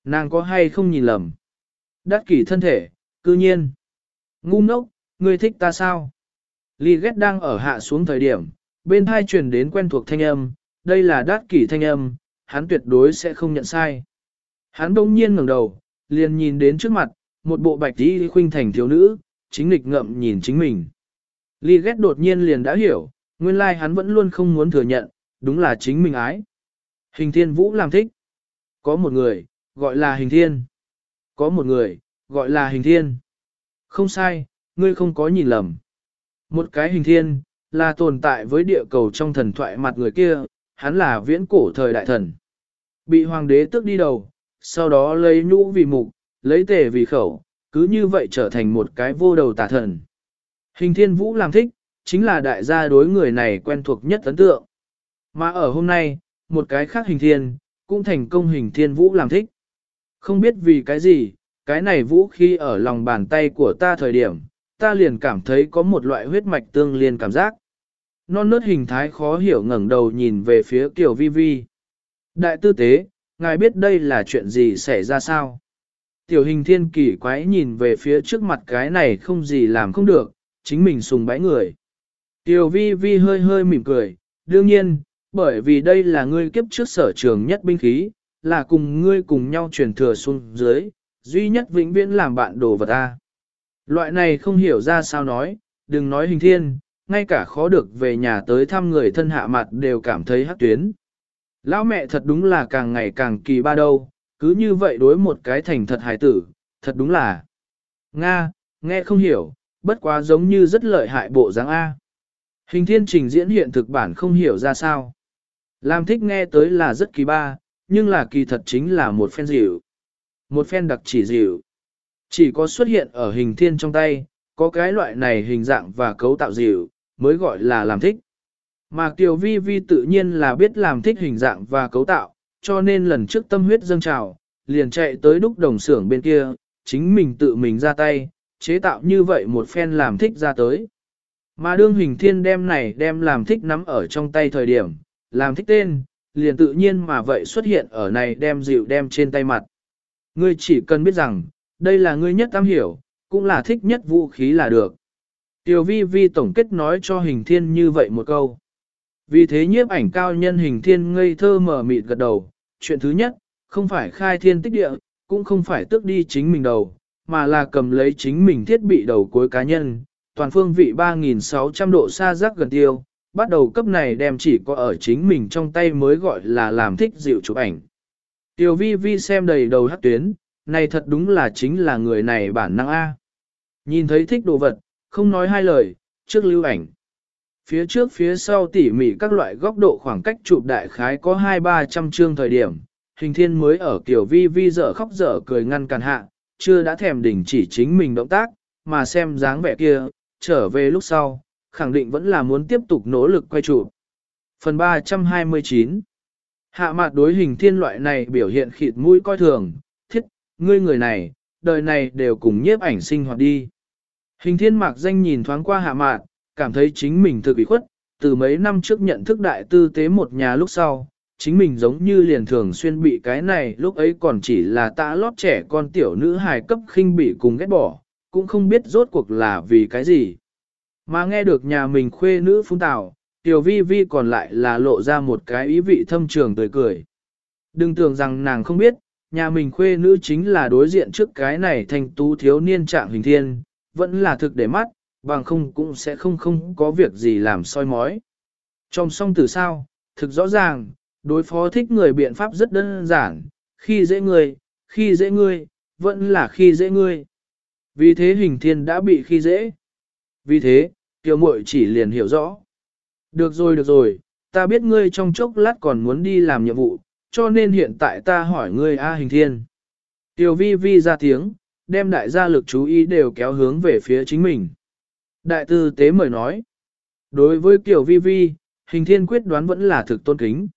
Nàng có hay không nhìn lầm. Đắc kỷ thân thể, cư nhiên. Ngu ngốc, ngươi thích ta sao? Ly ghét đang ở hạ xuống thời điểm, bên hai truyền đến quen thuộc thanh âm, đây là đát kỷ thanh âm, hắn tuyệt đối sẽ không nhận sai. Hắn đông nhiên ngẩng đầu, liền nhìn đến trước mặt, một bộ bạch tí khuynh thành thiếu nữ, chính nghịch ngậm nhìn chính mình. Ly ghét đột nhiên liền đã hiểu, nguyên lai hắn vẫn luôn không muốn thừa nhận, đúng là chính mình ái. Hình thiên vũ làm thích. Có một người, gọi là hình thiên. Có một người, gọi là hình thiên. Không sai, ngươi không có nhìn lầm. Một cái hình thiên, là tồn tại với địa cầu trong thần thoại mặt người kia, hắn là viễn cổ thời đại thần. Bị hoàng đế tước đi đầu, sau đó lấy nhũ vì mục, lấy tề vì khẩu, cứ như vậy trở thành một cái vô đầu tà thần. Hình thiên vũ làm thích, chính là đại gia đối người này quen thuộc nhất ấn tượng. Mà ở hôm nay, một cái khác hình thiên, cũng thành công hình thiên vũ làm thích. Không biết vì cái gì, cái này vũ khi ở lòng bàn tay của ta thời điểm, ta liền cảm thấy có một loại huyết mạch tương liên cảm giác. Non nớt hình thái khó hiểu ngẩng đầu nhìn về phía Kiều Vi Vi. Đại tư tế, ngài biết đây là chuyện gì xảy ra sao? Tiểu hình thiên kỳ quái nhìn về phía trước mặt cái này không gì làm không được, chính mình sùng bái người. Tiểu vi vi hơi hơi mỉm cười, đương nhiên, bởi vì đây là ngươi kiếp trước sở trường nhất binh khí, là cùng ngươi cùng nhau truyền thừa xuống dưới, duy nhất vĩnh viễn làm bạn đồ vật ta. Loại này không hiểu ra sao nói, đừng nói hình thiên, ngay cả khó được về nhà tới thăm người thân hạ mặt đều cảm thấy hắc tuyến. Lão mẹ thật đúng là càng ngày càng kỳ ba đâu, cứ như vậy đối một cái thành thật hài tử, thật đúng là. Nga, nghe không hiểu, bất quá giống như rất lợi hại bộ dáng A. Hình thiên trình diễn hiện thực bản không hiểu ra sao. Làm thích nghe tới là rất kỳ ba, nhưng là kỳ thật chính là một phen dịu. Một phen đặc chỉ dịu. Chỉ có xuất hiện ở hình thiên trong tay, có cái loại này hình dạng và cấu tạo dịu, mới gọi là làm thích. Mà Kiều Vi Vi tự nhiên là biết làm thích hình dạng và cấu tạo, cho nên lần trước tâm huyết dâng trào, liền chạy tới đúc đồng xưởng bên kia, chính mình tự mình ra tay, chế tạo như vậy một phen làm thích ra tới. Mà đương hình thiên đem này đem làm thích nắm ở trong tay thời điểm, làm thích tên, liền tự nhiên mà vậy xuất hiện ở này đem dịu đem trên tay mặt. Ngươi chỉ cần biết rằng, đây là ngươi nhất am hiểu, cũng là thích nhất vũ khí là được. Tiểu vi vi tổng kết nói cho hình thiên như vậy một câu. Vì thế nhiếp ảnh cao nhân hình thiên ngây thơ mở mịt gật đầu, chuyện thứ nhất, không phải khai thiên tích địa, cũng không phải tước đi chính mình đầu, mà là cầm lấy chính mình thiết bị đầu cuối cá nhân, toàn phương vị 3.600 độ xa rắc gần tiêu, bắt đầu cấp này đem chỉ có ở chính mình trong tay mới gọi là làm thích dịu chụp ảnh. Tiểu vi vi xem đầy đầu hát tuyến, này thật đúng là chính là người này bản năng A. Nhìn thấy thích đồ vật, không nói hai lời, trước lưu ảnh. Phía trước phía sau tỉ mỉ các loại góc độ khoảng cách chụp đại khái có 2-300 chương thời điểm, hình thiên mới ở kiểu vi vi dở khóc dở cười ngăn cản hạ, chưa đã thèm đỉnh chỉ chính mình động tác, mà xem dáng vẻ kia, trở về lúc sau, khẳng định vẫn là muốn tiếp tục nỗ lực quay chụp. Phần 329 Hạ mặt đối hình thiên loại này biểu hiện khịt mũi coi thường, thiết, ngươi người này, đời này đều cùng nhiếp ảnh sinh hoạt đi. Hình thiên mạc danh nhìn thoáng qua hạ mạn, cảm thấy chính mình thực bị khuất, từ mấy năm trước nhận thức đại tư tế một nhà lúc sau, chính mình giống như liền thường xuyên bị cái này lúc ấy còn chỉ là tạ lót trẻ con tiểu nữ hài cấp khinh bị cùng ghét bỏ, cũng không biết rốt cuộc là vì cái gì. Mà nghe được nhà mình khuê nữ phun tào, tiểu vi vi còn lại là lộ ra một cái ý vị thâm trường tươi cười. Đừng tưởng rằng nàng không biết, nhà mình khuê nữ chính là đối diện trước cái này thành tú thiếu niên trạng hình thiên, vẫn là thực để mắt, bằng không cũng sẽ không không có việc gì làm soi mói. Trong song từ sao, thực rõ ràng, đối phó thích người biện pháp rất đơn giản, khi dễ người, khi dễ ngươi, vẫn là khi dễ ngươi. Vì thế hình thiên đã bị khi dễ. Vì thế, tiểu muội chỉ liền hiểu rõ. Được rồi được rồi, ta biết ngươi trong chốc lát còn muốn đi làm nhiệm vụ, cho nên hiện tại ta hỏi ngươi A hình thiên. Tiểu vi vi ra tiếng, đem đại gia lực chú ý đều kéo hướng về phía chính mình. Đại tư tế mời nói. Đối với kiểu Vi Vi, hình thiên quyết đoán vẫn là thực tôn kính.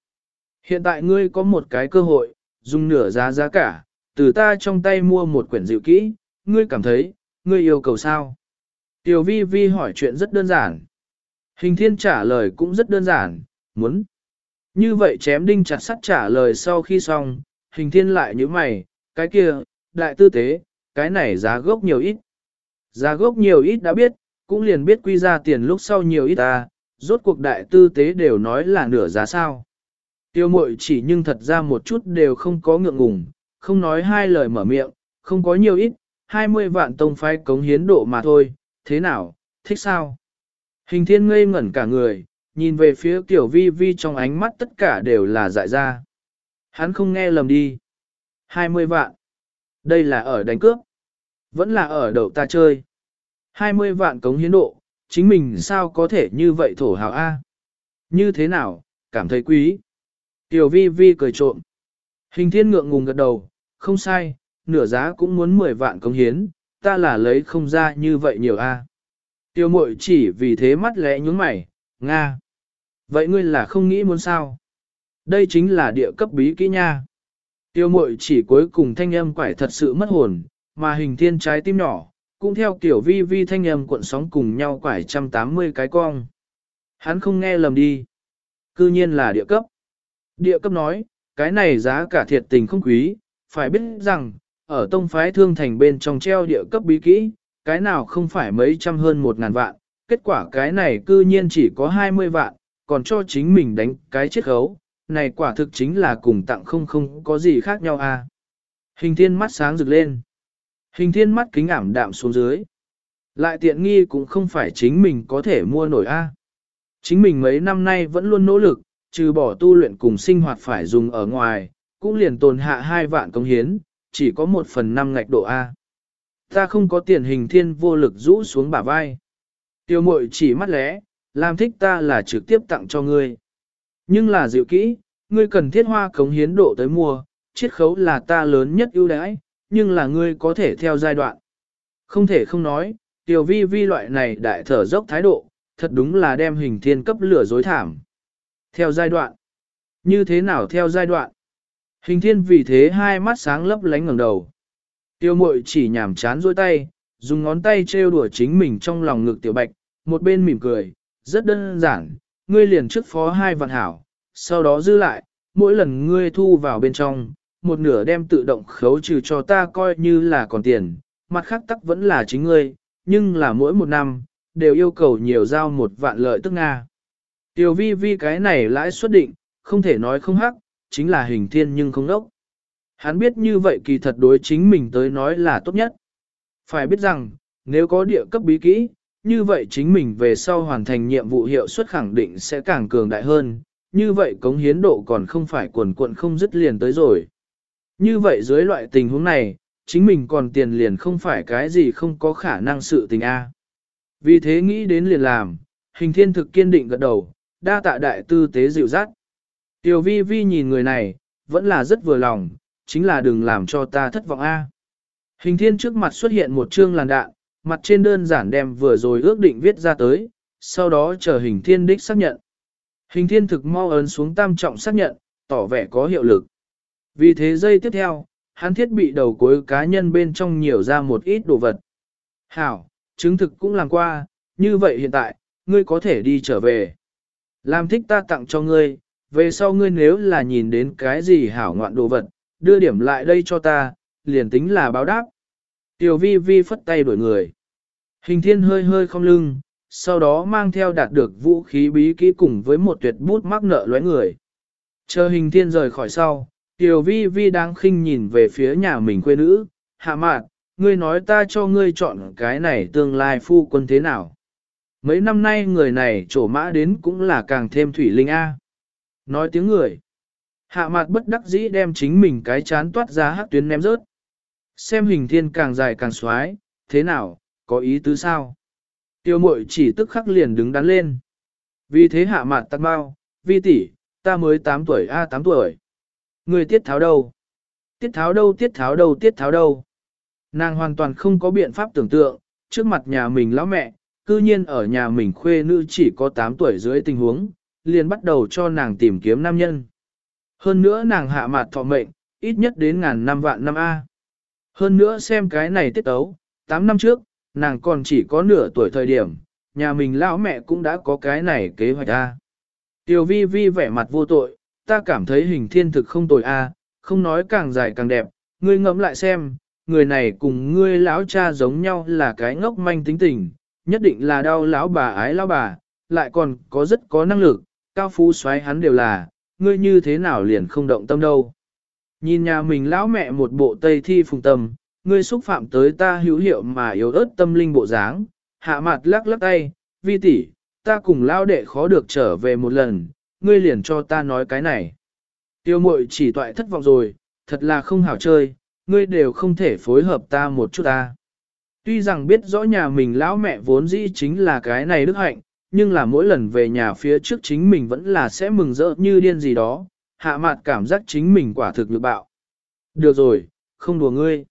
Hiện tại ngươi có một cái cơ hội, dùng nửa giá giá cả, từ ta trong tay mua một quyển dịu kỹ, ngươi cảm thấy, ngươi yêu cầu sao? Tiểu vi vi hỏi chuyện rất đơn giản. Hình thiên trả lời cũng rất đơn giản, muốn. Như vậy chém đinh chặt sắt trả lời sau khi xong, hình thiên lại như mày, cái kia, đại tư tế, cái này giá gốc nhiều ít. Giá gốc nhiều ít đã biết, cũng liền biết quy ra tiền lúc sau nhiều ít ta, rốt cuộc đại tư tế đều nói là nửa giá sao. Tiêu mội chỉ nhưng thật ra một chút đều không có ngượng ngùng, không nói hai lời mở miệng, không có nhiều ít, 20 vạn tông phái cống hiến độ mà thôi, thế nào, thích sao? Hình thiên ngây ngẩn cả người, nhìn về phía tiểu vi vi trong ánh mắt tất cả đều là dại ra. Hắn không nghe lầm đi. 20 vạn. Đây là ở đánh cướp. Vẫn là ở đậu ta chơi. 20 vạn cống hiến độ, chính mình sao có thể như vậy thổ hào A. Như thế nào, cảm thấy quý. Tiểu vi vi cười trộm. Hình thiên ngượng ngùng gật đầu, không sai, nửa giá cũng muốn 10 vạn cống hiến, ta là lấy không ra như vậy nhiều A. Tiêu mội chỉ vì thế mắt lẽ nhúng mày, Nga. Vậy ngươi là không nghĩ muốn sao? Đây chính là địa cấp bí kỹ nha. Tiêu mội chỉ cuối cùng thanh âm quải thật sự mất hồn, mà hình thiên trái tim nhỏ, cũng theo kiểu vi vi thanh âm cuộn sóng cùng nhau quải 180 cái cong. Hắn không nghe lầm đi. Cư nhiên là địa cấp. Địa cấp nói, cái này giá cả thiệt tình không quý, phải biết rằng, ở tông phái thương thành bên trong treo địa cấp bí kỹ, cái nào không phải mấy trăm hơn một ngàn vạn, kết quả cái này cư nhiên chỉ có 20 vạn, còn cho chính mình đánh cái chiết khấu, này quả thực chính là cùng tặng không không có gì khác nhau à. Hình thiên mắt sáng rực lên. Hình thiên mắt kính ảm đạm xuống dưới. Lại tiện nghi cũng không phải chính mình có thể mua nổi a. Chính mình mấy năm nay vẫn luôn nỗ lực, trừ bỏ tu luyện cùng sinh hoạt phải dùng ở ngoài, cũng liền tồn hạ hai vạn công hiến, chỉ có một phần năm ngạch độ A. Ta không có tiền hình thiên vô lực rũ xuống bả vai. Tiêu mội chỉ mắt lẽ, làm thích ta là trực tiếp tặng cho ngươi. Nhưng là dịu kỹ, ngươi cần thiết hoa cống hiến độ tới mua, chiết khấu là ta lớn nhất ưu đãi, nhưng là ngươi có thể theo giai đoạn. Không thể không nói, tiểu vi vi loại này đại thở dốc thái độ, thật đúng là đem hình thiên cấp lửa dối thảm. Theo giai đoạn. Như thế nào theo giai đoạn? Hình thiên vì thế hai mắt sáng lấp lánh ngẩng đầu. Tiêu mội chỉ nhảm chán dôi tay, dùng ngón tay trêu đùa chính mình trong lòng ngực tiểu bạch, một bên mỉm cười, rất đơn giản, ngươi liền trước phó hai vạn hảo, sau đó dư lại, mỗi lần ngươi thu vào bên trong, một nửa đem tự động khấu trừ cho ta coi như là còn tiền, mặt khác tắc vẫn là chính ngươi, nhưng là mỗi một năm, đều yêu cầu nhiều giao một vạn lợi tức Nga. Tiểu vi vi cái này lãi suất định, không thể nói không hắc, chính là hình thiên nhưng không đốc. Hắn biết như vậy kỳ thật đối chính mình tới nói là tốt nhất. Phải biết rằng, nếu có địa cấp bí kỹ, như vậy chính mình về sau hoàn thành nhiệm vụ hiệu suất khẳng định sẽ càng cường đại hơn, như vậy cống hiến độ còn không phải quần cuộn không dứt liền tới rồi. Như vậy dưới loại tình huống này, chính mình còn tiền liền không phải cái gì không có khả năng sự tình A. Vì thế nghĩ đến liền làm, hình thiên thực kiên định gật đầu, đa tạ đại tư tế dịu dắt. Tiểu vi vi nhìn người này, vẫn là rất vừa lòng, chính là đừng làm cho ta thất vọng A. Hình thiên trước mặt xuất hiện một chương làn đạn, mặt trên đơn giản đem vừa rồi ước định viết ra tới, sau đó chờ hình thiên đích xác nhận. Hình thiên thực mau ấn xuống tam trọng xác nhận, tỏ vẻ có hiệu lực. Vì thế giây tiếp theo, hắn thiết bị đầu cuối cá nhân bên trong nhiều ra một ít đồ vật. Hảo, chứng thực cũng làm qua, như vậy hiện tại, ngươi có thể đi trở về. Làm thích ta tặng cho ngươi, về sau ngươi nếu là nhìn đến cái gì hảo ngoạn đồ vật, đưa điểm lại đây cho ta, liền tính là báo đáp. Tiểu vi vi phất tay đuổi người. Hình thiên hơi hơi không lưng, sau đó mang theo đạt được vũ khí bí kỹ cùng với một tuyệt bút mắc nợ lóe người. Chờ hình thiên rời khỏi sau, tiểu vi vi đang khinh nhìn về phía nhà mình quê nữ, hạ mạn, ngươi nói ta cho ngươi chọn cái này tương lai phu quân thế nào. Mấy năm nay người này trổ mã đến cũng là càng thêm thủy linh A. Nói tiếng người. Hạ mặt bất đắc dĩ đem chính mình cái chán toát ra hắc tuyến ném rớt. Xem hình thiên càng dài càng xoái, thế nào, có ý tứ sao? Tiêu mội chỉ tức khắc liền đứng đắn lên. Vì thế hạ mặt tắt bao, vi tỷ, ta mới 8 tuổi a à, 8 tuổi. Người tiết tháo đâu? Tiết tháo đâu tiết tháo đâu tiết tháo đâu? Nàng hoàn toàn không có biện pháp tưởng tượng, trước mặt nhà mình lão mẹ, cư nhiên ở nhà mình khuê nữ chỉ có 8 tuổi dưới tình huống, liền bắt đầu cho nàng tìm kiếm nam nhân. Hơn nữa nàng hạ mặt thọ mệnh, ít nhất đến ngàn năm vạn năm A. Hơn nữa xem cái này tiết tấu, 8 năm trước, nàng còn chỉ có nửa tuổi thời điểm, nhà mình lão mẹ cũng đã có cái này kế hoạch A. Tiểu vi vi vẻ mặt vô tội, ta cảm thấy hình thiên thực không tồi A, không nói càng dài càng đẹp, ngươi ngẫm lại xem, người này cùng ngươi lão cha giống nhau là cái ngốc manh tính tình, nhất định là đau lão bà ái lão bà, lại còn có rất có năng lực, cao phú xoáy hắn đều là, ngươi như thế nào liền không động tâm đâu. Nhìn nhà mình lão mẹ một bộ tây thi phùng tâm, ngươi xúc phạm tới ta hữu hiệu mà yếu ớt tâm linh bộ dáng, hạ mặt lắc lắc tay, vi tỷ, ta cùng lão đệ khó được trở về một lần, ngươi liền cho ta nói cái này. Tiêu mội chỉ toại thất vọng rồi, thật là không hảo chơi, ngươi đều không thể phối hợp ta một chút ta. Tuy rằng biết rõ nhà mình lão mẹ vốn dĩ chính là cái này đức hạnh, nhưng là mỗi lần về nhà phía trước chính mình vẫn là sẽ mừng rỡ như điên gì đó, hạ mặt cảm giác chính mình quả thực lực bạo. Được rồi, không đùa ngươi.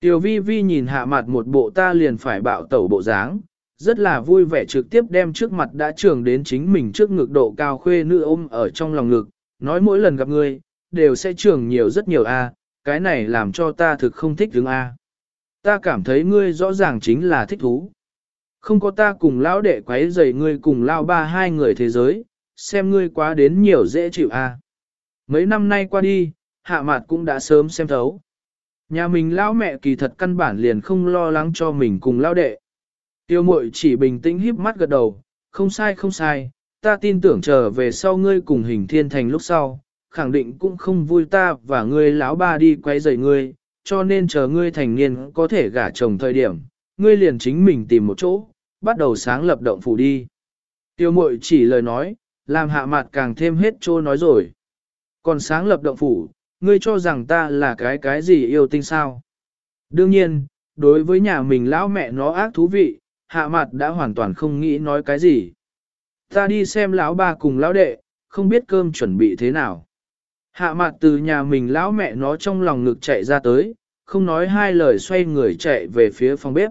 Tiểu vi vi nhìn hạ mặt một bộ ta liền phải bạo tẩu bộ dáng, rất là vui vẻ trực tiếp đem trước mặt đã trường đến chính mình trước ngực độ cao khuê nữ ôm ở trong lòng ngực, nói mỗi lần gặp ngươi, đều sẽ trường nhiều rất nhiều a, cái này làm cho ta thực không thích đứng a. Ta cảm thấy ngươi rõ ràng chính là thích thú. Không có ta cùng lão đệ quấy rầy ngươi cùng lao ba hai người thế giới, xem ngươi quá đến nhiều dễ chịu a. Mấy năm nay qua đi, hạ mặt cũng đã sớm xem thấu. Nhà mình lão mẹ kỳ thật căn bản liền không lo lắng cho mình cùng lão đệ. Tiêu mội chỉ bình tĩnh híp mắt gật đầu, không sai không sai, ta tin tưởng trở về sau ngươi cùng hình thiên thành lúc sau, khẳng định cũng không vui ta và ngươi lão ba đi quay rầy ngươi, cho nên chờ ngươi thành niên có thể gả chồng thời điểm, ngươi liền chính mình tìm một chỗ, bắt đầu sáng lập động phủ đi. Tiêu mội chỉ lời nói, làm hạ mặt càng thêm hết trô nói rồi. Còn sáng lập động phủ, ngươi cho rằng ta là cái cái gì yêu tinh sao? Đương nhiên, đối với nhà mình lão mẹ nó ác thú vị, hạ mặt đã hoàn toàn không nghĩ nói cái gì. Ta đi xem lão ba cùng lão đệ, không biết cơm chuẩn bị thế nào. Hạ mặt từ nhà mình lão mẹ nó trong lòng ngực chạy ra tới, không nói hai lời xoay người chạy về phía phòng bếp.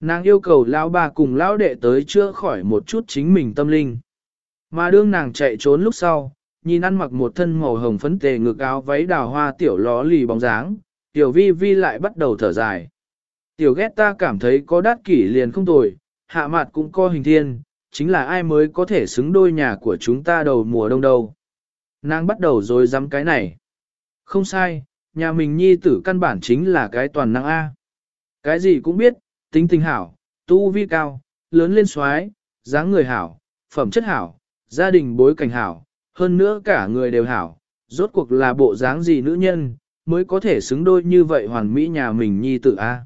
Nàng yêu cầu lão ba cùng lão đệ tới chữa khỏi một chút chính mình tâm linh. Mà đương nàng chạy trốn lúc sau, nhìn ăn mặc một thân màu hồng phấn tề ngực áo váy đào hoa tiểu ló lì bóng dáng, tiểu vi vi lại bắt đầu thở dài. Tiểu ghét ta cảm thấy có đát kỷ liền không tồi, hạ mặt cũng co hình thiên, chính là ai mới có thể xứng đôi nhà của chúng ta đầu mùa đông đâu. Nàng bắt đầu rồi dám cái này. Không sai, nhà mình nhi tử căn bản chính là cái toàn năng A. Cái gì cũng biết, tính tình hảo, tu vi cao, lớn lên xoái, dáng người hảo, phẩm chất hảo, gia đình bối cảnh hảo, hơn nữa cả người đều hảo, rốt cuộc là bộ dáng gì nữ nhân, mới có thể xứng đôi như vậy hoàn mỹ nhà mình nhi tử a.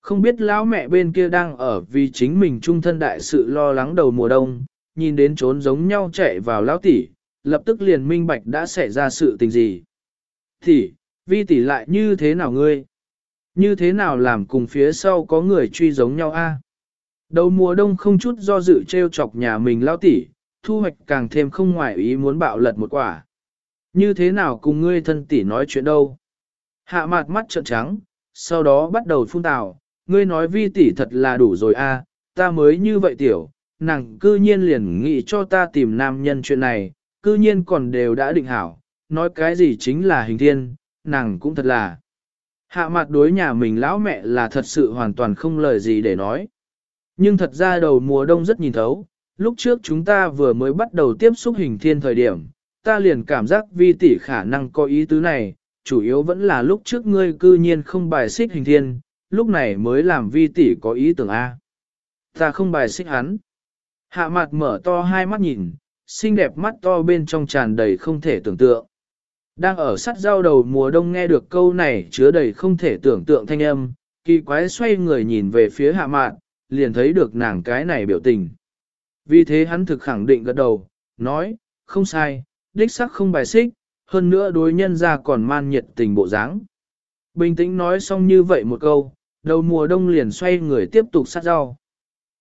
Không biết lão mẹ bên kia đang ở vì chính mình trung thân đại sự lo lắng đầu mùa đông, nhìn đến trốn giống nhau chạy vào lão tỷ, lập tức liền minh bạch đã xảy ra sự tình gì. Tỷ, vi tỷ lại như thế nào ngươi? Như thế nào làm cùng phía sau có người truy giống nhau a? Đầu mùa đông không chút do dự treo chọc nhà mình lão tỷ, thu hoạch càng thêm không ngoại ý muốn bạo lật một quả. Như thế nào cùng ngươi thân tỷ nói chuyện đâu? Hạ mặt mắt trợn trắng, sau đó bắt đầu phun tào, ngươi nói vi tỷ thật là đủ rồi a, ta mới như vậy tiểu, nàng cư nhiên liền nghĩ cho ta tìm nam nhân chuyện này, cư nhiên còn đều đã định hảo, nói cái gì chính là hình thiên, nàng cũng thật là. Hạ mặt đối nhà mình lão mẹ là thật sự hoàn toàn không lời gì để nói. Nhưng thật ra đầu mùa đông rất nhìn thấu, lúc trước chúng ta vừa mới bắt đầu tiếp xúc hình thiên thời điểm, ta liền cảm giác vi tỷ khả năng có ý tứ này, chủ yếu vẫn là lúc trước ngươi cư nhiên không bài xích hình thiên, lúc này mới làm vi tỷ có ý tưởng A. Ta không bài xích hắn. Hạ mặt mở to hai mắt nhìn, xinh đẹp mắt to bên trong tràn đầy không thể tưởng tượng. Đang ở sắt giao đầu mùa đông nghe được câu này chứa đầy không thể tưởng tượng thanh âm, kỳ quái xoay người nhìn về phía hạ mạn, liền thấy được nàng cái này biểu tình. Vì thế hắn thực khẳng định gật đầu, nói, không sai, đích sắc không bài xích, hơn nữa đối nhân ra còn man nhiệt tình bộ dáng. Bình tĩnh nói xong như vậy một câu, đầu mùa đông liền xoay người tiếp tục sát rau.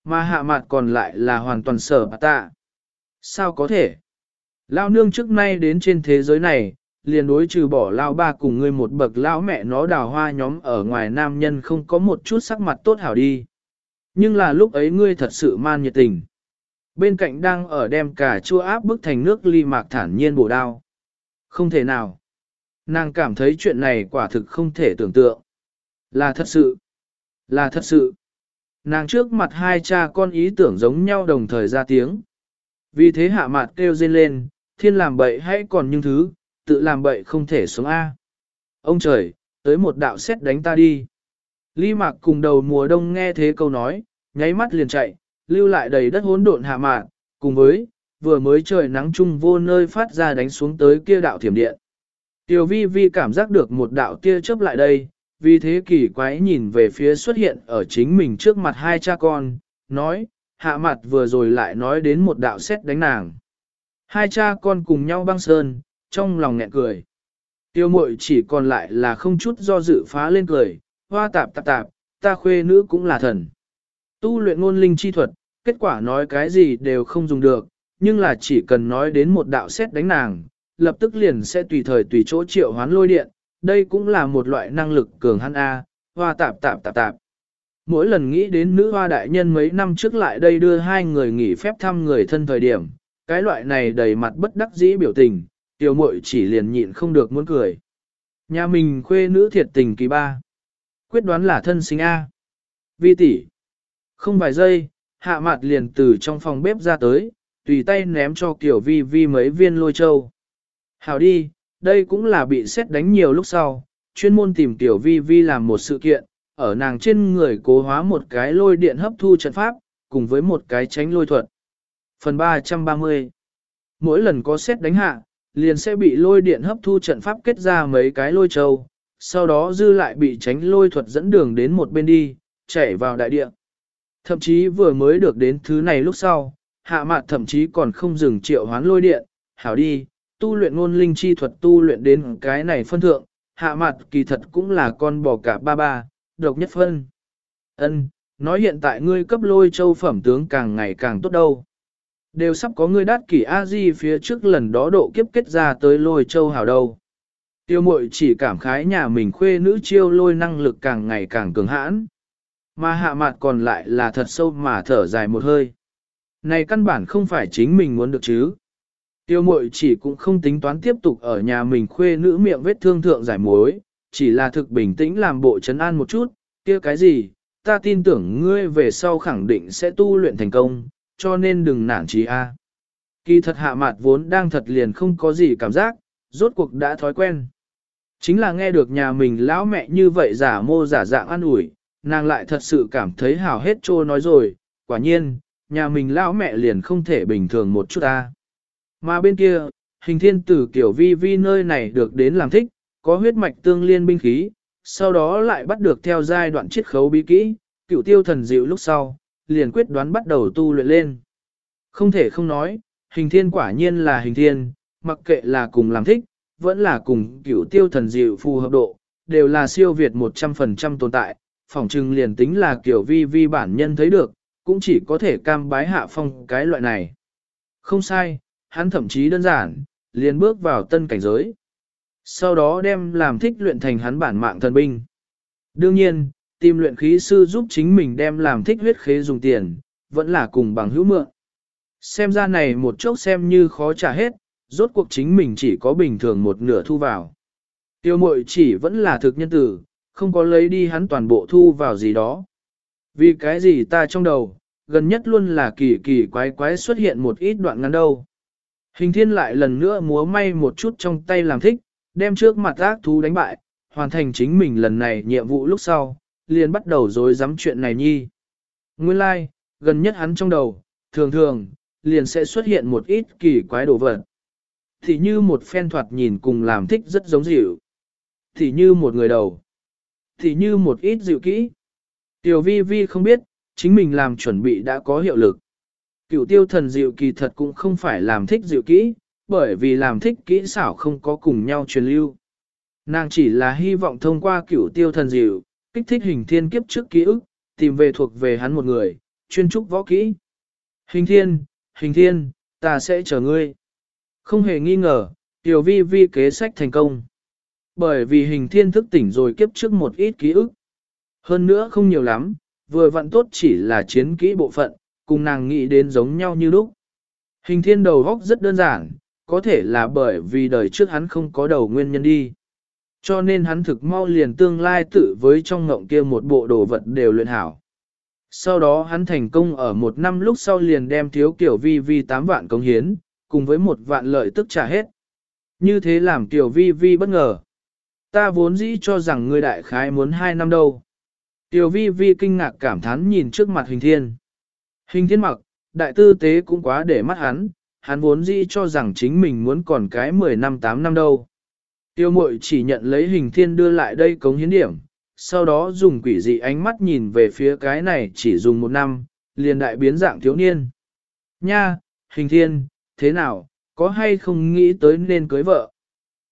Mà hạ mặt còn lại là hoàn toàn sở bà tạ. Sao có thể? Lao nương trước nay đến trên thế giới này, liền đối trừ bỏ lao ba cùng ngươi một bậc lao mẹ nó đào hoa nhóm ở ngoài nam nhân không có một chút sắc mặt tốt hảo đi. Nhưng là lúc ấy ngươi thật sự man nhiệt tình. Bên cạnh đang ở đem cả chua áp bức thành nước ly mạc thản nhiên bổ đao. Không thể nào. Nàng cảm thấy chuyện này quả thực không thể tưởng tượng. Là thật sự. Là thật sự. Nàng trước mặt hai cha con ý tưởng giống nhau đồng thời ra tiếng. Vì thế hạ mặt kêu rên lên, thiên làm bậy hãy còn những thứ, tự làm bậy không thể sống A. Ông trời, tới một đạo xét đánh ta đi. Ly mạc cùng đầu mùa đông nghe thế câu nói, nháy mắt liền chạy, lưu lại đầy đất hỗn độn hạ mạc. cùng với, vừa mới trời nắng chung vô nơi phát ra đánh xuống tới kia đạo thiểm điện. Tiểu vi vi cảm giác được một đạo tia chớp lại đây, vì thế kỳ quái nhìn về phía xuất hiện ở chính mình trước mặt hai cha con, nói, hạ mặt vừa rồi lại nói đến một đạo xét đánh nàng. Hai cha con cùng nhau băng sơn, trong lòng nghẹn cười. Tiêu mội chỉ còn lại là không chút do dự phá lên cười, hoa tạp tạp tạp, ta khuê nữ cũng là thần. Tu luyện ngôn linh chi thuật, kết quả nói cái gì đều không dùng được, nhưng là chỉ cần nói đến một đạo xét đánh nàng, lập tức liền sẽ tùy thời tùy chỗ triệu hoán lôi điện, đây cũng là một loại năng lực cường hắn A, hoa tạp tạp tạp tạp. Mỗi lần nghĩ đến nữ hoa đại nhân mấy năm trước lại đây đưa hai người nghỉ phép thăm người thân thời điểm, cái loại này đầy mặt bất đắc dĩ biểu tình, tiểu muội chỉ liền nhịn không được muốn cười. Nhà mình khuê nữ thiệt tình kỳ ba. Quyết đoán là thân sinh A. Vi tỷ. Không vài giây, hạ mặt liền từ trong phòng bếp ra tới, tùy tay ném cho kiểu vi vi mấy viên lôi châu. Hảo đi, đây cũng là bị xét đánh nhiều lúc sau, chuyên môn tìm tiểu vi vi làm một sự kiện, ở nàng trên người cố hóa một cái lôi điện hấp thu trận pháp, cùng với một cái tránh lôi thuật. Phần 330 Mỗi lần có xét đánh hạ, liền sẽ bị lôi điện hấp thu trận pháp kết ra mấy cái lôi châu, sau đó dư lại bị tránh lôi thuật dẫn đường đến một bên đi, chạy vào đại địa. Thậm chí vừa mới được đến thứ này lúc sau, hạ mạn thậm chí còn không dừng triệu hoán lôi điện, hảo đi, tu luyện ngôn linh chi thuật tu luyện đến cái này phân thượng, hạ mặt kỳ thật cũng là con bò cả ba ba, độc nhất phân. Ân, nói hiện tại ngươi cấp lôi châu phẩm tướng càng ngày càng tốt đâu. Đều sắp có ngươi đát kỷ A-di phía trước lần đó độ kiếp kết ra tới lôi châu hảo đâu. Tiêu mội chỉ cảm khái nhà mình khuê nữ chiêu lôi năng lực càng ngày càng cường hãn. Mà hạ mặt còn lại là thật sâu mà thở dài một hơi. Này căn bản không phải chính mình muốn được chứ. Tiêu mội chỉ cũng không tính toán tiếp tục ở nhà mình khuê nữ miệng vết thương thượng giải mối, chỉ là thực bình tĩnh làm bộ chấn an một chút, kia cái gì, ta tin tưởng ngươi về sau khẳng định sẽ tu luyện thành công, cho nên đừng nản trí a. Kỳ thật hạ mạt vốn đang thật liền không có gì cảm giác, rốt cuộc đã thói quen. Chính là nghe được nhà mình lão mẹ như vậy giả mô giả dạng ăn ủi, nàng lại thật sự cảm thấy hào hết trô nói rồi, quả nhiên, nhà mình lão mẹ liền không thể bình thường một chút ta. Mà bên kia, hình thiên tử kiểu vi vi nơi này được đến làm thích, có huyết mạch tương liên binh khí, sau đó lại bắt được theo giai đoạn chiết khấu bí kỹ, cựu tiêu thần dịu lúc sau, liền quyết đoán bắt đầu tu luyện lên. Không thể không nói, hình thiên quả nhiên là hình thiên, mặc kệ là cùng làm thích, vẫn là cùng cựu tiêu thần dịu phù hợp độ, đều là siêu việt 100% tồn tại, phỏng chừng liền tính là kiểu vi vi bản nhân thấy được, cũng chỉ có thể cam bái hạ phong cái loại này. Không sai, hắn thậm chí đơn giản, liền bước vào tân cảnh giới. Sau đó đem làm thích luyện thành hắn bản mạng thần binh. Đương nhiên, tìm luyện khí sư giúp chính mình đem làm thích huyết khế dùng tiền, vẫn là cùng bằng hữu mượn. Xem ra này một chốc xem như khó trả hết, rốt cuộc chính mình chỉ có bình thường một nửa thu vào. Tiêu mội chỉ vẫn là thực nhân tử, không có lấy đi hắn toàn bộ thu vào gì đó. Vì cái gì ta trong đầu, gần nhất luôn là kỳ kỳ quái quái xuất hiện một ít đoạn ngắn đâu. Hình thiên lại lần nữa múa may một chút trong tay làm thích, đem trước mặt ác thú đánh bại, hoàn thành chính mình lần này nhiệm vụ lúc sau, liền bắt đầu dối dám chuyện này nhi. Nguyên lai, like, gần nhất hắn trong đầu, thường thường, liền sẽ xuất hiện một ít kỳ quái đồ vật. Thì như một phen thoạt nhìn cùng làm thích rất giống dịu. Thì như một người đầu. Thì như một ít dịu kỹ. Tiểu vi vi không biết, chính mình làm chuẩn bị đã có hiệu lực. Cựu tiêu thần dịu kỳ thật cũng không phải làm thích dịu kỹ, bởi vì làm thích kỹ xảo không có cùng nhau truyền lưu. Nàng chỉ là hy vọng thông qua cựu tiêu thần dịu, kích thích hình thiên kiếp trước ký ức, tìm về thuộc về hắn một người, chuyên trúc võ kỹ. Hình thiên, hình thiên, ta sẽ chờ ngươi. Không hề nghi ngờ, tiểu vi vi kế sách thành công. Bởi vì hình thiên thức tỉnh rồi kiếp trước một ít ký ức. Hơn nữa không nhiều lắm, vừa vặn tốt chỉ là chiến kỹ bộ phận, cùng nàng nghĩ đến giống nhau như lúc. Hình thiên đầu góc rất đơn giản, có thể là bởi vì đời trước hắn không có đầu nguyên nhân đi. Cho nên hắn thực mau liền tương lai tự với trong ngộng kia một bộ đồ vật đều luyện hảo. Sau đó hắn thành công ở một năm lúc sau liền đem thiếu kiểu vi vi 8 vạn công hiến, cùng với một vạn lợi tức trả hết. Như thế làm tiểu vi vi bất ngờ. Ta vốn dĩ cho rằng ngươi đại khái muốn 2 năm đâu. Tiểu vi vi kinh ngạc cảm thán nhìn trước mặt hình thiên. Hình thiên mặc, đại tư tế cũng quá để mắt hắn, hắn vốn dĩ cho rằng chính mình muốn còn cái 10 năm 8 năm đâu. Tiêu mội chỉ nhận lấy hình thiên đưa lại đây cống hiến điểm, sau đó dùng quỷ dị ánh mắt nhìn về phía cái này chỉ dùng một năm, liền đại biến dạng thiếu niên. Nha, hình thiên, thế nào, có hay không nghĩ tới nên cưới vợ?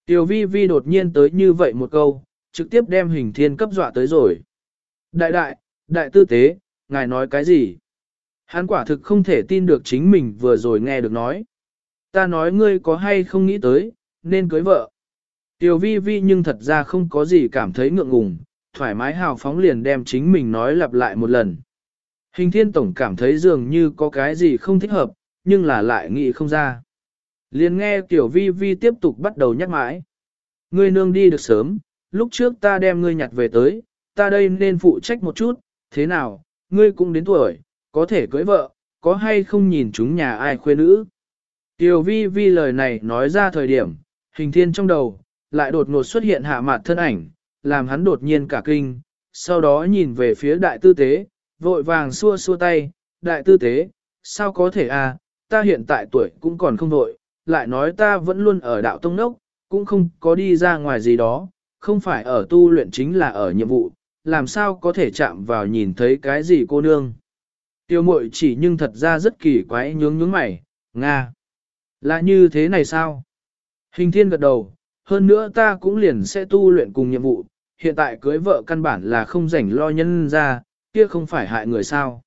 Tiêu vi vi đột nhiên tới như vậy một câu, trực tiếp đem hình thiên cấp dọa tới rồi. Đại đại, đại tư tế, ngài nói cái gì? Hắn quả thực không thể tin được chính mình vừa rồi nghe được nói. Ta nói ngươi có hay không nghĩ tới, nên cưới vợ. Tiểu vi vi nhưng thật ra không có gì cảm thấy ngượng ngùng, thoải mái hào phóng liền đem chính mình nói lặp lại một lần. Hình thiên tổng cảm thấy dường như có cái gì không thích hợp, nhưng là lại nghĩ không ra. Liền nghe tiểu vi vi tiếp tục bắt đầu nhắc mãi. Ngươi nương đi được sớm, lúc trước ta đem ngươi nhặt về tới, ta đây nên phụ trách một chút, thế nào, ngươi cũng đến tuổi, có thể cưới vợ, có hay không nhìn chúng nhà ai khuê nữ. Tiểu vi vi lời này nói ra thời điểm, hình thiên trong đầu, lại đột ngột xuất hiện hạ mặt thân ảnh, làm hắn đột nhiên cả kinh, sau đó nhìn về phía đại tư tế, vội vàng xua xua tay, đại tư tế, sao có thể à, ta hiện tại tuổi cũng còn không vội, lại nói ta vẫn luôn ở đạo tông nốc, cũng không có đi ra ngoài gì đó, không phải ở tu luyện chính là ở nhiệm vụ, làm sao có thể chạm vào nhìn thấy cái gì cô nương. Tiêu mội chỉ nhưng thật ra rất kỳ quái nhướng nhướng mày, Nga. Là như thế này sao? Hình thiên gật đầu, hơn nữa ta cũng liền sẽ tu luyện cùng nhiệm vụ, hiện tại cưới vợ căn bản là không rảnh lo nhân ra, kia không phải hại người sao.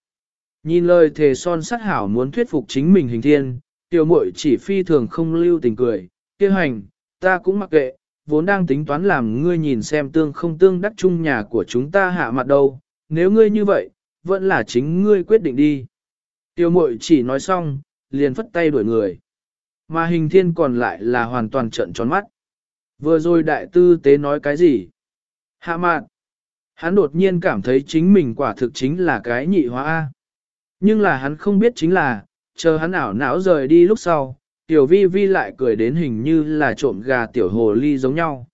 Nhìn lời thề son sát hảo muốn thuyết phục chính mình hình thiên, tiểu muội chỉ phi thường không lưu tình cười, kia hành, ta cũng mặc kệ, vốn đang tính toán làm ngươi nhìn xem tương không tương đắc chung nhà của chúng ta hạ mặt đâu, nếu ngươi như vậy, vẫn là chính ngươi quyết định đi. Tiêu mội chỉ nói xong, liền phất tay đuổi người. Mà hình thiên còn lại là hoàn toàn trận tròn mắt. Vừa rồi đại tư tế nói cái gì? Hạ mạn. Hắn đột nhiên cảm thấy chính mình quả thực chính là cái nhị hóa A. Nhưng là hắn không biết chính là, chờ hắn ảo não rời đi lúc sau, tiểu vi vi lại cười đến hình như là trộm gà tiểu hồ ly giống nhau.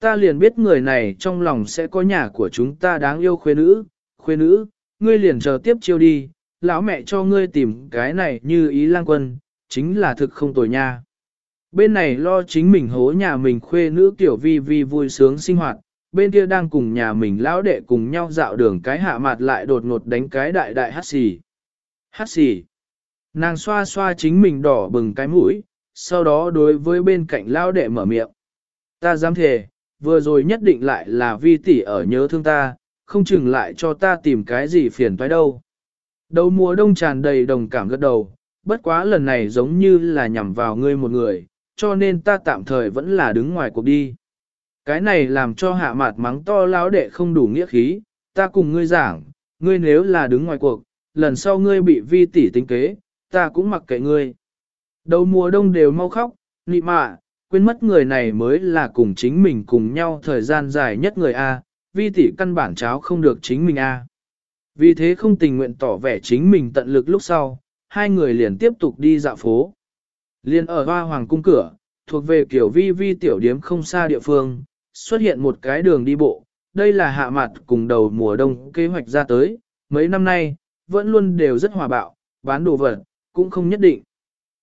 Ta liền biết người này trong lòng sẽ có nhà của chúng ta đáng yêu khuê nữ, khuê nữ, ngươi liền chờ tiếp chiêu đi, lão mẹ cho ngươi tìm cái này như ý lang quân, chính là thực không tồi nha. Bên này lo chính mình hố nhà mình khuê nữ tiểu vi vi vui sướng sinh hoạt, bên kia đang cùng nhà mình lão đệ cùng nhau dạo đường cái hạ mặt lại đột ngột đánh cái đại đại hát xì. Hát xì. Nàng xoa xoa chính mình đỏ bừng cái mũi, sau đó đối với bên cạnh lão đệ mở miệng. Ta dám thề, vừa rồi nhất định lại là vi tỷ ở nhớ thương ta, không chừng lại cho ta tìm cái gì phiền toái đâu. Đầu mùa đông tràn đầy đồng cảm gật đầu, bất quá lần này giống như là nhằm vào ngươi một người, cho nên ta tạm thời vẫn là đứng ngoài cuộc đi. Cái này làm cho hạ mạt mắng to lão đệ không đủ nghĩa khí, ta cùng ngươi giảng, ngươi nếu là đứng ngoài cuộc, lần sau ngươi bị vi tỷ tính kế, ta cũng mặc kệ ngươi. Đầu mùa đông đều mau khóc, nị mạ, quên mất người này mới là cùng chính mình cùng nhau thời gian dài nhất người A, vi tỷ căn bản cháo không được chính mình A. Vì thế không tình nguyện tỏ vẻ chính mình tận lực lúc sau, hai người liền tiếp tục đi dạo phố. Liên ở hoa hoàng cung cửa, thuộc về kiểu vi vi tiểu điếm không xa địa phương, xuất hiện một cái đường đi bộ. Đây là hạ mặt cùng đầu mùa đông kế hoạch ra tới, mấy năm nay, vẫn luôn đều rất hòa bạo, bán đồ vật, cũng không nhất định.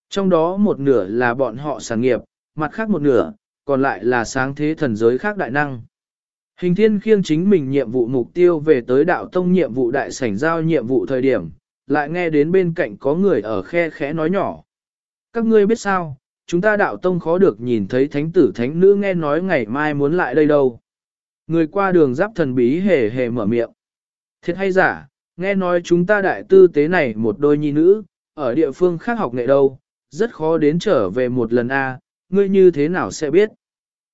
Trong đó một nửa là bọn họ sản nghiệp, mặt khác một nửa, còn lại là sáng thế thần giới khác đại năng. Hình thiên khiêng chính mình nhiệm vụ mục tiêu về tới đạo tông nhiệm vụ đại sảnh giao nhiệm vụ thời điểm, lại nghe đến bên cạnh có người ở khe khẽ nói nhỏ. Các ngươi biết sao, chúng ta đạo tông khó được nhìn thấy thánh tử thánh nữ nghe nói ngày mai muốn lại đây đâu. Người qua đường giáp thần bí hề hề mở miệng. Thiệt hay giả, nghe nói chúng ta đại tư tế này một đôi nhi nữ, ở địa phương khác học nghệ đâu, rất khó đến trở về một lần a ngươi như thế nào sẽ biết.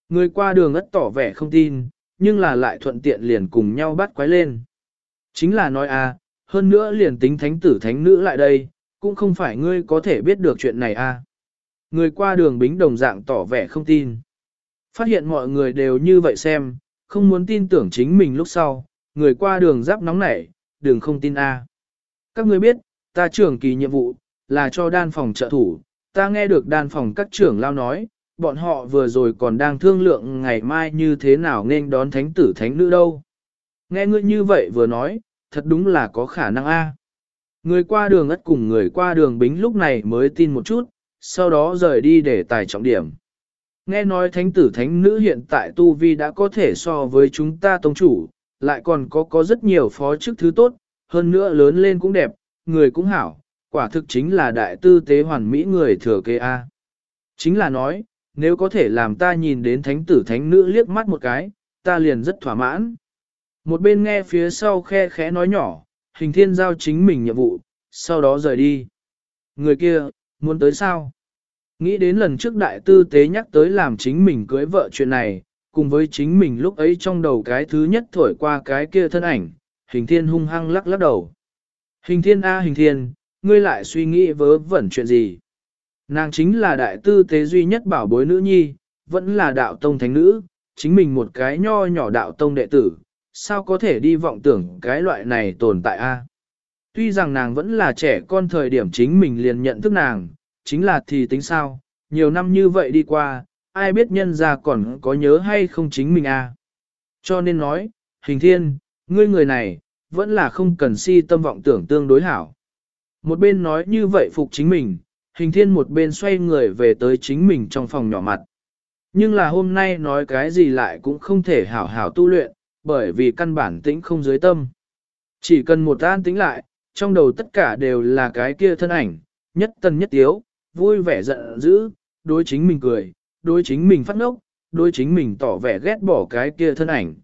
Người qua đường ất tỏ vẻ không tin, nhưng là lại thuận tiện liền cùng nhau bắt quái lên. Chính là nói a hơn nữa liền tính thánh tử thánh nữ lại đây, cũng không phải ngươi có thể biết được chuyện này a Người qua đường bính đồng dạng tỏ vẻ không tin. Phát hiện mọi người đều như vậy xem, không muốn tin tưởng chính mình lúc sau, người qua đường giáp nóng nảy, đường không tin a Các ngươi biết, ta trưởng kỳ nhiệm vụ, là cho đan phòng trợ thủ, ta nghe được đan phòng các trưởng lao nói, bọn họ vừa rồi còn đang thương lượng ngày mai như thế nào nên đón thánh tử thánh nữ đâu. Nghe ngươi như vậy vừa nói, thật đúng là có khả năng a. Người qua đường ất cùng người qua đường bính lúc này mới tin một chút, sau đó rời đi để tài trọng điểm. Nghe nói thánh tử thánh nữ hiện tại Tu Vi đã có thể so với chúng ta tông chủ, lại còn có có rất nhiều phó chức thứ tốt, hơn nữa lớn lên cũng đẹp, người cũng hảo, quả thực chính là đại tư tế hoàn mỹ người thừa kế A. Chính là nói, nếu có thể làm ta nhìn đến thánh tử thánh nữ liếc mắt một cái, ta liền rất thỏa mãn. Một bên nghe phía sau khe khẽ nói nhỏ, hình thiên giao chính mình nhiệm vụ, sau đó rời đi. Người kia, muốn tới sao? Nghĩ đến lần trước đại tư tế nhắc tới làm chính mình cưới vợ chuyện này, cùng với chính mình lúc ấy trong đầu cái thứ nhất thổi qua cái kia thân ảnh, hình thiên hung hăng lắc lắc đầu. Hình thiên A hình thiên, ngươi lại suy nghĩ vớ vẩn chuyện gì? Nàng chính là đại tư tế duy nhất bảo bối nữ nhi, vẫn là đạo tông thánh nữ, chính mình một cái nho nhỏ đạo tông đệ tử, sao có thể đi vọng tưởng cái loại này tồn tại a? Tuy rằng nàng vẫn là trẻ con thời điểm chính mình liền nhận thức nàng, chính là thì tính sao, nhiều năm như vậy đi qua, ai biết nhân ra còn có nhớ hay không chính mình a? Cho nên nói, hình thiên, ngươi người này, vẫn là không cần si tâm vọng tưởng tương đối hảo. Một bên nói như vậy phục chính mình, hình thiên một bên xoay người về tới chính mình trong phòng nhỏ mặt. Nhưng là hôm nay nói cái gì lại cũng không thể hảo hảo tu luyện, bởi vì căn bản tĩnh không dưới tâm. Chỉ cần một an tĩnh lại, trong đầu tất cả đều là cái kia thân ảnh, nhất tân nhất tiếu, vui vẻ giận dữ, đối chính mình cười, đối chính mình phát ngốc, đối chính mình tỏ vẻ ghét bỏ cái kia thân ảnh.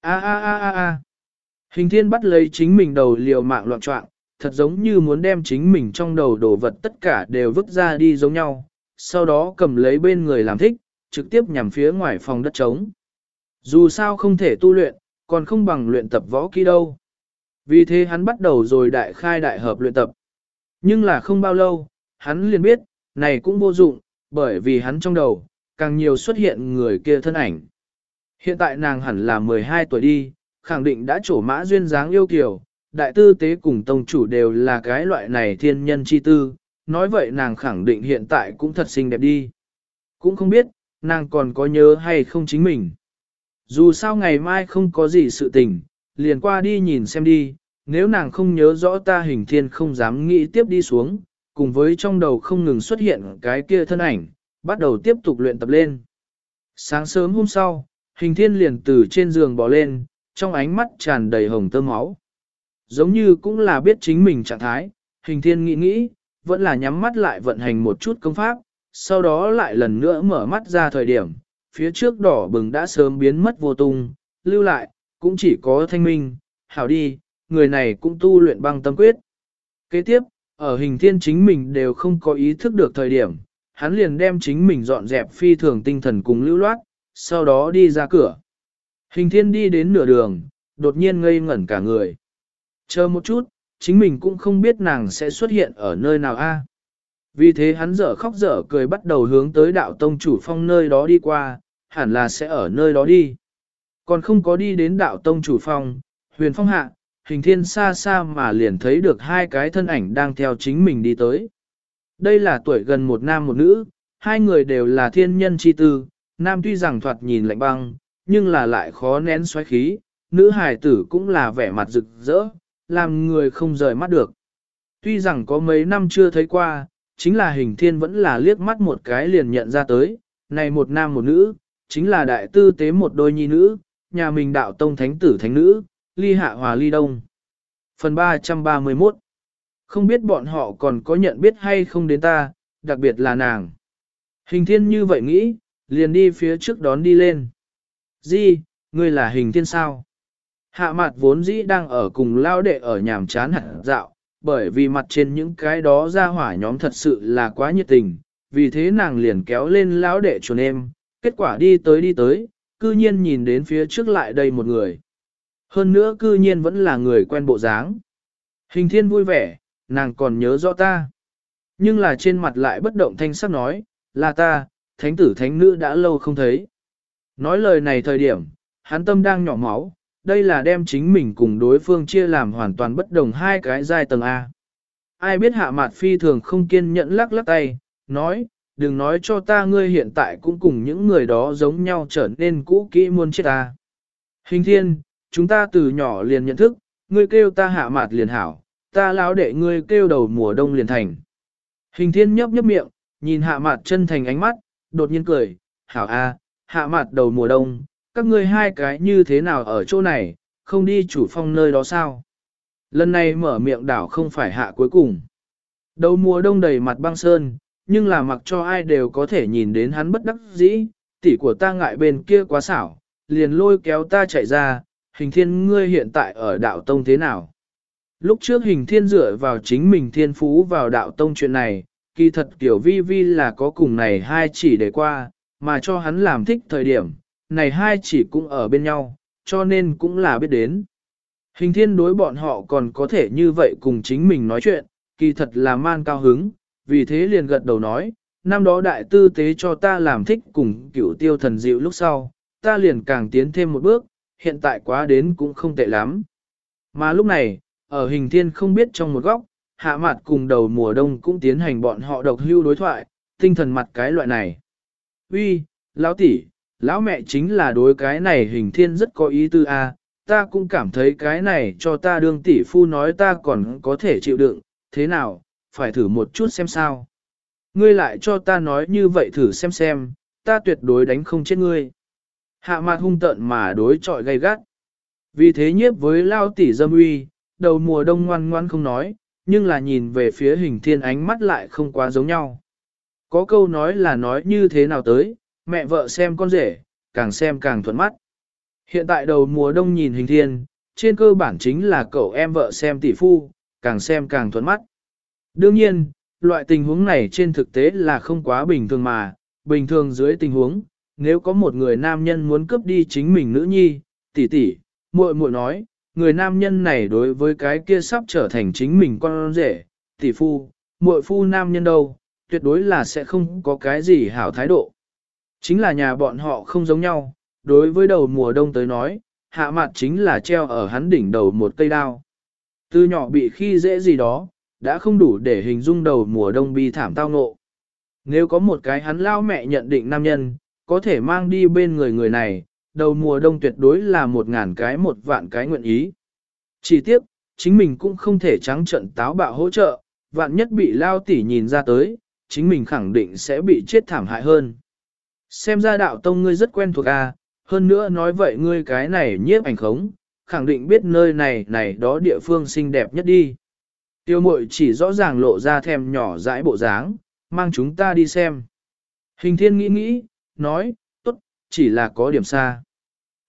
A a a a a. Hình thiên bắt lấy chính mình đầu liều mạng loạn trọng, thật giống như muốn đem chính mình trong đầu đồ vật tất cả đều vứt ra đi giống nhau, sau đó cầm lấy bên người làm thích, trực tiếp nhằm phía ngoài phòng đất trống. Dù sao không thể tu luyện, còn không bằng luyện tập võ kỹ đâu. Vì thế hắn bắt đầu rồi đại khai đại hợp luyện tập. Nhưng là không bao lâu, hắn liền biết, này cũng vô dụng, bởi vì hắn trong đầu, càng nhiều xuất hiện người kia thân ảnh. Hiện tại nàng hẳn là 12 tuổi đi, khẳng định đã trổ mã duyên dáng yêu kiều, đại tư tế cùng tông chủ đều là cái loại này thiên nhân chi tư, nói vậy nàng khẳng định hiện tại cũng thật xinh đẹp đi. Cũng không biết, nàng còn có nhớ hay không chính mình. Dù sao ngày mai không có gì sự tình, liền qua đi nhìn xem đi, nếu nàng không nhớ rõ ta hình thiên không dám nghĩ tiếp đi xuống, cùng với trong đầu không ngừng xuất hiện cái kia thân ảnh, bắt đầu tiếp tục luyện tập lên. Sáng sớm hôm sau, hình thiên liền từ trên giường bỏ lên, trong ánh mắt tràn đầy hồng tơm máu. Giống như cũng là biết chính mình trạng thái, hình thiên nghĩ nghĩ, vẫn là nhắm mắt lại vận hành một chút công pháp, sau đó lại lần nữa mở mắt ra thời điểm, phía trước đỏ bừng đã sớm biến mất vô tung, lưu lại, cũng chỉ có thanh minh, hảo đi, người này cũng tu luyện băng tâm quyết. Kế tiếp, ở hình thiên chính mình đều không có ý thức được thời điểm, hắn liền đem chính mình dọn dẹp phi thường tinh thần cùng lưu loát, sau đó đi ra cửa. Hình thiên đi đến nửa đường, đột nhiên ngây ngẩn cả người. Chờ một chút, chính mình cũng không biết nàng sẽ xuất hiện ở nơi nào a. Vì thế hắn dở khóc dở cười bắt đầu hướng tới đạo tông chủ phong nơi đó đi qua, hẳn là sẽ ở nơi đó đi. Còn không có đi đến đạo tông chủ phong, huyền phong hạ, hình thiên xa xa mà liền thấy được hai cái thân ảnh đang theo chính mình đi tới. Đây là tuổi gần một nam một nữ, hai người đều là thiên nhân chi tư, nam tuy rằng thoạt nhìn lạnh băng, nhưng là lại khó nén xoáy khí, nữ hài tử cũng là vẻ mặt rực rỡ, làm người không rời mắt được. Tuy rằng có mấy năm chưa thấy qua, chính là hình thiên vẫn là liếc mắt một cái liền nhận ra tới, này một nam một nữ, chính là đại tư tế một đôi nhi nữ, nhà mình đạo tông thánh tử thánh nữ, ly hạ hòa ly đông. Phần 331 Không biết bọn họ còn có nhận biết hay không đến ta, đặc biệt là nàng. Hình thiên như vậy nghĩ, liền đi phía trước đón đi lên. Di, ngươi là hình thiên sao? Hạ mặt vốn dĩ đang ở cùng lao đệ ở nhàm chán hẳn dạo, bởi vì mặt trên những cái đó ra hỏa nhóm thật sự là quá nhiệt tình, vì thế nàng liền kéo lên lão đệ chuồn em, kết quả đi tới đi tới, cư nhiên nhìn đến phía trước lại đây một người. Hơn nữa cư nhiên vẫn là người quen bộ dáng. Hình thiên vui vẻ, nàng còn nhớ rõ ta. Nhưng là trên mặt lại bất động thanh sắc nói, là ta, thánh tử thánh nữ đã lâu không thấy. Nói lời này thời điểm, hắn tâm đang nhỏ máu, đây là đem chính mình cùng đối phương chia làm hoàn toàn bất đồng hai cái giai tầng A. Ai biết hạ mặt phi thường không kiên nhẫn lắc lắc tay, nói, đừng nói cho ta ngươi hiện tại cũng cùng những người đó giống nhau trở nên cũ kỹ muôn chết ta. Hình thiên, chúng ta từ nhỏ liền nhận thức, ngươi kêu ta hạ mặt liền hảo, ta lão đệ ngươi kêu đầu mùa đông liền thành. Hình thiên nhấp nhấp miệng, nhìn hạ mặt chân thành ánh mắt, đột nhiên cười, hảo a, hạ mặt đầu mùa đông, các ngươi hai cái như thế nào ở chỗ này, không đi chủ phong nơi đó sao? Lần này mở miệng đảo không phải hạ cuối cùng. Đầu mùa đông đầy mặt băng sơn, nhưng là mặc cho ai đều có thể nhìn đến hắn bất đắc dĩ, tỷ của ta ngại bên kia quá xảo, liền lôi kéo ta chạy ra, hình thiên ngươi hiện tại ở đạo tông thế nào? Lúc trước hình thiên dựa vào chính mình thiên phú vào đạo tông chuyện này, kỳ thật tiểu vi vi là có cùng này hai chỉ để qua, mà cho hắn làm thích thời điểm, này hai chỉ cũng ở bên nhau, cho nên cũng là biết đến. Hình thiên đối bọn họ còn có thể như vậy cùng chính mình nói chuyện, kỳ thật là man cao hứng, vì thế liền gật đầu nói, năm đó đại tư tế cho ta làm thích cùng cựu tiêu thần dịu lúc sau, ta liền càng tiến thêm một bước, hiện tại quá đến cũng không tệ lắm. Mà lúc này, ở hình thiên không biết trong một góc, hạ mặt cùng đầu mùa đông cũng tiến hành bọn họ độc hưu đối thoại, tinh thần mặt cái loại này. Uy, lão tỷ, lão mẹ chính là đối cái này hình thiên rất có ý tư a, ta cũng cảm thấy cái này cho ta đương tỷ phu nói ta còn có thể chịu đựng, thế nào, phải thử một chút xem sao. Ngươi lại cho ta nói như vậy thử xem xem, ta tuyệt đối đánh không chết ngươi. Hạ mặt hung tận mà đối trọi gay gắt. Vì thế nhiếp với lao tỷ dâm uy, đầu mùa đông ngoan ngoan không nói, nhưng là nhìn về phía hình thiên ánh mắt lại không quá giống nhau. Có câu nói là nói như thế nào tới, mẹ vợ xem con rể, càng xem càng thuận mắt. Hiện tại đầu mùa đông nhìn hình thiên, trên cơ bản chính là cậu em vợ xem tỷ phu, càng xem càng thuận mắt. Đương nhiên, loại tình huống này trên thực tế là không quá bình thường mà, bình thường dưới tình huống, nếu có một người nam nhân muốn cướp đi chính mình nữ nhi, tỷ tỷ, muội muội nói, người nam nhân này đối với cái kia sắp trở thành chính mình con rể, tỷ phu, muội phu nam nhân đâu, tuyệt đối là sẽ không có cái gì hảo thái độ. Chính là nhà bọn họ không giống nhau, đối với đầu mùa đông tới nói, hạ mặt chính là treo ở hắn đỉnh đầu một cây đao. Từ nhỏ bị khi dễ gì đó, đã không đủ để hình dung đầu mùa đông bi thảm tao ngộ. Nếu có một cái hắn lao mẹ nhận định nam nhân, có thể mang đi bên người người này, đầu mùa đông tuyệt đối là một ngàn cái một vạn cái nguyện ý. Chỉ tiếc, chính mình cũng không thể trắng trận táo bạo hỗ trợ, vạn nhất bị lao tỉ nhìn ra tới, chính mình khẳng định sẽ bị chết thảm hại hơn. Xem ra đạo tông ngươi rất quen thuộc a, à, hơn nữa nói vậy ngươi cái này nhiếp ảnh khống, khẳng định biết nơi này này đó địa phương xinh đẹp nhất đi. Tiêu mội chỉ rõ ràng lộ ra thèm nhỏ dãi bộ dáng, mang chúng ta đi xem. Hình thiên nghĩ nghĩ, nói, tốt, chỉ là có điểm xa.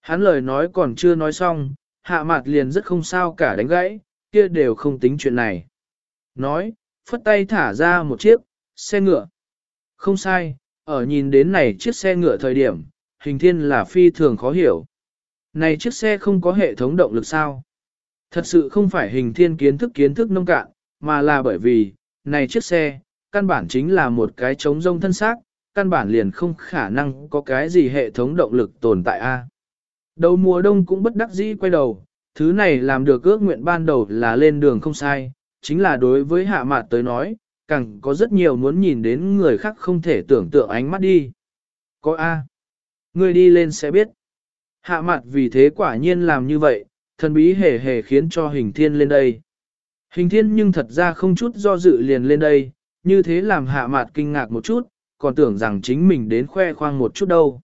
Hắn lời nói còn chưa nói xong, hạ mặt liền rất không sao cả đánh gãy, kia đều không tính chuyện này. Nói, phất tay thả ra một chiếc, xe ngựa. Không sai, ở nhìn đến này chiếc xe ngựa thời điểm, hình thiên là phi thường khó hiểu. Này chiếc xe không có hệ thống động lực sao? Thật sự không phải hình thiên kiến thức kiến thức nông cạn, mà là bởi vì, này chiếc xe, căn bản chính là một cái trống rông thân xác, căn bản liền không khả năng có cái gì hệ thống động lực tồn tại a. Đầu mùa đông cũng bất đắc dĩ quay đầu, thứ này làm được ước nguyện ban đầu là lên đường không sai, chính là đối với hạ mạt tới nói, càng có rất nhiều muốn nhìn đến người khác không thể tưởng tượng ánh mắt đi. Có A. Người đi lên sẽ biết. Hạ mặt vì thế quả nhiên làm như vậy, thần bí hề hề khiến cho hình thiên lên đây. Hình thiên nhưng thật ra không chút do dự liền lên đây, như thế làm hạ mặt kinh ngạc một chút, còn tưởng rằng chính mình đến khoe khoang một chút đâu.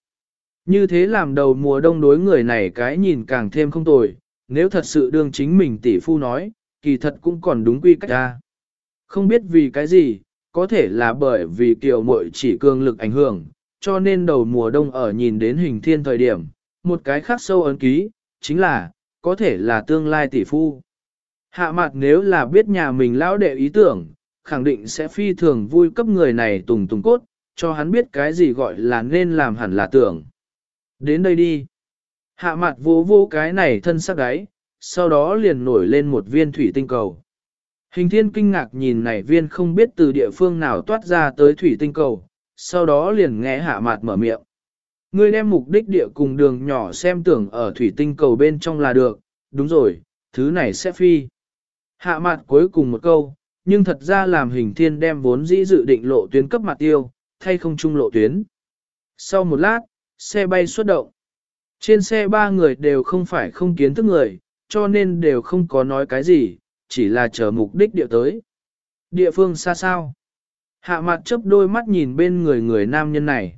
Như thế làm đầu mùa đông đối người này cái nhìn càng thêm không tồi, nếu thật sự đương chính mình tỷ phu nói, kỳ thật cũng còn đúng quy cách ra. Không biết vì cái gì, có thể là bởi vì kiều muội chỉ cường lực ảnh hưởng, cho nên đầu mùa đông ở nhìn đến hình thiên thời điểm, một cái khác sâu ấn ký, chính là, có thể là tương lai tỷ phu. Hạ mặt nếu là biết nhà mình lão đệ ý tưởng, khẳng định sẽ phi thường vui cấp người này tùng tùng cốt, cho hắn biết cái gì gọi là nên làm hẳn là tưởng. Đến đây đi. Hạ mặt vô vô cái này thân sắc đáy, sau đó liền nổi lên một viên thủy tinh cầu. Hình thiên kinh ngạc nhìn này viên không biết từ địa phương nào toát ra tới thủy tinh cầu, sau đó liền nghe hạ mặt mở miệng. Ngươi đem mục đích địa cùng đường nhỏ xem tưởng ở thủy tinh cầu bên trong là được, đúng rồi, thứ này sẽ phi. Hạ mặt cuối cùng một câu, nhưng thật ra làm hình thiên đem vốn dĩ dự định lộ tuyến cấp mặt tiêu, thay không chung lộ tuyến. Sau một lát, xe bay xuất động. Trên xe ba người đều không phải không kiến thức người, cho nên đều không có nói cái gì, chỉ là chờ mục đích địa tới. Địa phương xa sao? Hạ mặt chấp đôi mắt nhìn bên người người nam nhân này.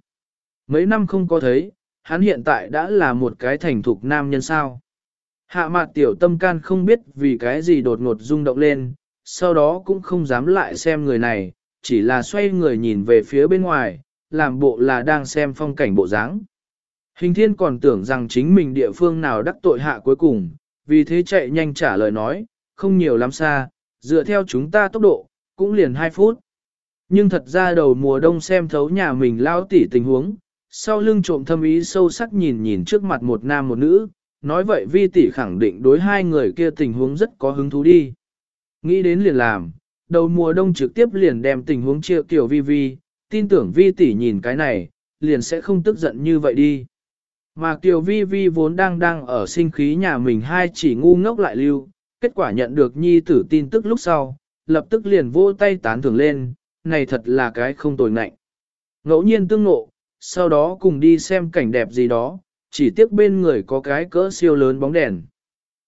Mấy năm không có thấy, hắn hiện tại đã là một cái thành thục nam nhân sao. Hạ mặt tiểu tâm can không biết vì cái gì đột ngột rung động lên, sau đó cũng không dám lại xem người này, chỉ là xoay người nhìn về phía bên ngoài, làm bộ là đang xem phong cảnh bộ dáng. Hình thiên còn tưởng rằng chính mình địa phương nào đắc tội hạ cuối cùng, vì thế chạy nhanh trả lời nói, không nhiều lắm xa, dựa theo chúng ta tốc độ, cũng liền 2 phút. Nhưng thật ra đầu mùa đông xem thấu nhà mình lao tỉ tình huống, sau lưng trộm thâm ý sâu sắc nhìn nhìn trước mặt một nam một nữ, nói vậy vi tỷ khẳng định đối hai người kia tình huống rất có hứng thú đi. Nghĩ đến liền làm, đầu mùa đông trực tiếp liền đem tình huống chia kiểu vi vi, tin tưởng vi tỷ nhìn cái này, liền sẽ không tức giận như vậy đi. Mà Kiều Vi Vi vốn đang đang ở sinh khí nhà mình hai chỉ ngu ngốc lại lưu, kết quả nhận được nhi tử tin tức lúc sau, lập tức liền vô tay tán thưởng lên, này thật là cái không tồi ngạnh. Ngẫu nhiên tương ngộ, sau đó cùng đi xem cảnh đẹp gì đó, chỉ tiếc bên người có cái cỡ siêu lớn bóng đèn.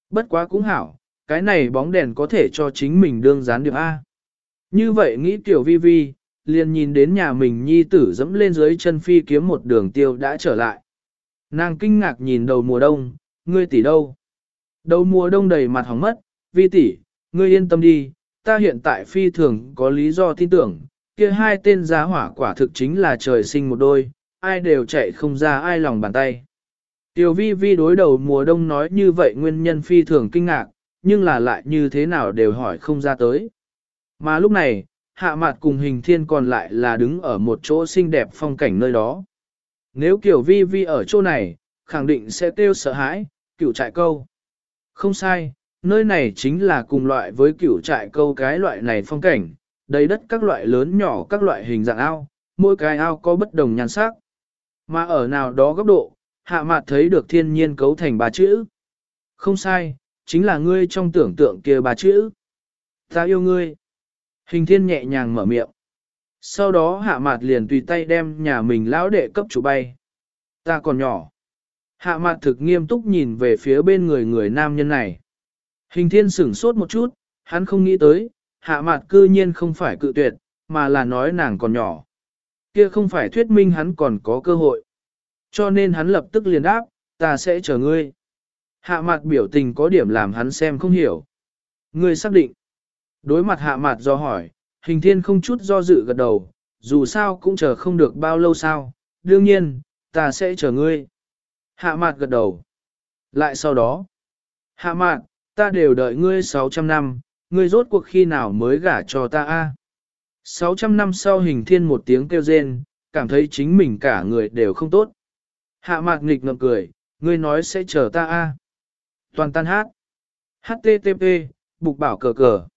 Bất quá cũng hảo, cái này bóng đèn có thể cho chính mình đương gián được A. Như vậy nghĩ tiểu vi vi, liền nhìn đến nhà mình nhi tử dẫm lên dưới chân phi kiếm một đường tiêu đã trở lại. Nàng kinh ngạc nhìn đầu mùa đông, ngươi tỷ đâu? Đầu mùa đông đầy mặt hỏng mất, vi tỷ, ngươi yên tâm đi, ta hiện tại phi thường có lý do tin tưởng, kia hai tên giá hỏa quả thực chính là trời sinh một đôi, ai đều chạy không ra ai lòng bàn tay. Tiểu vi vi đối đầu mùa đông nói như vậy nguyên nhân phi thường kinh ngạc, nhưng là lại như thế nào đều hỏi không ra tới. Mà lúc này, hạ mặt cùng hình thiên còn lại là đứng ở một chỗ xinh đẹp phong cảnh nơi đó. Nếu kiểu vi vi ở chỗ này, khẳng định sẽ kêu sợ hãi, cựu trại câu. Không sai, nơi này chính là cùng loại với cửu trại câu cái loại này phong cảnh, đầy đất các loại lớn nhỏ các loại hình dạng ao, mỗi cái ao có bất đồng nhan sắc. Mà ở nào đó góc độ, hạ mạt thấy được thiên nhiên cấu thành ba chữ. Không sai, chính là ngươi trong tưởng tượng kia ba chữ. Ta yêu ngươi. Hình thiên nhẹ nhàng mở miệng. Sau đó hạ mạt liền tùy tay đem nhà mình lão đệ cấp chủ bay. Ta còn nhỏ. Hạ mặt thực nghiêm túc nhìn về phía bên người người nam nhân này. Hình thiên sửng sốt một chút, hắn không nghĩ tới, hạ mặt cư nhiên không phải cự tuyệt, mà là nói nàng còn nhỏ. Kia không phải thuyết minh hắn còn có cơ hội. Cho nên hắn lập tức liền đáp, ta sẽ chờ ngươi. Hạ mặt biểu tình có điểm làm hắn xem không hiểu. Ngươi xác định. Đối mặt hạ mặt do hỏi, hình thiên không chút do dự gật đầu, dù sao cũng chờ không được bao lâu sao, đương nhiên, ta sẽ chờ ngươi. Hạ mạt gật đầu. Lại sau đó, hạ mạt, ta đều đợi ngươi 600 năm, ngươi rốt cuộc khi nào mới gả cho ta a? 600 năm sau hình thiên một tiếng kêu rên, cảm thấy chính mình cả người đều không tốt. Hạ mạc nghịch ngậm cười, ngươi nói sẽ chờ ta a. Toàn tan hát. HTTP, bục bảo cờ cờ.